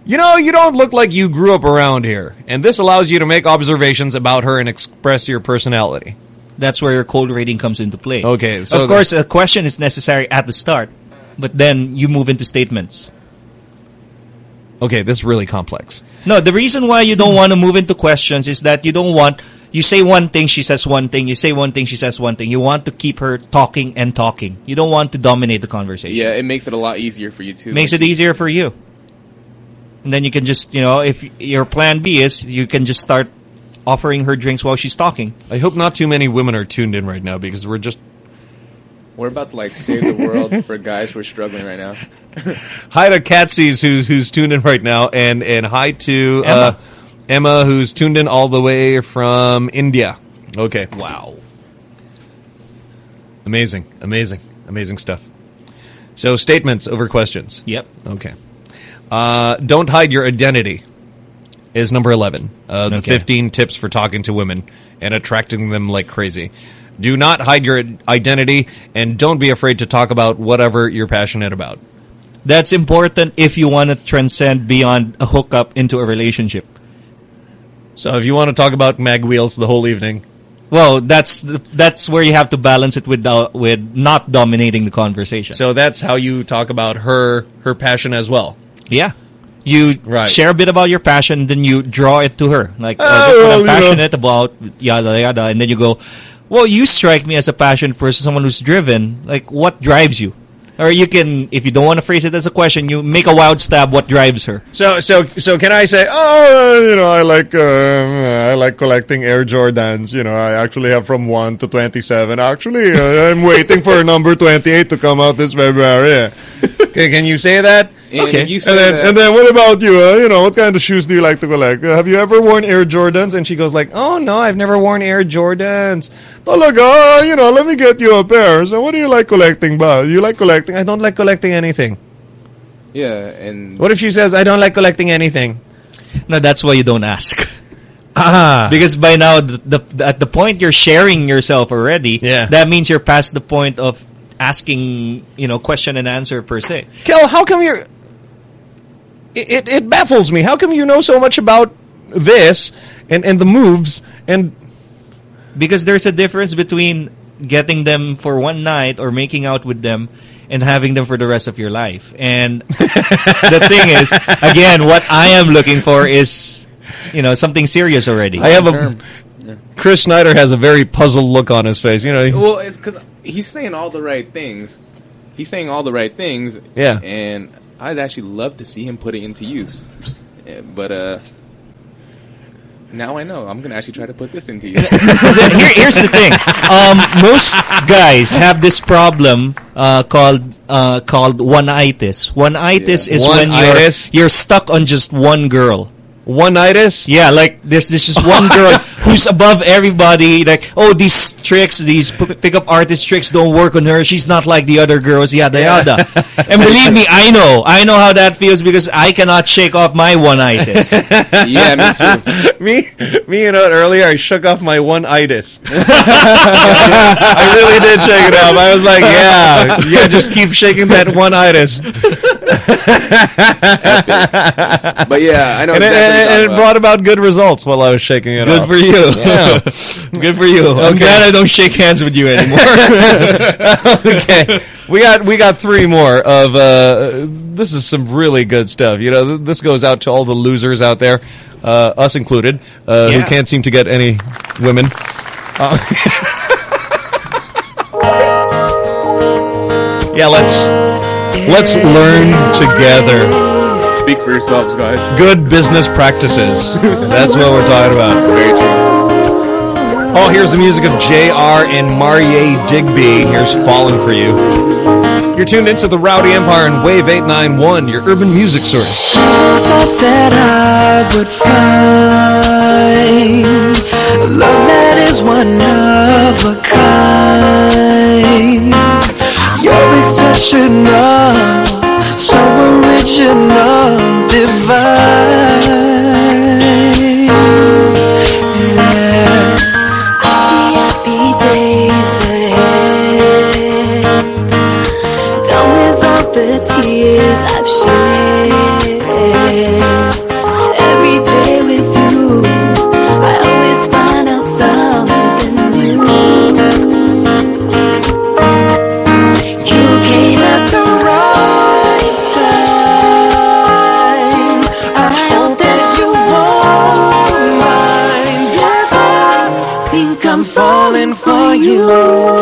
S6: you know, you don't look like you grew up around here. And this allows you to make observations about her and express your personality.
S7: That's where your cold reading comes into play.
S6: Okay, so
S7: of course, a question is necessary at the start, but then you move into statements.
S6: Okay, this is really complex.
S7: No, the reason why you don't want to move into questions is that you don't want you say one thing, she says one thing. You say one thing, she says one thing. You want to keep her talking and talking. You don't want to dominate the conversation.
S8: yeah, it makes it a lot easier for you too.
S7: Makes it easier for you. And then you can just, you know, if your plan B is you can just start offering her drinks while she's talking.
S6: I hope not too many women are tuned in right now because we're just
S8: We're about to like save the world for guys who are struggling right now.
S6: Hi to Catsies who's who's tuned in right now, and and hi to Emma. Uh, Emma who's tuned in all the way from India. Okay, wow, amazing, amazing, amazing stuff. So statements over questions.
S7: Yep.
S6: Okay. Uh, don't hide your identity is number eleven. Uh, the
S7: Okay.
S6: fifteen tips for talking to women and attracting them like crazy. Do not hide your identity and don't be afraid to talk about whatever you're passionate about.
S7: That's important if you want to transcend beyond a hookup into a relationship.
S6: So if you want to talk about mag wheels the whole evening,
S7: well, that's the, that's where you have to balance it with uh, with not dominating the conversation.
S6: So that's how you talk about her her passion as well.
S7: Yeah. You share a bit about your passion, then you draw it to her. Like, oh, that's what
S6: well,
S7: I'm
S6: you know.
S7: passionate about, yada, yada. And then you go, well, you strike me as a passionate person, someone who's driven. Like, what drives you? Or you can, if you don't want to phrase it as a question, you make a wild stab what drives her.
S6: So so so can I say, oh, you know, I like uh, I like collecting Air Jordans. You know, I actually have from one to twenty seven. Actually, uh, I'm waiting for number twenty eight to come out this February. Okay, can you say that?
S8: And Okay. you say
S6: and then
S8: that-
S6: and then what about you? Uh, you know, what kind of shoes do you like to collect? Uh, have you ever worn Air Jordans? And she goes like, oh no, I've never worn Air Jordans. look, Talaga, you know, let me get you a pair. So what do you like collecting, ba? You like collecting? I don't like collecting anything.
S8: Yeah, and
S6: What if she says, I don't like collecting anything?
S7: No, that's why you don't ask.
S6: Ah.
S7: Because by now, the, the at the point you're sharing yourself already,
S6: Yeah.
S7: that means you're past the point of asking, you know, question and answer per se.
S6: Kel, how come you're... It, it, it baffles me. How come you know so much about this and, and the moves and...
S7: Because there's a difference between getting them for one night or making out with them and having them for the rest of your life. And the thing is, again, what I am looking for is, you know, something serious already.
S6: I have a... Chris Snyder has a very puzzled look on his face. You know,
S8: Well, it's because he's saying all the right things. He's saying all the right things.
S6: Yeah.
S8: And I'd actually love to see him put it into use. But uh, now I know. I'm gonna actually try to put this into use.
S7: Here, here's the thing. Um, most guys have this problem uh, called uh, called one-itis. One-itis
S6: Yeah.
S7: is when you're, you're stuck on just one girl.
S6: One-itis?
S7: Yeah, like there's there's just one girl who's above everybody. Like, oh, these tricks, these p- pickup artist tricks don't work on her. She's not like the other girls. Yada yada. and believe me, I know, I know how that feels because I cannot shake off my one-itis.
S8: yeah, me too.
S6: me, me, you know, earlier I shook off my one itis. I really did shake it off. I was like, yeah, yeah, just keep shaking that one itis.
S8: But yeah, I know
S6: And, it,
S8: exactly what you're
S6: and it
S8: about.
S6: brought about good results while I was shaking it
S7: Good
S6: off.
S7: for you.
S6: Yeah.
S7: Good for you. I'm glad I don't shake hands with you anymore.
S6: okay, we got we got three more of uh, this is some really good stuff. You know, th- this goes out to all the losers out there, uh, us included, uh, who can't seem to get any women. Uh, yeah, let's let's learn together.
S8: Speak for yourselves, guys.
S6: Good business practices. That's what we're talking about.
S8: Very true.
S6: Oh, here's the music of J.R. and Marie Digby. Here's Falling for You. You're tuned into the Rowdy Empire and Wave 891, your urban music source.
S9: thought that I would find love that is one of a kind. You're exceptional, so original, divine.
S24: You.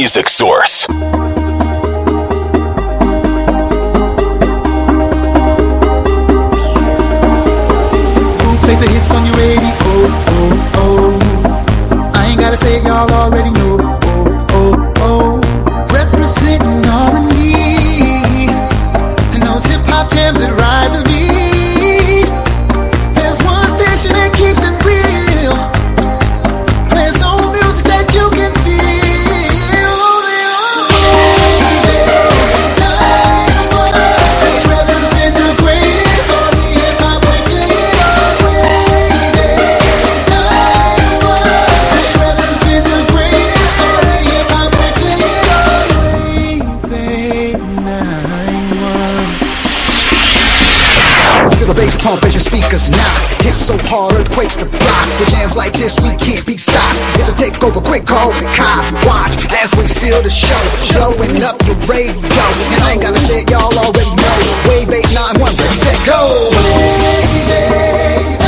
S2: music source.
S19: this, we can't be stopped. It's a takeover, quick call cops. Watch, as we steal the show. Showing up your radio. And I ain't gotta say it, y'all already know. Wave 891, ready, set, go.
S28: Baby.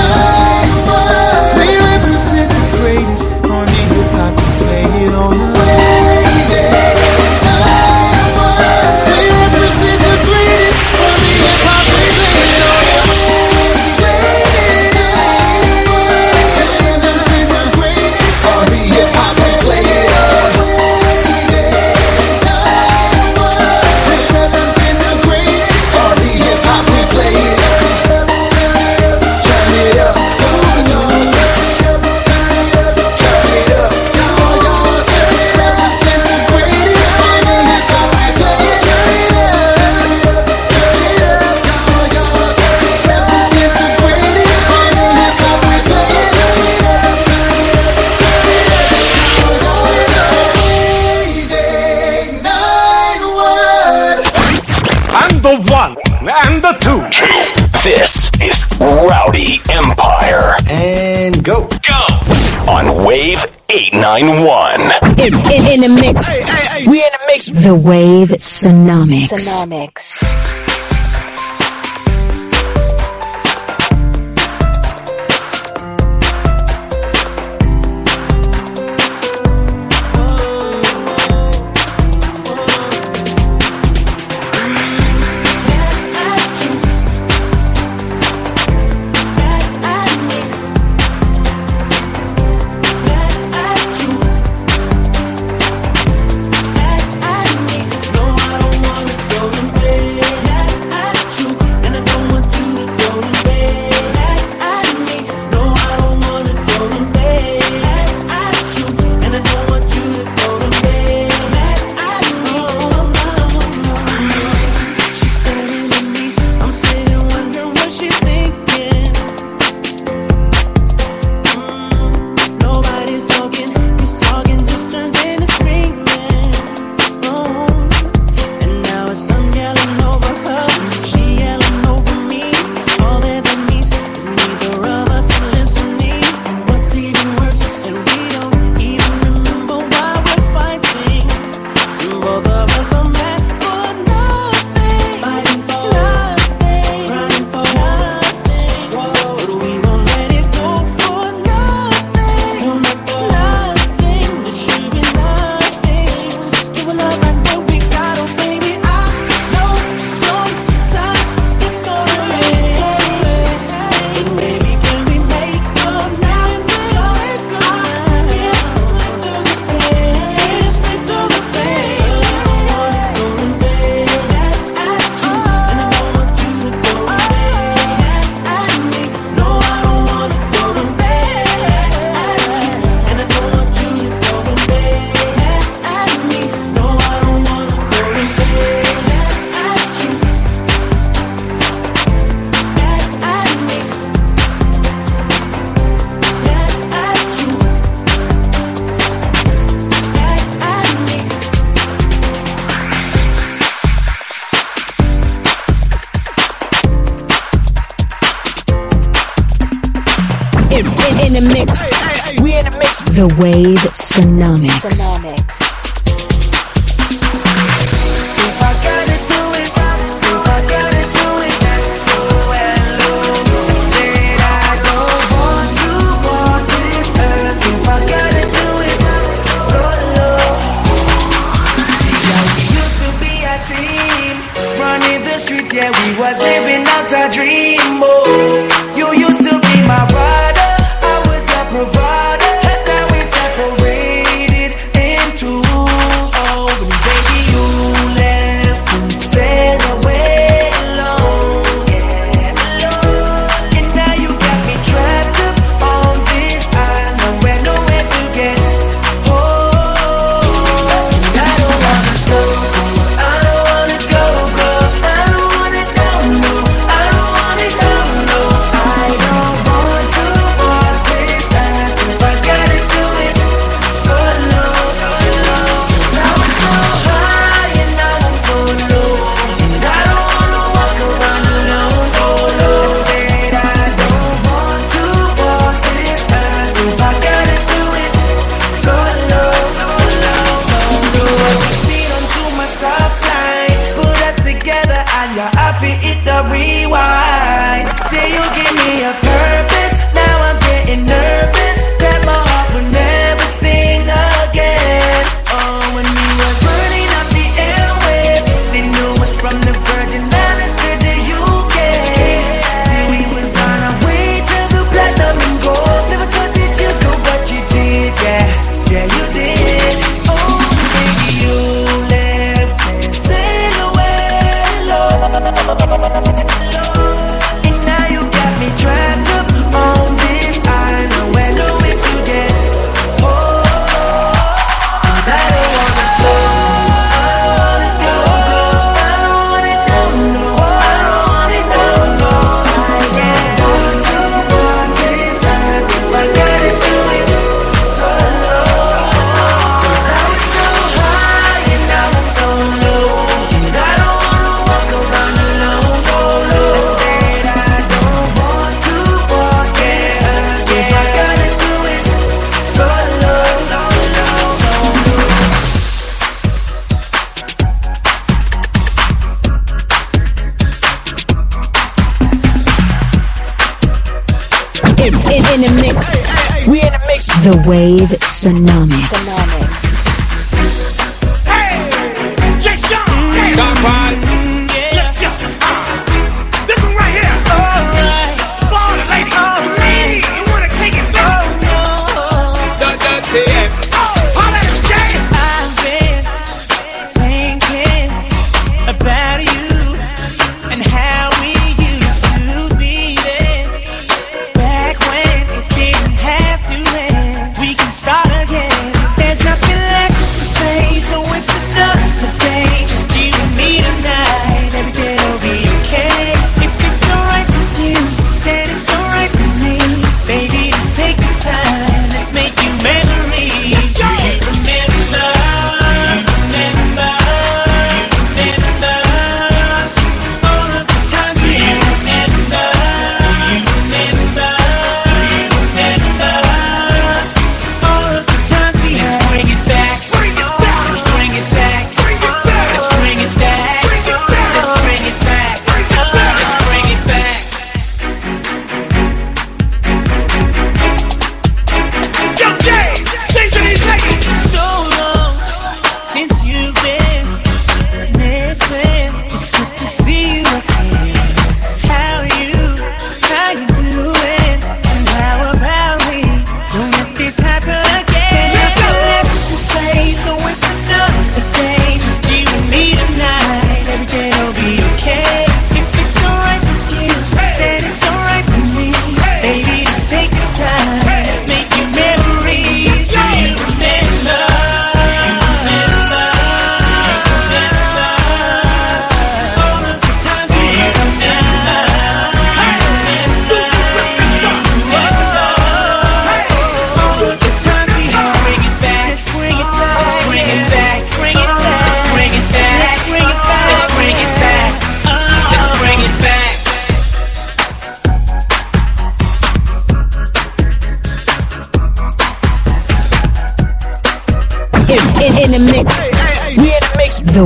S28: Hey, hey, hey. We
S25: in the mix. The
S15: wave
S28: tsunamics. Tsunamics.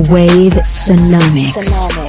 S28: The
S15: Wave Sonomics.
S9: I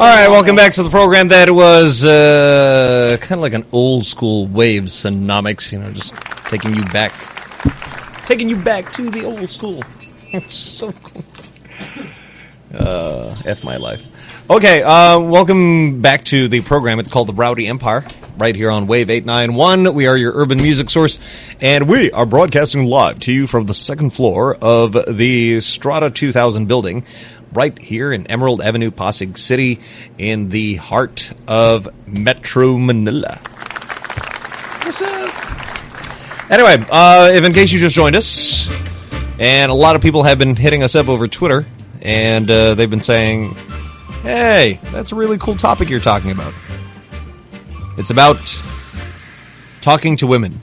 S6: All right, welcome back to the program. That was uh, kind of like an old school wave sonomics, you know, just taking you back, taking you back to the old school. so cool. Uh, F my life. Okay, uh, welcome back to the program. It's called the Rowdy Empire, right here on Wave 891. We are your urban music source, and we are broadcasting live to you from the second floor of the Strata 2000 building, right here in Emerald Avenue, Pasig City, in the heart of Metro Manila. What's up? Anyway, uh, if in case you just joined us, and a lot of people have been hitting us up over Twitter, and uh, they've been saying, "Hey, that's a really cool topic you're talking about." It's about talking to women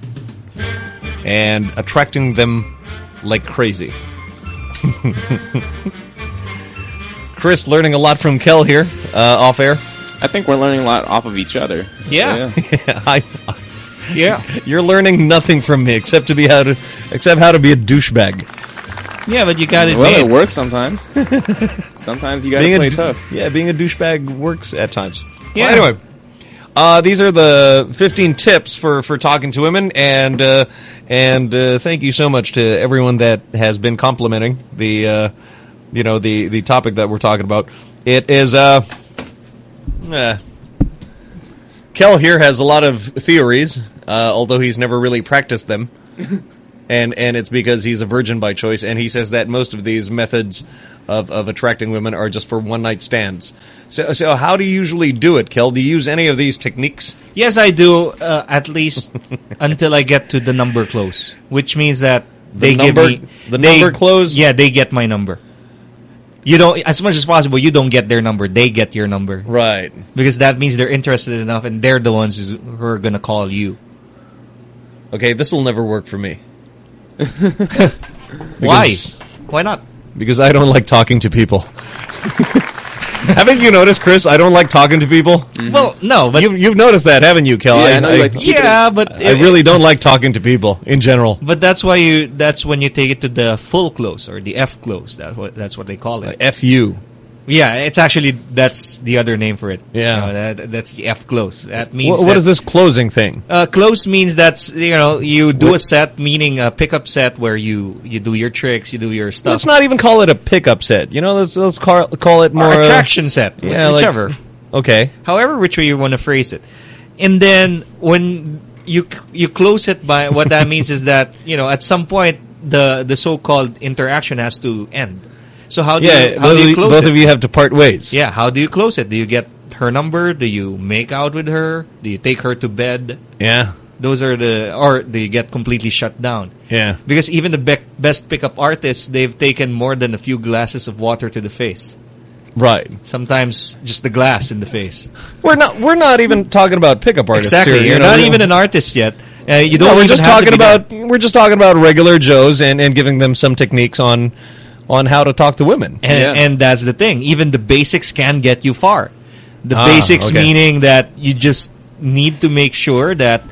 S6: and attracting them like crazy. Chris, learning a lot from Kel here, uh, off air.
S27: I think we're learning a lot off of each other.
S7: Yeah.
S6: I,
S7: Yeah.
S6: You're learning nothing from me except to be how to except how to be a douchebag.
S7: Yeah, but you got it.
S27: Well,
S7: made.
S27: it works sometimes. sometimes you gotta
S6: Being a
S27: play tough.
S6: Yeah, being a douchebag works at times.
S7: Yeah.
S6: Well, anyway, uh, these are the 15 tips for, for talking to women, and uh, and uh, thank you so much to everyone that has been complimenting the uh, you know the the topic that we're talking about. It is uh, eh. Kel here has a lot of theories, uh, although he's never really practiced them. and and it's because he's a virgin by choice, and he says that most of these methods of, of attracting women are just for one night stands. So so how do you usually do it, Kel? Do you use any of these techniques?
S7: Yes, I do. Uh, at least until I get to the number close, which means that
S6: The
S7: they
S6: number-
S7: give me
S6: the
S7: they-
S6: number close?
S7: Yeah, they get my number. You don't, as much as possible, you don't get their number. They get your number,
S6: right?
S7: Because that means they're interested enough, and they're the ones who are gonna call you.
S6: Okay, this will never work for me.
S7: Why? Why not?
S6: Because I don't like talking to people. haven't you noticed, Chris? I don't like talking to people. Mm-hmm.
S7: Well, no, but
S6: you, you've noticed that, haven't you, Kel?
S7: Yeah,
S6: I,
S7: I know like to it- Yeah, but
S6: I really don't like talking to people in general.
S7: But that's why you. That's when you take it to the full close or the F close. That's what that's what they call it.
S6: Uh, FU.
S7: Yeah, it's actually that's the other name for it.
S6: Yeah.
S7: You know, that, that's the F close. That means
S6: What, what
S7: that-
S6: is this closing thing?
S7: Uh, close means that's you know you do a set, meaning a pickup set where you you do your tricks, you do your stuff.
S6: Let's not even call it a pickup set. You know, let's let's call call it
S7: Or
S6: more uh,
S7: attraction set,
S6: Yeah, like- okay.
S7: However, which way you want to phrase it, and then when you you close it by what that means is that you know at some point the the so-called interaction has to end. So how do
S6: yeah,
S7: you, how
S6: both,
S7: do you
S6: both
S7: it?
S6: of you have to part ways.
S7: Yeah, how do you close it? Do you get her number? Do you make out with her? Do you take her to bed?
S6: Yeah.
S7: Those are the, or do you get completely shut down?
S6: Yeah.
S7: Because even the be- best pickup artists, they've taken more than a few glasses of water to the face.
S6: Right.
S7: Sometimes just the glass in the face.
S6: We're not. We're not even talking about pickup artists.
S7: Exactly.
S6: here,
S7: You're
S6: you know,
S7: not even an artist yet. Uh, you
S6: No,
S7: don't.
S6: we're just talking
S7: be that.
S6: about. We're just talking about regular Joes and and giving them some techniques on on how to talk to women.
S7: And, and that's the thing. Even the basics can get you far. The
S6: Ah,
S7: basics
S6: okay.
S7: meaning that you just need to make sure that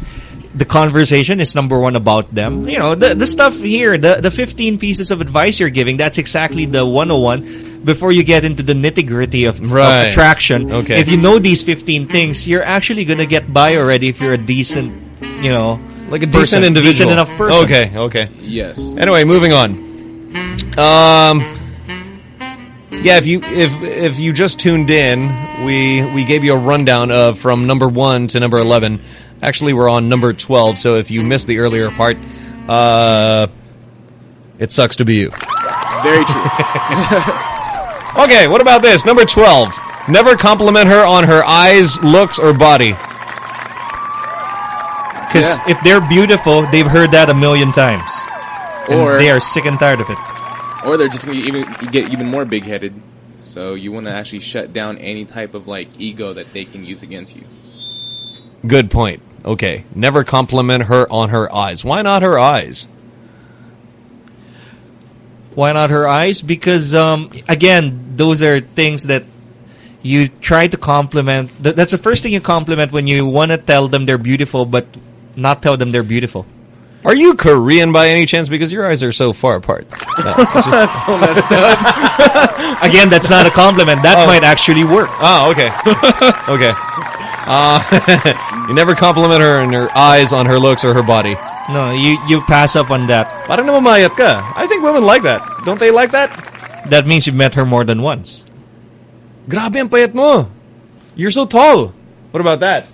S7: the conversation is number one about them. You know, the, the stuff here, the, the 15 pieces of advice you're giving, that's exactly the 101 before you get into the nitty gritty of, of attraction.
S6: Okay.
S7: If you know these 15 things, you're actually going to get by already if you're a decent, you know,
S6: like a
S7: person,
S6: decent individual.
S7: Decent enough person.
S6: Okay, okay.
S8: Yes.
S6: Anyway, moving on. Um, yeah, if you if if you just tuned in, we we gave you a rundown of from number one to number eleven. Actually, we're on number twelve. So if you missed the earlier part, uh, it sucks to be you.
S8: Very true.
S6: Okay, what about this? Number 12. Never compliment her on her eyes, looks, or body.
S7: Because if they're beautiful, they've heard that a million times. And
S8: Or-
S7: they are sick and tired of it.
S8: or they're just gonna even get even more big headed. So you want to actually shut down any type of like ego that they can use against you.
S6: Good point. Okay. Never compliment her on her eyes. Why not her eyes?
S7: Why not her eyes? Because um, again, those are things that you try to compliment. That's the first thing you compliment when you want to tell them they're beautiful, but not tell them they're beautiful.
S6: Are you Korean by any chance? Because your eyes are so far apart. Uh, just-
S8: so messed up.
S7: Again, that's not a compliment. That
S6: Oh.
S7: might actually work.
S6: Oh, okay. okay. Uh, you never compliment her on her eyes, on her looks, or her body.
S7: No, you you pass up on that.
S6: Parang naman mayat ka. I think women like that. Don't they like that?
S7: That means you've met her more than once.
S6: Grabe ang payat mo. You're so tall. What about that?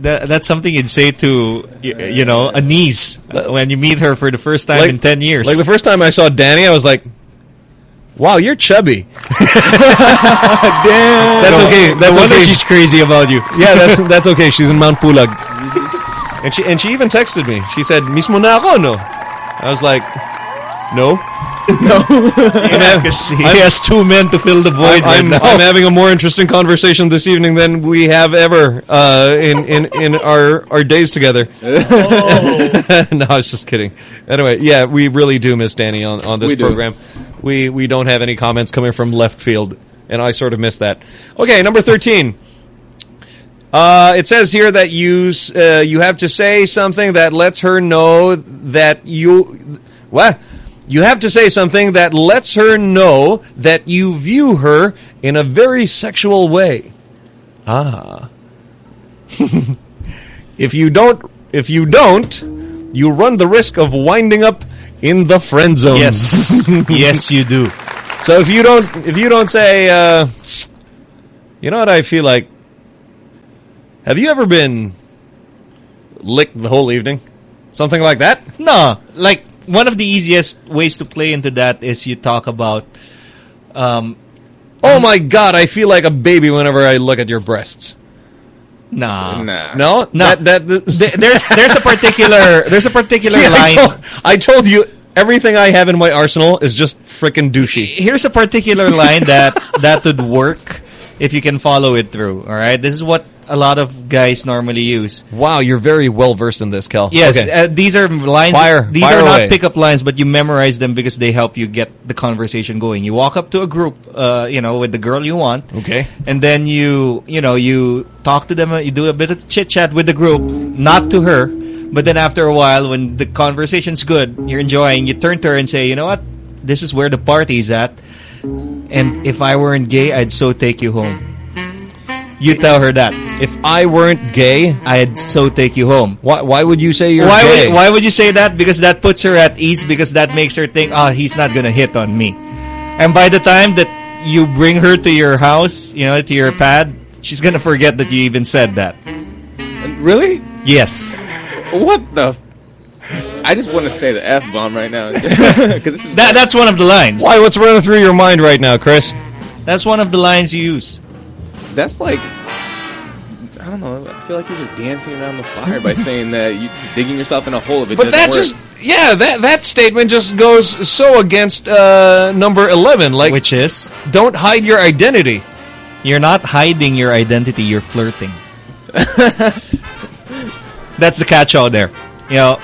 S7: That, that's something you'd say to, y- you know, a niece when you meet her for the first time in 10 years.
S6: Like the first time I saw Danny, I was like, "Wow, you're chubby."
S7: Damn.
S6: That's okay. That's
S7: no wonder
S6: okay.
S7: she's crazy about you.
S6: Yeah, that's that's okay. She's in Mount Pulag, and she and she even texted me. She said, "Mismo na ako, no?" I was like, "No, no."
S7: Because he has two men to fill the void right
S6: I'm,
S7: now.
S6: I'm having a more interesting conversation this evening than we have ever uh, in in in our our days together. no, I was just kidding. Anyway, yeah, we really do miss Danny on on this
S8: We do.
S6: program. We we don't have any comments coming from left field, and I sort of miss that. Okay, number thirteen. Uh, it says here that you uh, you have to say something that lets her know that you what you have to say something that lets her know that you view her in a very sexual way. Ah. if you don't if you don't, you run the risk of winding up in the friend zone.
S7: Yes. yes, you do.
S6: So if you don't if you don't say uh, you know what I feel like have you ever been licked the whole evening? Something like that?
S7: No, like one of the easiest ways to play into that is you talk about um
S6: Oh my god, I feel like a baby whenever I look at your breasts.
S7: Nah.
S8: Nah.
S6: No?
S7: No.
S6: That, that, that-
S7: Th- there's there's a particular there's a particular
S6: See, I
S7: line.
S6: told, I told you everything I have in my arsenal is just freaking douchey.
S7: Here's a particular line that that would work if you can follow it through. All right, this is what a lot of guys normally use.
S6: Wow, you're very well versed in this, Kel.
S7: Yes,
S6: Okay.
S7: uh, these are lines.
S6: Fire-
S7: these
S6: fire
S7: are
S6: away.
S7: not pickup lines, but you memorize them because they help you get the conversation going. You walk up to a group, uh, you know, with the girl you want,
S6: Okay.
S7: and then you, you know, you talk to them. uh, You do a bit of chit chat with the group, not to her, but then after a while, when the conversation's good, you're enjoying, you turn to her and say, you know what, this is where the party's at, and if I weren't gay, I'd so take you home. You tell her that.
S6: If I weren't gay,
S7: I'd so take you home.
S6: Why? Why would you say you're
S7: why
S6: gay?
S7: Would, why would you say that? Because that puts her at ease. Because that makes her think, oh, he's not gonna hit on me. And by the time that you bring her to your house, you know, to your pad, she's gonna forget that you even said that.
S8: Really?
S7: Yes.
S8: What the? I just want to say the f bomb right now.
S7: That that's one of the lines.
S6: Why? What's running through your mind right now, Chris?
S7: That's one of the lines you use.
S8: That's like I don't know. I feel like you're just dancing around the fire by saying that you're digging yourself in a hole if it
S6: But
S8: doesn't
S6: that
S8: work.
S6: just Yeah, that that statement just goes so against uh, number eleven. Like,
S7: which is
S6: don't hide your identity.
S7: You're not hiding your identity. You're flirting. That's the catch-all there. You know,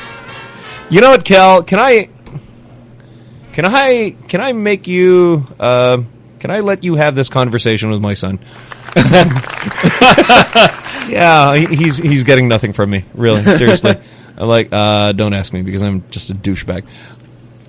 S6: You know what, Kel? Can I? Can I? Can I make you? Uh, can I let you have this conversation with my son? yeah, he's he's getting nothing from me. Really, seriously. I'm like, uh, don't ask me because I'm just a douchebag.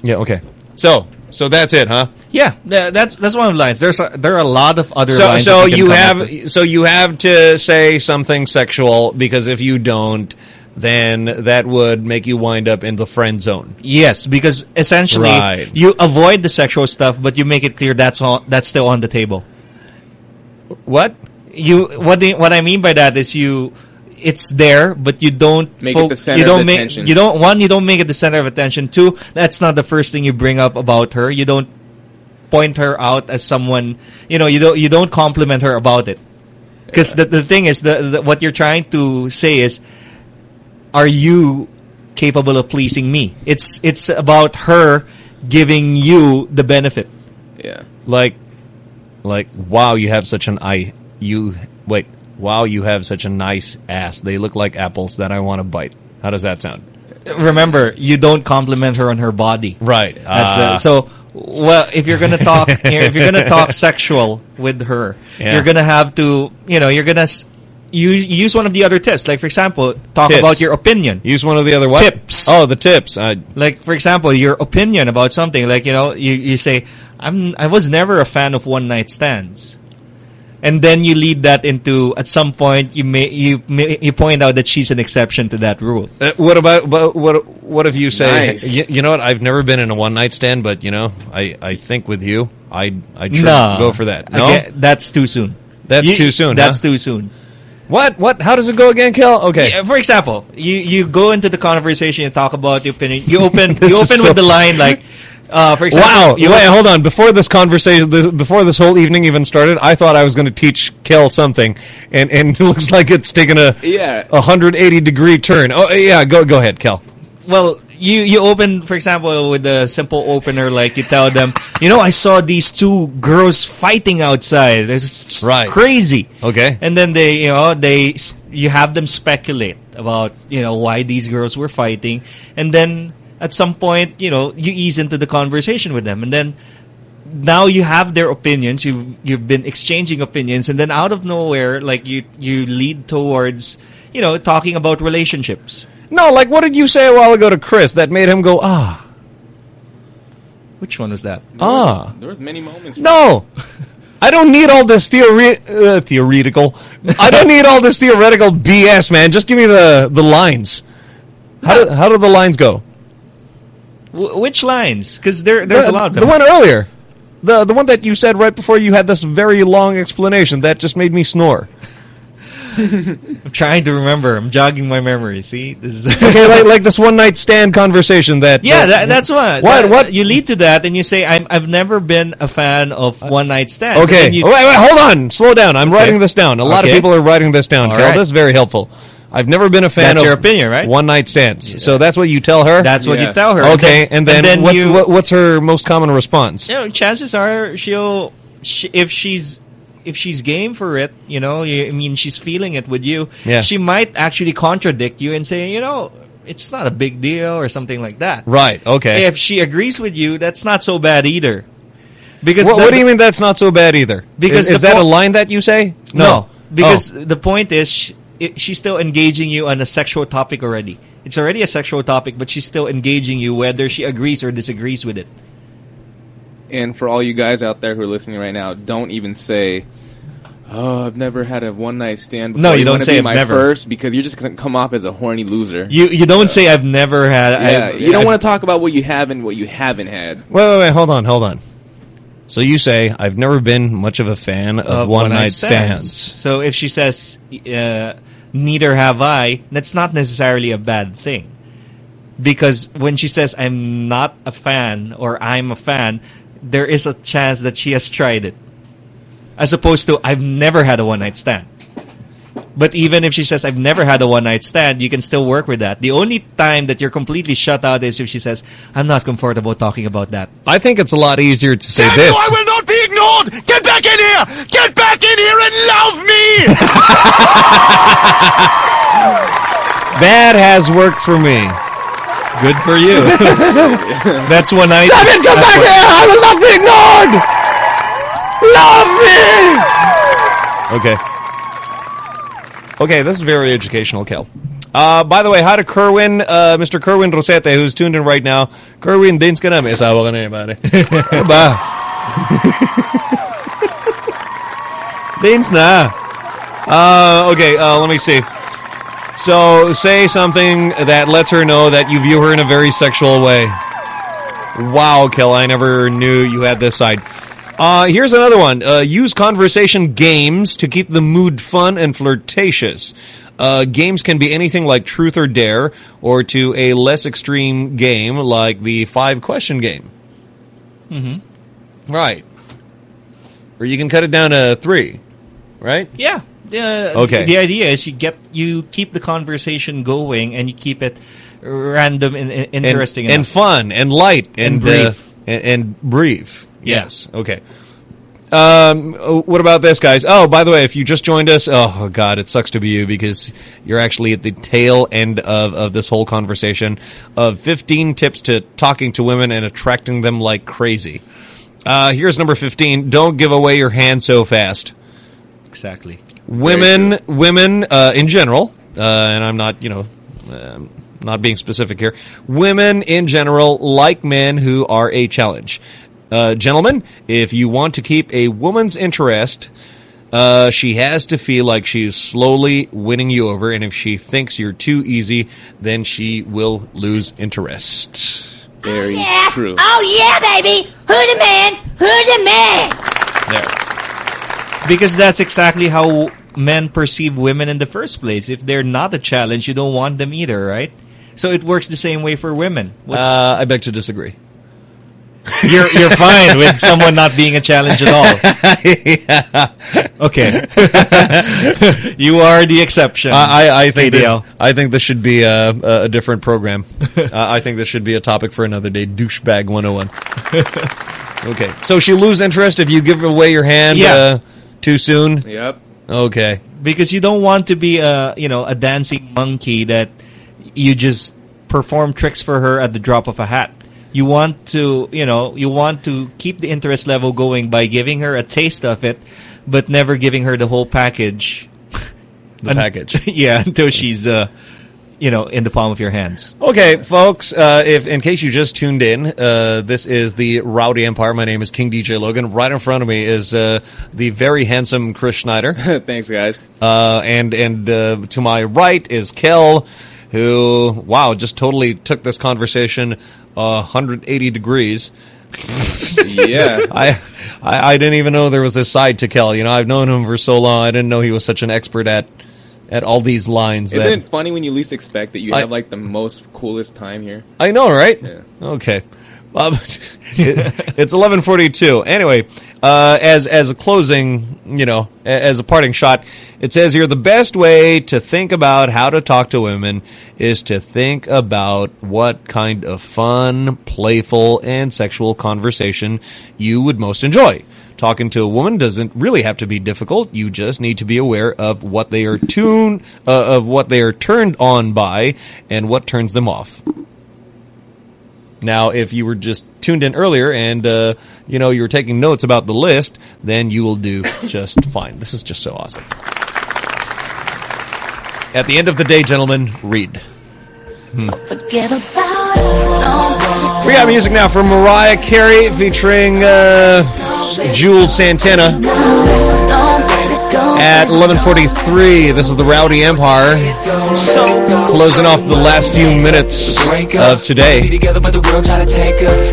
S6: Yeah. Okay. So, so that's it, huh?
S7: yeah, that's that's one of the lines. There's a, there are a lot of other
S6: So,
S7: lines.
S6: so you have, so you have to say something sexual because if you don't, then that would make you wind up in the friend zone.
S7: Yes, because essentially
S6: Right.
S7: you avoid the sexual stuff, but you make it clear that's on, that's still on the table.
S6: What
S7: you what the, what I mean by that is you it's there, but you don't
S8: Make it the center
S7: you don't make
S8: attention.
S7: you don't one you don't make it the center of attention. Two, that's not the first thing you bring up about her. You don't point her out as someone you know you don't you don't compliment her about it. Because the the thing is the, the what you're trying to say is are you capable of pleasing me? It's it's about her giving you the benefit.
S8: Yeah.
S6: Like, like, wow, you have such an eye. You wait, wow, you have such a nice ass. They look like apples that I want to bite. How does that sound?
S7: Remember, you don't compliment her on her body.
S6: Right.
S7: That's
S6: Ah.
S7: the, so, well, if you're gonna talk, if you're gonna talk sexual with her,
S6: Yeah.
S7: you're gonna have to, you know, you're gonna you use one of the other tips. Like for example, talk
S6: Tips.
S7: about your opinion.
S6: Use one of the other what?
S7: Tips.
S6: Oh, the tips. Uh,
S7: Like for example, your opinion about something. Like you know, you you say, "I'm I was never a fan of one night stands," and then you lead that into at some point you may you may, you point out that she's an exception to that rule.
S6: Uh, what about but what? What if you say,
S7: Nice.
S6: you, you know what? I've never been in a one night stand, but you know, I I think with you, I I sure
S7: No.
S6: go for that. No,
S7: Again, that's too soon.
S6: That's
S7: You-
S6: too soon.
S7: That's
S6: huh?
S7: too soon.
S6: What? What? How does it go again, Kel? Okay.
S7: Yeah, for example, you you go into the conversation and talk about the opinion. You open you open
S6: so-
S7: with the line like, uh, for example,
S6: wow!
S7: you
S6: Wait, hold on. Before this conversation, this, before this whole evening even started, I thought I was going to teach Kel something, and and it looks like it's taken a
S8: Yeah.
S6: a hundred eighty degree turn. Oh yeah, go go ahead, Kel.
S7: well, you you open, for example, with a simple opener, like you tell them, you know, I saw these two girls fighting outside. It's
S6: Right.
S7: crazy.
S6: Okay.
S7: And then they, you know, they you have them speculate about, you know, why these girls were fighting, and then at some point, you know, you ease into the conversation with them, and then now you have their opinions. You've you've been exchanging opinions, and then out of nowhere, like you you lead towards, you know, talking about relationships.
S6: No, like what did you say a while ago to Chris that made him go ah
S7: Which one was that?
S6: ah?
S8: There was many moments.
S6: No. I don't need all this theori- uh, theoretical. I don't need all this theoretical BS, man. Just give me the the lines. How do how do the lines go?
S7: W- which lines? Because there there's
S6: the,
S7: a lot of them.
S6: The one earlier. The the one that you said right before you had this very long explanation that just made me snore.
S7: I'm trying to remember. I'm jogging my memory. See, this is
S6: okay, like like this one night stand conversation that
S7: Yeah, that, that's what.
S6: What
S7: That-
S6: what
S7: you lead to that, and you say, I'm, "I've never been a fan of uh, one night stands."
S6: Okay.
S7: then you-
S6: wait, wait, hold on. Slow down. I'm
S7: Okay.
S6: writing this down. A lot of people are writing this down. Carol.
S7: right.
S6: This is very helpful. I've never been a fan
S7: That's
S6: of
S7: your opinion, right?
S6: one night stands. So that's what you tell her?
S7: That's what you tell her.
S6: Okay, and then,
S7: and then
S6: what,
S7: you,
S6: what, what's her most common response?
S7: you know, chances are she'll, she, if she's, if she's game for it, you know, I mean, she's feeling it with you.
S6: Yeah.
S7: She might actually contradict you and say, you know, it's not a big deal or something like that.
S6: Right, okay.
S7: If she agrees with you, that's not so bad either. Because
S6: what,
S7: the-
S6: what do you mean that's not so bad either?
S7: Because
S6: is, is that a line that you say?
S7: No, because
S6: Oh.
S7: the point is she, it, she's still engaging you on a sexual topic already. It's already a sexual topic, but she's still engaging you whether she agrees or disagrees with it.
S8: And for all you guys out there who are listening right now, don't even say, "Oh, I've never had a one night stand." Before.
S7: No, you don't
S8: wanna
S7: say
S8: be
S7: I've
S8: my
S7: never.
S8: first because you're just gonna come off as a horny loser.
S7: You you don't say I've never had.
S8: yeah,
S7: I,
S8: you don't want to talk about what you have and what you haven't had.
S6: Wait, wait, wait, hold on, hold on. So you say, I've never been much of a fan of,
S7: of
S6: one night stands.
S7: So if she says uh, neither have I, that's not necessarily a bad thing. Because when she says I'm not a fan or I'm a fan, there is a chance that she has tried it. As opposed to I've never had a one night stand. But even if she says, I've never had a one-night stand, you can still work with that. The only time that you're completely shut out is if she says, I'm not comfortable talking about that.
S6: I think it's a lot easier to say
S3: Damn
S6: this.
S3: you, I will not be ignored! Get back in here! Get back in here and love me!
S6: That has worked for me.
S7: Good for you. That's one night.
S3: Damn it, come back here! I will not be ignored! Love me!
S6: Okay. Okay, this is very educational, Kel. Uh, by the way, hi to Kerwin, uh, Mr. Kerwin Rosete, who's tuned in right now. Kerwin, dins ka na. May asawa ka na eh, pare. Ano ba? dins na. Uh, okay, uh, let me see. So, say something that lets her know that you view her in a very sexual way. Wow, Kel, I never knew you had this side. Uh, here's another one. Uh, use conversation games to keep the mood fun and flirtatious. Uh, games can be anything like truth or dare, or to a less extreme game like the five question game.
S7: Mm-hmm.
S6: Right. Or you can cut it down to three, right?
S7: Yeah. Uh,
S6: Okay.
S7: The idea is you get you keep the conversation going and you keep it random and, and interesting
S6: and, and fun and light and,
S7: And brief.
S6: uh, and, and brief. Yes. Okay. Um, uh, what about this, guys? Oh, by the way, if you just joined us, oh god, it sucks to be you because you're actually at the tail end of, of this whole conversation of 15 tips to talking to women and attracting them like crazy. Uh, here's number 15. Don't give away your hand so fast.
S7: Exactly.
S6: Women, women uh, in general, uh, and I'm not, you know, um, not being specific here. Women in general like men who are a challenge. Uh, gentlemen, if you want to keep a woman's interest, uh, she has to feel like she's slowly winning you over, and if she thinks you're too easy, then she will lose interest.
S8: Very
S25: Yeah.
S8: true.
S25: Oh yeah, baby. Who the man? Who the man?
S7: Because that's exactly how men perceive women in the first place. If they're not a challenge, you don't want them either, right? So it works the same way for women.
S6: Uh, I beg to disagree.
S7: you're you're fine with someone not being a challenge at all. Okay. you are the exception.
S6: I, I, I think that- I think this should be a, a a different program. uh, I think this should be a topic for another day. Douchebag 101. okay, so she lose interest if you give away your hand
S7: Yeah.
S6: uh, too soon.
S8: Yep.
S6: Okay.
S7: because you don't want to be a you know a dancing monkey that you just perform tricks for her at the drop of a hat. You want to you know you want to keep the interest level going by giving her a taste of it, but never giving her the whole package.
S6: The package.
S7: yeah, until she's uh you know in the palm of your hands.
S6: Okay, folks. Uh, if in case you just tuned in, uh, this is the Rowdy Empire. My name is King DJ Logan. Right in front of me is uh, the very handsome Chris Schneider.
S8: Thanks, guys.
S6: Uh, and and uh, to my right is Kel, who wow just totally took this conversation uh, 180 degrees.
S8: Yeah.
S6: I, I I didn't even know there was this side to Kel. You know, I've known him for so long. I didn't know he was such an expert at at all these lines.
S8: Isn't
S6: that
S8: it funny when you least expect that you
S6: I-
S8: have like the most coolest time here?
S6: I know, right?
S8: Yeah.
S6: Okay. Um, it's 11:42. Anyway, uh, as as a closing, you know, as a parting shot, it says here the best way to think about how to talk to women is to think about what kind of fun, playful, and sexual conversation you would most enjoy. Talking to a woman doesn't really have to be difficult. You just need to be aware of what they are tuned, uh, of what they are turned on by, and what turns them off. Now, if you were just tuned in earlier and, uh, you know, you were taking notes about the list, then you will do just fine. This is just so awesome. At the end of the day, gentlemen, read. Hmm.
S9: Forget about it.
S6: We got music now from Mariah Carey featuring uh, Juelz Santana. At 11:43, this is the Rowdy Empire, closing off the last few minutes of today.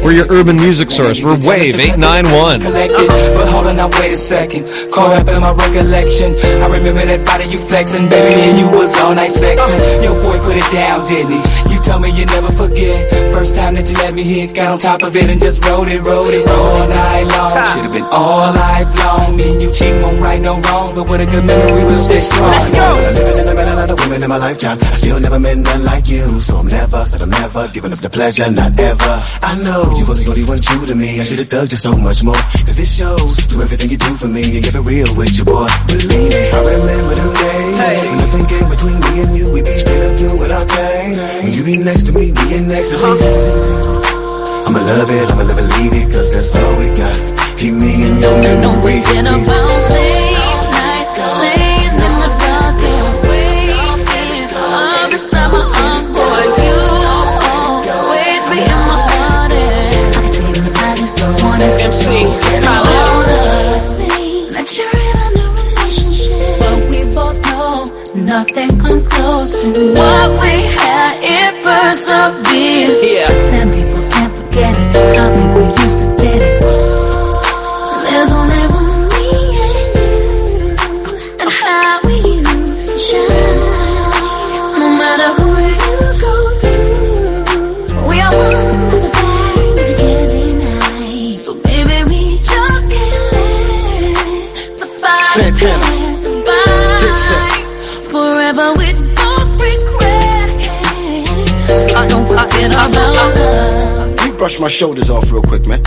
S6: We're your urban music source. We're Wave 891.
S28: But hold on, now wait a second. Caught up in my recollection. I remember that body you flexing, baby, and you was all night sexing. Your boy put it down, didn't he? You
S16: told me you never forget. First time that you let me hit, got on top of it and just rode it, rode it all night long. Should've been all life long. Me and you cheating won't right no wrong, but with a good memory we'll stay strong. Let's go.
S29: I never met a lot of women in my lifetime. I still never met none like you. So I'm never, said I'm never giving up the pleasure, not ever. I know you was the only one true to me. I should've dug just so much more. Cause it shows through everything you do for me. You keep it real with your boy. Believe me, I remember them days. When nothing came between me and you. We be straight up doing our thing. When you be next to me, we in ecstasy. I'ma love it, I'ma live and leave it. Cause that's all we got. Keep me in your memory.
S30: Forget about late nights, laying in the dark and waiting. All beside my arms, boy, you always be in my heart. and I just don't wanna get older. Nothing comes close to what we had. It perseveres.
S16: Yeah.
S30: Then people can't forget it. How big we used to get it. There's only one me and you, and how we used to shine. No matter who you go through, we are one as a band that you can't deny. So baby, we just can't let the fire
S16: Santana.
S30: Don't us.
S4: Let brush my shoulders off real quick, man.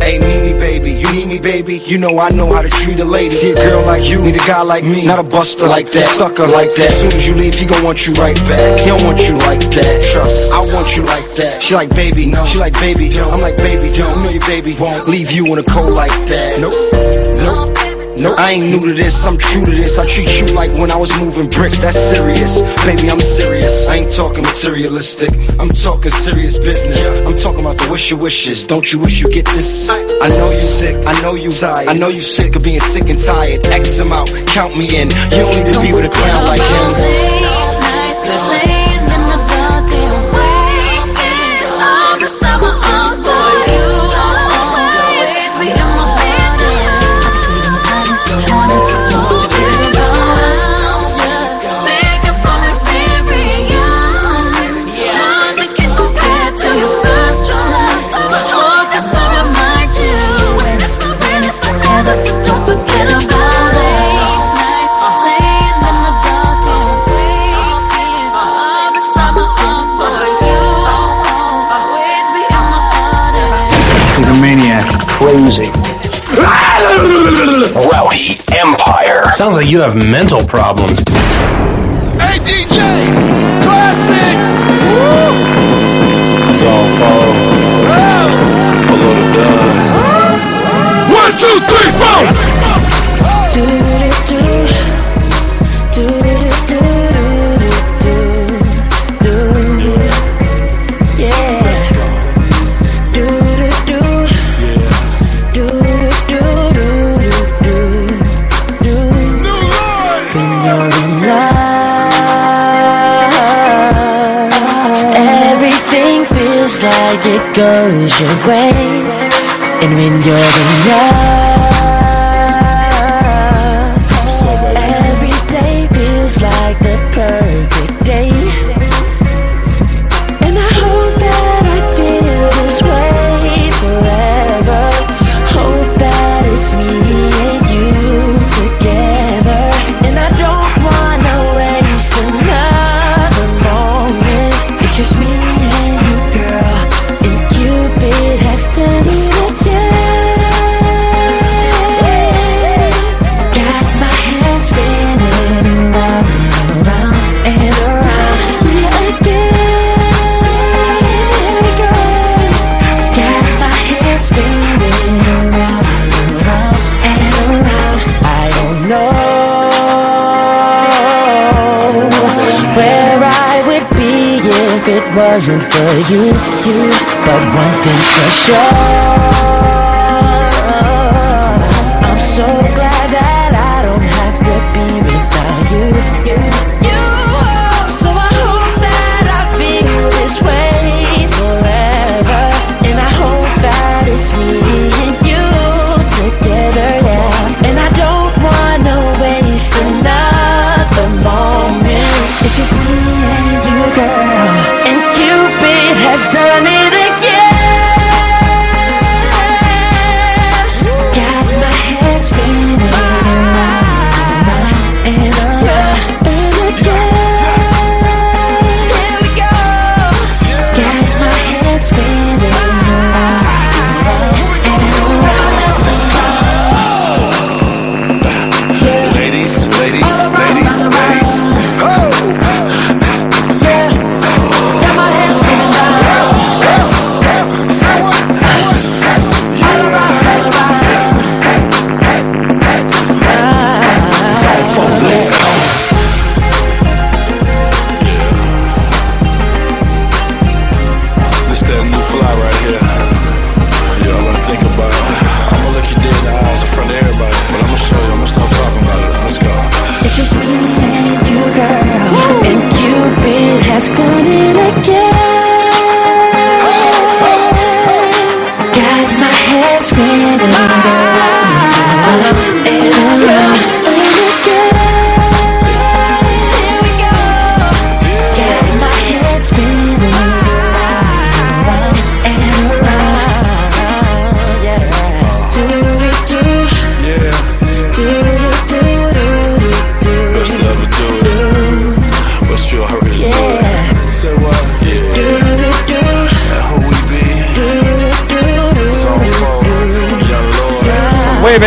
S4: Hey, me, me, baby, you need me, baby. You know I know how to treat a lady. See a girl like you, need a guy like me, not a buster like that, sucker like that. As soon as you leave, he gon' want you right back. He don't want you like that. Trust, I want you like that. She like baby, no. She like baby, I'm like baby, don't know your baby won't leave you in a cold like that. Nope, nope. No, I ain't new to this, I'm true to this. I treat you like when I was moving bricks, that's serious. Baby, I'm serious. I ain't talking materialistic, I'm talking serious business. I'm talking about the wish your wishes. Don't you wish you get this? I know you sick, I know you tired. I know you sick of being sick and tired. X him out, count me in. You don't need to be with a clown like him.
S31: Sounds like you have mental problems.
S32: Hey DJ, classic.
S27: It's all follow. Below the gun.
S32: One, two, three,
S9: goes your way. And when you're in love, it wasn't for you, you. But one thing's for sure, I'm so glad that I don't have to be without you, you, you. So I hope that I feel this way forever, and I hope that it's me and you together, yeah. And I don't wanna waste another moment. It's just me and you, girl, has
S6: done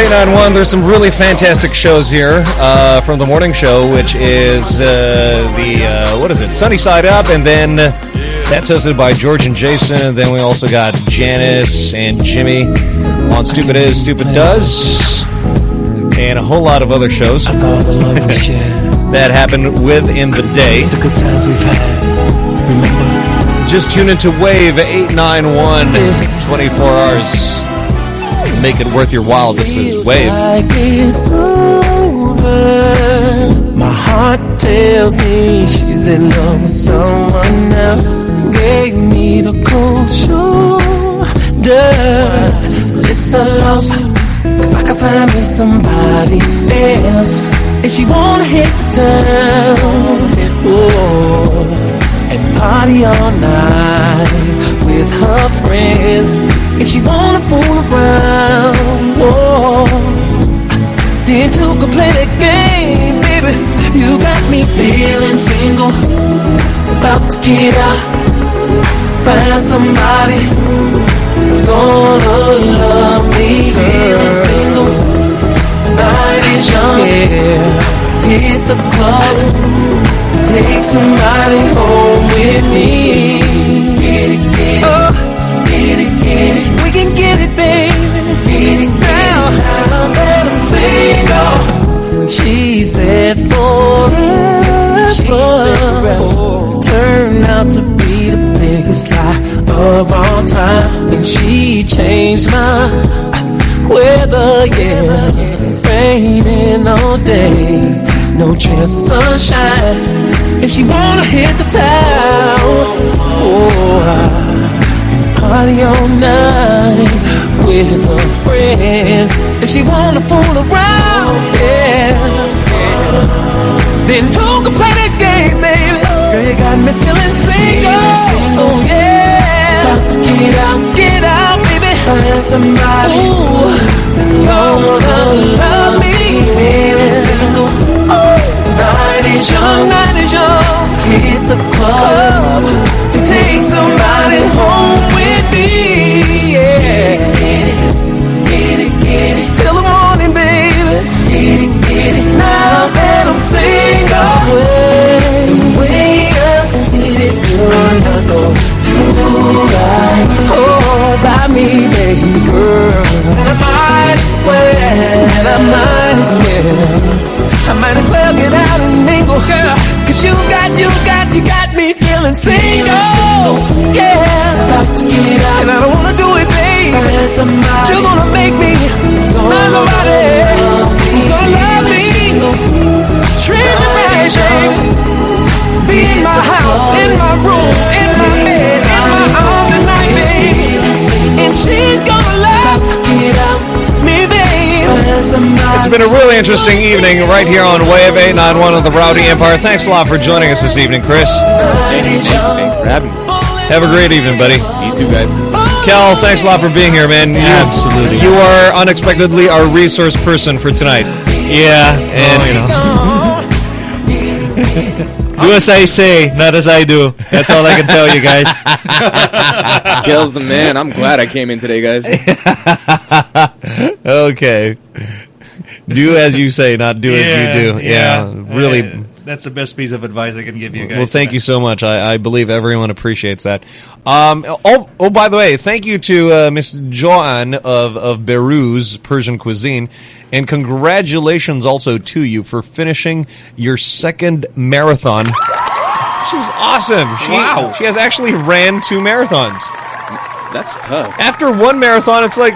S6: 991. There's some really fantastic shows here uh, from the morning show, which is uh, the, uh, what is it, Sunny Side Up, and then that's hosted by George and Jason. Then we also got Janice and Jimmy on Stupid Is, Stupid Does, and a whole lot of other shows that happen within the day. The good times we've had, remember? Just tune into Wave 891, 24 hours Make it worth your while. This is Wave.
S28: like it's over. My heart tells me she's in love with someone else. Gave me the cold shoulder. But it's a loss. Cause I can find me somebody else. If she wanna hit the town, oh, and party all night with her friends. If she wanna fool around, oh, then two could play that game, baby. You got me feeling single, about to get out, find somebody who's gonna love me. Feeling single, night is young, yeah. Hit the club, take somebody home with me. Get it, get it, oh. get it, get it. We can get it, baby. Get it down. Now that I'm single, she said forever. Turned out to be the biggest lie of all time, and she changed my weather. Yeah, raining all day, no chance of sunshine. If she wanna hit the town, oh. I, party all night with her friends. If she wanna fool around, yeah, then can play that game, baby. Girl, you got me feeling single. Oh yeah, about to get out, get out, baby. Find somebody Ooh, gonna love me. Single. Night is young. Hit the club and take somebody home with me. Yeah. Get it, get it, get it. Till the morning, baby. Now that I'm single, I see girl, I'm gonna do right. By me, baby girl. Well, I might as well. I might as well get out and mingle, girl. Cause you got, you got, you got me feeling single. Yeah. About to get out. And I don't wanna do it, babe. You're gonna make me find somebody who's gonna love me. Treat me right, baby. Be in my house, in my room, in my bed, in my arms
S6: It's been a really interesting evening right here on Wave 891 of the Rowdy Empire. Thanks a lot for joining us this evening, Chris.
S8: Thanks for having me.
S6: Have a great evening, buddy.
S8: You too, guys.
S6: Kel, thanks a lot for being here, man. You,
S7: Absolutely.
S6: You are unexpectedly our resource person for tonight.
S7: Yeah,
S6: And, oh, you know.
S7: Do as I say, not as I do. That's all I can tell you guys.
S8: Kel's the man. I'm glad I came in today, guys.
S6: okay. Do as you say, not do as you do. Yeah, really.
S7: Uh, that's the best piece of advice I can give you guys.
S6: Well, thank you so much. I, I believe everyone appreciates that. Um, oh, oh, by the way, thank you to uh, Miss Joan of of Behrouz Persian Cuisine, and congratulations also to you for finishing your second marathon. She's awesome. She,
S8: Wow.
S6: She has actually ran two marathons.
S8: That's tough.
S6: After one marathon, it's like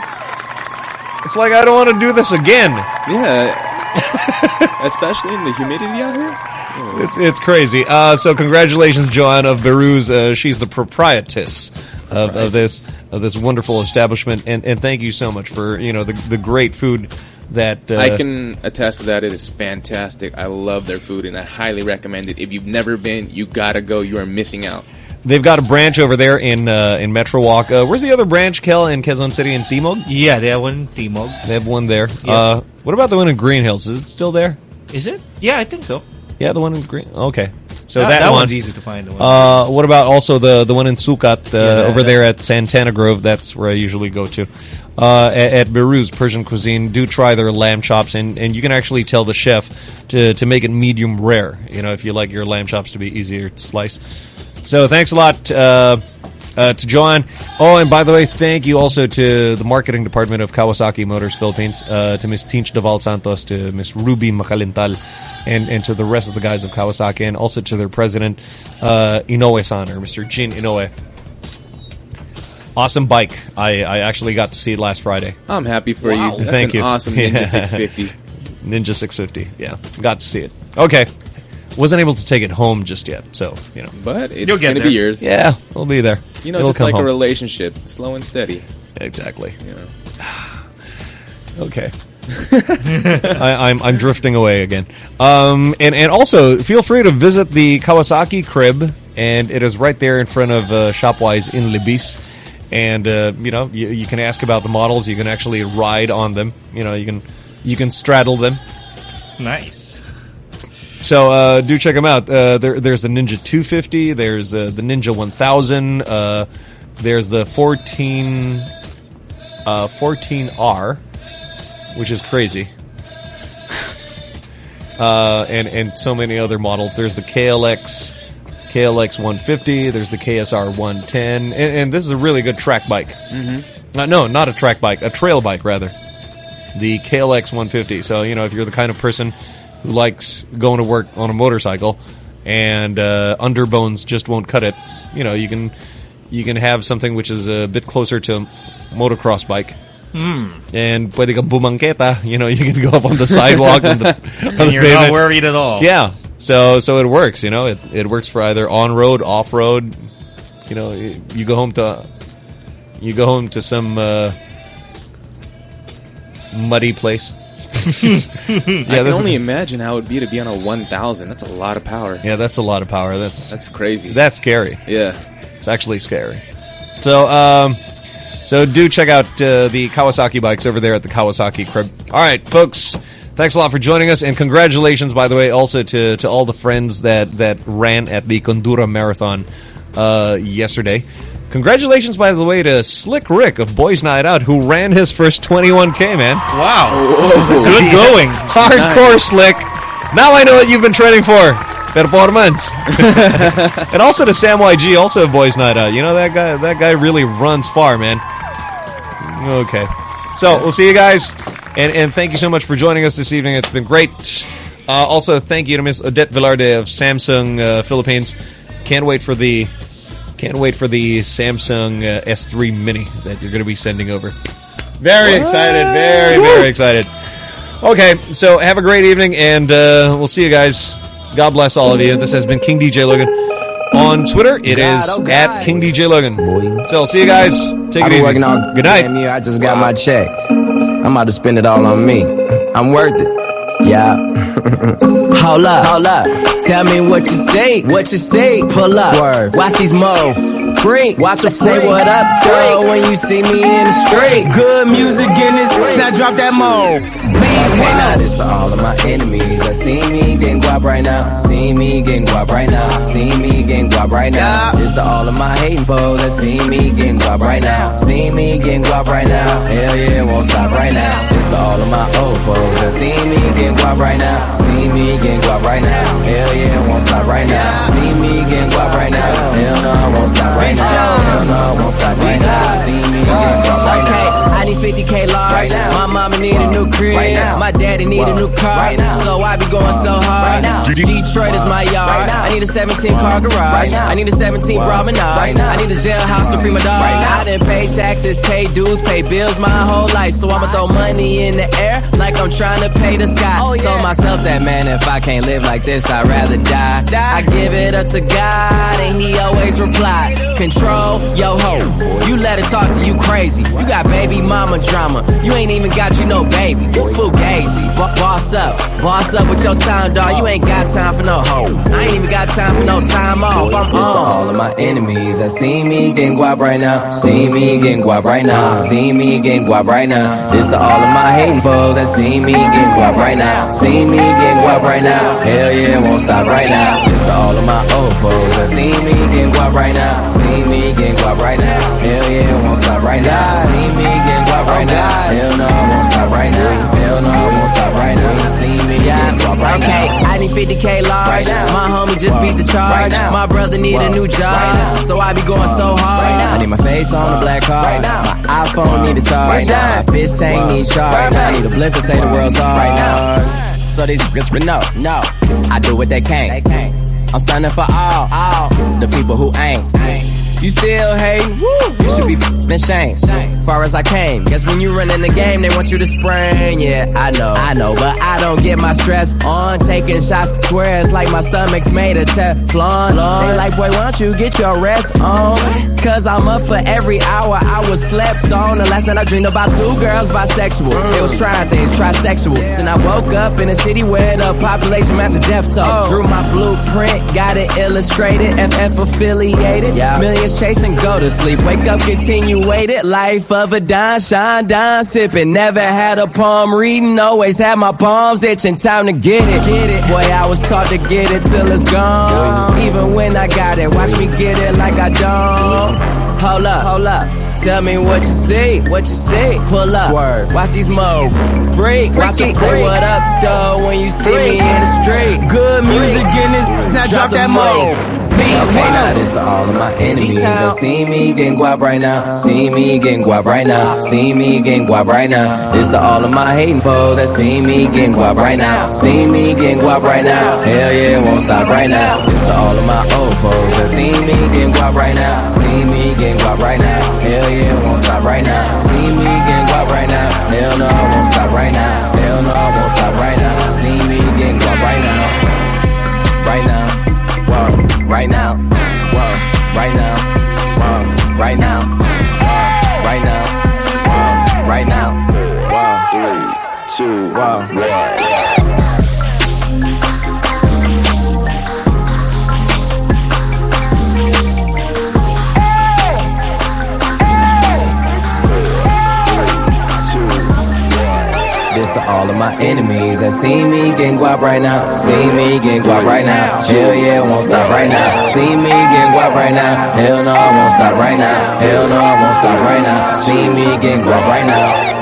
S6: it's like I don't want to do this again.
S8: Yeah. Especially in the humidity out here. Oh.
S6: It's it's crazy. Uh, so congratulations, Joanne of Behrouz. Uh, she's the proprietress of, of this of this wonderful establishment, and, and thank you so much for you know the the great food that uh,
S8: I can attest to that. It is fantastic. I love their food, and I highly recommend it. If you've never been, you gotta go. You are missing out.
S6: They've got a branch over there in uh, in Metro Walk. Uh, where's the other branch, Kel, in Quezon City in Timog?
S7: Yeah, they have one in Timog.
S6: They have one there.
S7: Yeah.
S6: Uh, what about the one in Green Hills? Is it still there?
S7: Is it? Yeah, I think so.
S6: Yeah, the one in green. Okay, so
S7: That-
S6: that,
S7: that
S6: one.
S7: one's easy to find, the one.
S6: Uh, what about also the the one in Sucat uh,
S7: that-
S6: over there at Santana Grove? That's where I usually go to. Uh, at, at Behrouz Persian Cuisine, do try their lamb chops, and, and you can actually tell the chef to to make it medium rare. You know, if you like your lamb chops to be easier to slice. So thanks a lot. Uh, uh, to John. Oh, and by the way, thank you also to the marketing department of Kawasaki Motors Philippines, uh, to Miss Tinch Deval Santos, to Miss Ruby Makalintal, and, and to the rest of the guys of Kawasaki, and also to their president, uh, Inoue-san, or Mr. Jin Inoue. Awesome bike. I, I actually got to see it last Friday.
S8: I'm happy for
S6: Wow.
S8: you. That's
S6: Thank
S8: an
S6: you.
S8: awesome Ninja 650.
S6: Ninja 650. Yeah, got to see it. Okay, wasn't able to take it home just yet. So you know,
S8: But it's You'll get gonna be there. yours.
S6: Yeah, we'll be there.
S8: You know,
S6: It'll
S8: just
S6: come
S8: like
S6: home.
S8: a relationship, slow and steady.
S6: Exactly.
S8: You know.
S6: Okay. I, I'm I'm drifting away again. Um, and and also feel free to visit the Kawasaki crib, and it is right there in front of uh, Shopwise in Libis. And uh, you know, you, you can ask about the models. You can actually ride on them. You know, you can you can straddle them.
S7: Nice.
S6: So uh, do check them out. Uh, there, there's the Ninja 250. There's uh, the Ninja 1000. Uh, there's the 14 uh, 14R, which is crazy. Uh, and and so many other models. There's the KLX KLX 150. There's the KSR 110. And, and this is a really good track bike.
S8: Mm-hmm.
S6: Uh, no, not a track bike, a trail bike rather. The KLX 150. So you know, if you're the kind of person who likes going to work on a motorcycle and uh, underbones just won't cut it, you know, you can you can have something which is a bit closer to a motocross bike.
S7: Hmm.
S6: And pwede kang bumangketa, you know, you can go up on the sidewalk on the, on the
S7: And you're not worried at all.
S6: Yeah. So so it works, you know. It it works for either on road, off road. You know, you, you go home to you go home to some uh, muddy place.
S8: I can only imagine how it would be to be on a 1000. That's a lot of power.
S6: Yeah, that's a lot of power. That's
S8: that's crazy.
S6: That's scary.
S8: Yeah.
S6: It's actually scary. So, um, so do check out uh, the Kawasaki bikes over there at the Kawasaki crib. All right, folks. Thanks a lot for joining us, and congratulations, by the way, also to, to all the friends that, that ran at the Condura Marathon uh, yesterday. Congratulations, by the way, to Slick Rick of Boys Night Out, who ran his first 21K, man.
S7: Wow. Good going.
S6: Hardcore Slick. Now I know what you've been training for. Performance. and also to Sam YG, also of Boys Night Out. You know that guy. That guy really runs far, man. Okay. So we'll see you guys, and and thank you so much for joining us this evening. It's been great. Uh, also, thank you to Miss Odette Velarde of Samsung uh, Philippines. Can't wait for the can't wait for the Samsung uh, S3 Mini that you're going to be sending over. Very excited. Very very excited. Okay, so have a great evening, and uh, we'll see you guys. God bless all of you. This has been King DJ Logan. On Twitter, it is
S33: God, oh
S6: at King DJ Logan. Boy. So see you guys. Take
S33: I've
S6: it
S33: been
S6: easy.
S33: working all
S6: Good night.
S33: damn year. I just got my check. I'm about to spend it all on me. I'm worth it. Yeah. hold up, hold up. Tell me what you say, what you say. Pull up, Swerve. watch these mo. Freak, watch them say what up, girl, when you see me in the street. Good music in this, now drop that mo. Okay, now this to all of my enemies that see me getting guap right now. See me getting guap right now. See me getting guap right now. This to all of my hating foes that see me getting guap right now. See me getting guap right now. Hell yeah, won't stop right now. This to all of my old foes that see me getting guap right now. See me getting guap right now. Hell yeah, won't stop right now. See me getting guap right now. Hell no, it won't stop right now. Hell no, it won't stop right now. See me getting guap right now. I need 50k large.
S9: Right now.
S33: My mama need a new crib.
S9: Right now.
S33: My daddy need a new car.
S9: Right now.
S33: So I be going so hard.
S9: Right now.
S33: Detroit is my yard.
S9: Right now.
S33: I need a 17 car garage.
S9: Right now.
S33: I need a 17 promenade.
S9: Right now.
S33: I need a jailhouse to free my dog.
S9: Right now.
S33: I done pay taxes, pay dues, pay bills my whole life. So I'ma throw money in the air like I'm trying to pay the sky.
S9: Oh, yeah.
S33: Told myself that man, if I can't live like this, I'd rather die. die. I give it up to God and he always reply. Control yo ho. You let it talk to you crazy. You got baby
S34: mama drama. You ain't even got you no baby. Fugazi. Bo- boss up. Boss up with your time, dog. You ain't got time for no hoe. I ain't even got time for no time off. I'm
S33: This to
S34: on.
S33: all of my enemies that see me getting guap right now. See me getting guap right now. See me getting guap right now. This to all of my hating foes that see me getting guap right now. See me getting guap right now. Hell yeah, won't stop right now. This to all of my old foes that see me getting guap right now. See me getting guap right now. Hell yeah, won't stop right now. See me getting guap right now. Hell no, won't stop right now. Hell no, won't stop right now. See me right
S34: Okay,
S33: now.
S34: I need 50k large.
S33: Right.
S34: My homie just beat the charge.
S33: Right.
S34: My brother need a new job. So I be going so hard.
S33: I need my face on a black card. My iPhone need a charge. My fist tank need charge. I need a blimp to say the world's hard.
S34: Right now.
S33: So these niggas no, no. I do what they can't. I'm standing for all, all the people who ain't. You still hating? You should be f***ing ashamed. Far as I came, guess when you run in the game, they want you to sprain. Yeah, I know, I know, but I don't get my stress on taking shots. Swear it's like my stomach's made of Teflon. They like, boy, why don't you get your rest on? Cause I'm up for every hour I was slept on. The last night I dreamed about two girls bisexual. They was trying things, trisexual. Then I woke up in a city where the population massive death toll. Oh. Drew my blueprint, got it illustrated, FF affiliated. Millions chasing, go to sleep. Wake up, continuated. Life of a dime, shine, dime, sipping. Never had a palm reading, always had my palms itching. Time to get it. Get it. Boy, I was taught to get it till it's gone. Even when I got it, watch me get it like I don't. Hold up, hold up. Tell me what you see, what you see. Pull up, Swerve. watch these mo freaks. Watch them say what up though when you see me in the street. Good music in this, now drop that mo. Okay, now this to all of my enemies that see me getting guap right now. See me getting guap right now. See me getting guap right now. This to all of my hating foes that see me getting guap right now. See me getting guap right now. Hell yeah, won't stop right now. This to all of my old foes that see me getting guap right now. See me getting guap right now. Hell yeah, won't stop right now. See me getting guap right now. Hell no, I won't stop right now. Right now. Whoa. Right now. Whoa. Right now. Whoa. Three, two, one. This of my enemies that see me getting guap right now. See me getting guap right now. Hell yeah, won't stop right now. See me getting guap right now. Hell no, I won't stop right now. Hell no, I won't stop right now. See me getting guap right now.